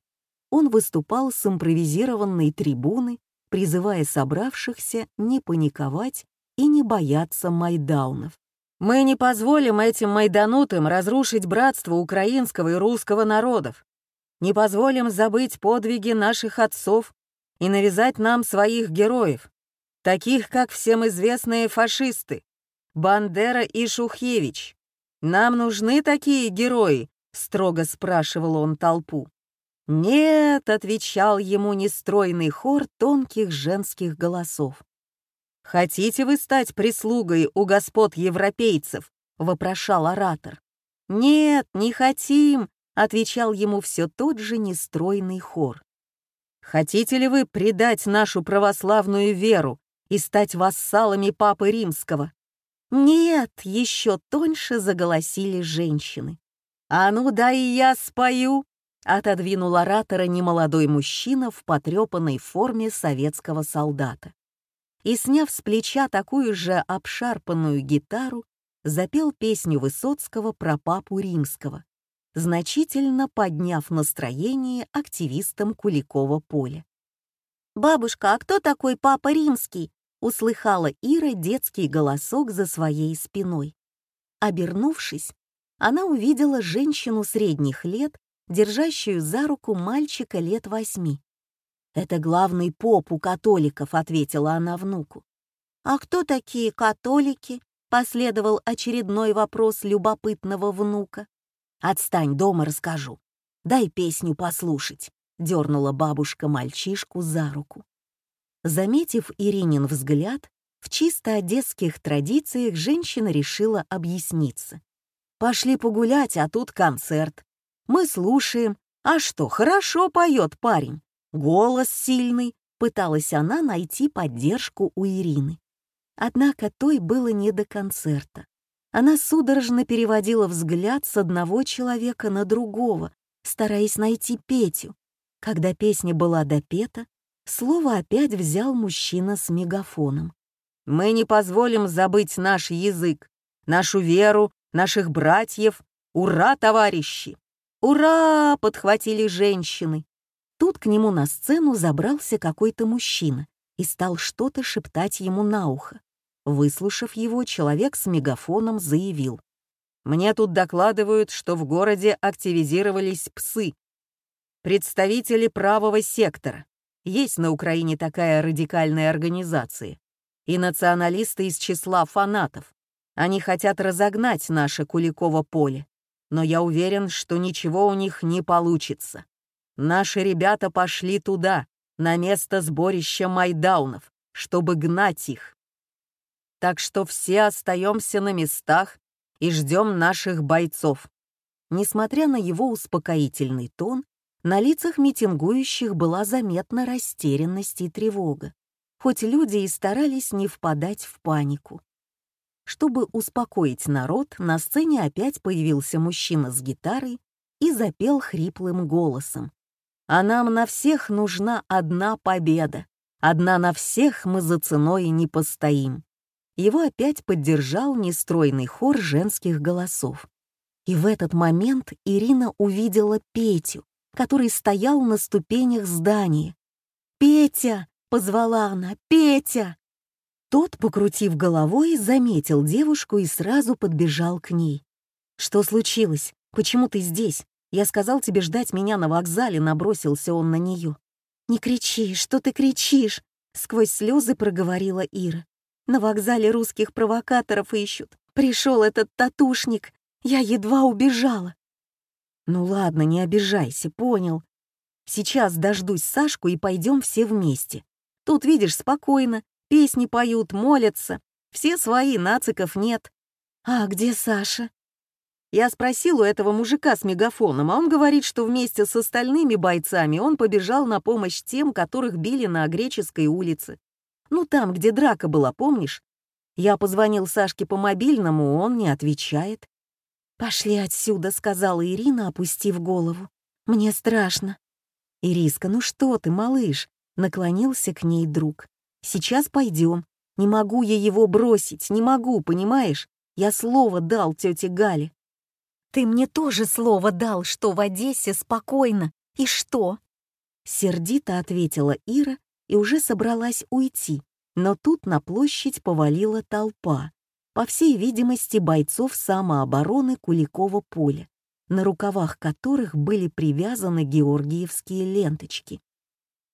A: Он выступал с импровизированной трибуны, призывая собравшихся не паниковать и не бояться майдаунов. «Мы не позволим этим майданутым разрушить братство украинского и русского народов. Не позволим забыть подвиги наших отцов и навязать нам своих героев, таких как всем известные фашисты, Бандера и Шухевич. Нам нужны такие герои?» — строго спрашивал он толпу. «Нет», — отвечал ему нестройный хор тонких женских голосов. «Хотите вы стать прислугой у господ европейцев?» — вопрошал оратор. «Нет, не хотим», отвечал ему все тот же нестройный хор. «Хотите ли вы предать нашу православную веру и стать вассалами Папы Римского?» «Нет!» — еще тоньше заголосили женщины. «А ну да и я спою!» — отодвинул оратора немолодой мужчина в потрепанной форме советского солдата. И, сняв с плеча такую же обшарпанную гитару, запел песню Высоцкого про папу римского, значительно подняв настроение активистам Куликова поля. «Бабушка, а кто такой папа римский?» — услыхала Ира детский голосок за своей спиной. Обернувшись, она увидела женщину средних лет, держащую за руку мальчика лет восьми. «Это главный поп у католиков», — ответила она внуку. «А кто такие католики?» — последовал очередной вопрос любопытного внука. «Отстань, дома расскажу. Дай песню послушать», — дернула бабушка мальчишку за руку. Заметив Иринин взгляд, в чисто одесских традициях женщина решила объясниться. «Пошли погулять, а тут концерт. Мы слушаем. А что, хорошо поет парень. Голос сильный». Пыталась она найти поддержку у Ирины. Однако той было не до концерта. Она судорожно переводила взгляд с одного человека на другого, стараясь найти Петю. Когда песня была допета, слово опять взял мужчина с мегафоном. «Мы не позволим забыть наш язык, нашу веру, наших братьев. Ура, товарищи!» «Ура!» — подхватили женщины. Тут к нему на сцену забрался какой-то мужчина и стал что-то шептать ему на ухо. Выслушав его, человек с мегафоном заявил. «Мне тут докладывают, что в городе активизировались псы. Представители правого сектора. Есть на Украине такая радикальная организация. И националисты из числа фанатов. Они хотят разогнать наше Куликово поле. Но я уверен, что ничего у них не получится. Наши ребята пошли туда, на место сборища майдаунов, чтобы гнать их так что все остаемся на местах и ждем наших бойцов». Несмотря на его успокоительный тон, на лицах митингующих была заметна растерянность и тревога, хоть люди и старались не впадать в панику. Чтобы успокоить народ, на сцене опять появился мужчина с гитарой и запел хриплым голосом. «А нам на всех нужна одна победа. Одна на всех мы за ценой не постоим». Его опять поддержал нестройный хор женских голосов. И в этот момент Ирина увидела Петю, который стоял на ступенях здания. «Петя!» — позвала она. «Петя!» Тот, покрутив головой, заметил девушку и сразу подбежал к ней. «Что случилось? Почему ты здесь? Я сказал тебе ждать меня на вокзале», — набросился он на нее. «Не кричи, что ты кричишь?» — сквозь слезы проговорила Ира. На вокзале русских провокаторов ищут. Пришел этот татушник. Я едва убежала. Ну ладно, не обижайся, понял. Сейчас дождусь Сашку и пойдем все вместе. Тут, видишь, спокойно. Песни поют, молятся. Все свои, нациков нет. А где Саша? Я спросил у этого мужика с мегафоном, а он говорит, что вместе с остальными бойцами он побежал на помощь тем, которых били на Греческой улице. Ну, там, где драка была, помнишь? Я позвонил Сашке по мобильному, он не отвечает. «Пошли отсюда», — сказала Ирина, опустив голову. «Мне страшно». «Ириска, ну что ты, малыш?» — наклонился к ней друг. «Сейчас пойдем. Не могу я его бросить, не могу, понимаешь? Я слово дал тете Гале». «Ты мне тоже слово дал, что в Одессе спокойно. И что?» Сердито ответила Ира и уже собралась уйти, но тут на площадь повалила толпа, по всей видимости, бойцов самообороны Куликова поля, на рукавах которых были привязаны георгиевские ленточки.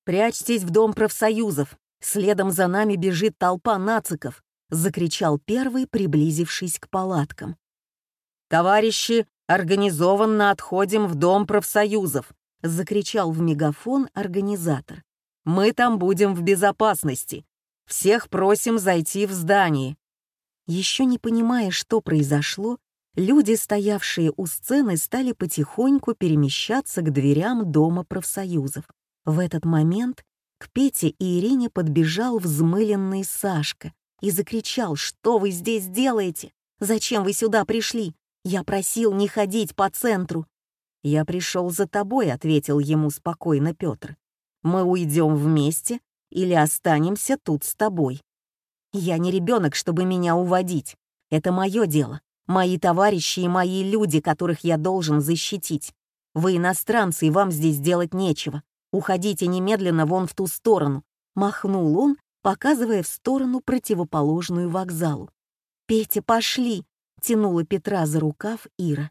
A: «Прячьтесь в дом профсоюзов! Следом за нами бежит толпа нациков!» — закричал первый, приблизившись к палаткам. «Товарищи, организованно отходим в дом профсоюзов!» — закричал в мегафон организатор. Мы там будем в безопасности. Всех просим зайти в здание». Еще не понимая, что произошло, люди, стоявшие у сцены, стали потихоньку перемещаться к дверям Дома профсоюзов. В этот момент к Пете и Ирине подбежал взмыленный Сашка и закричал, «Что вы здесь делаете? Зачем вы сюда пришли? Я просил не ходить по центру». «Я пришел за тобой», — ответил ему спокойно Петр. «Мы уйдем вместе или останемся тут с тобой. Я не ребенок, чтобы меня уводить. Это мое дело. Мои товарищи и мои люди, которых я должен защитить. Вы иностранцы, и вам здесь делать нечего. Уходите немедленно вон в ту сторону. Махнул он, показывая в сторону противоположную вокзалу. «Петя, пошли!» — тянула Петра за рукав Ира.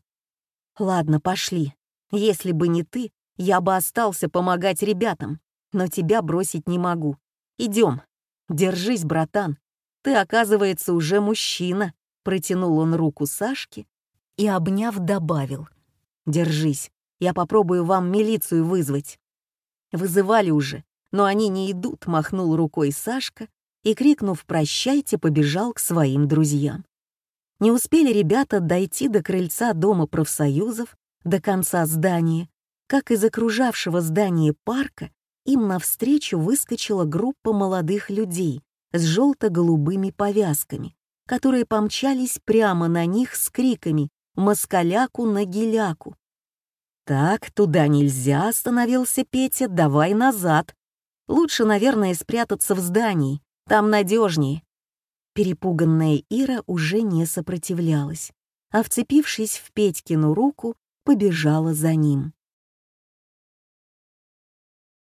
A: «Ладно, пошли. Если бы не ты, я бы остался помогать ребятам, но тебя бросить не могу. Идем. Держись, братан. Ты, оказывается, уже мужчина», — протянул он руку Сашке и, обняв, добавил. «Держись, я попробую вам милицию вызвать». Вызывали уже, но они не идут, махнул рукой Сашка и, крикнув «прощайте», побежал к своим друзьям. Не успели ребята дойти до крыльца Дома профсоюзов, до конца здания, как из окружавшего здания парка им навстречу выскочила группа молодых людей с желто-голубыми повязками, которые помчались прямо на них с криками «Москаляку на геляку!». «Так, туда нельзя», — остановился Петя, — «давай назад. Лучше, наверное, спрятаться в здании, там надежнее». Перепуганная Ира уже не сопротивлялась, а, вцепившись в Петькину руку, побежала за ним.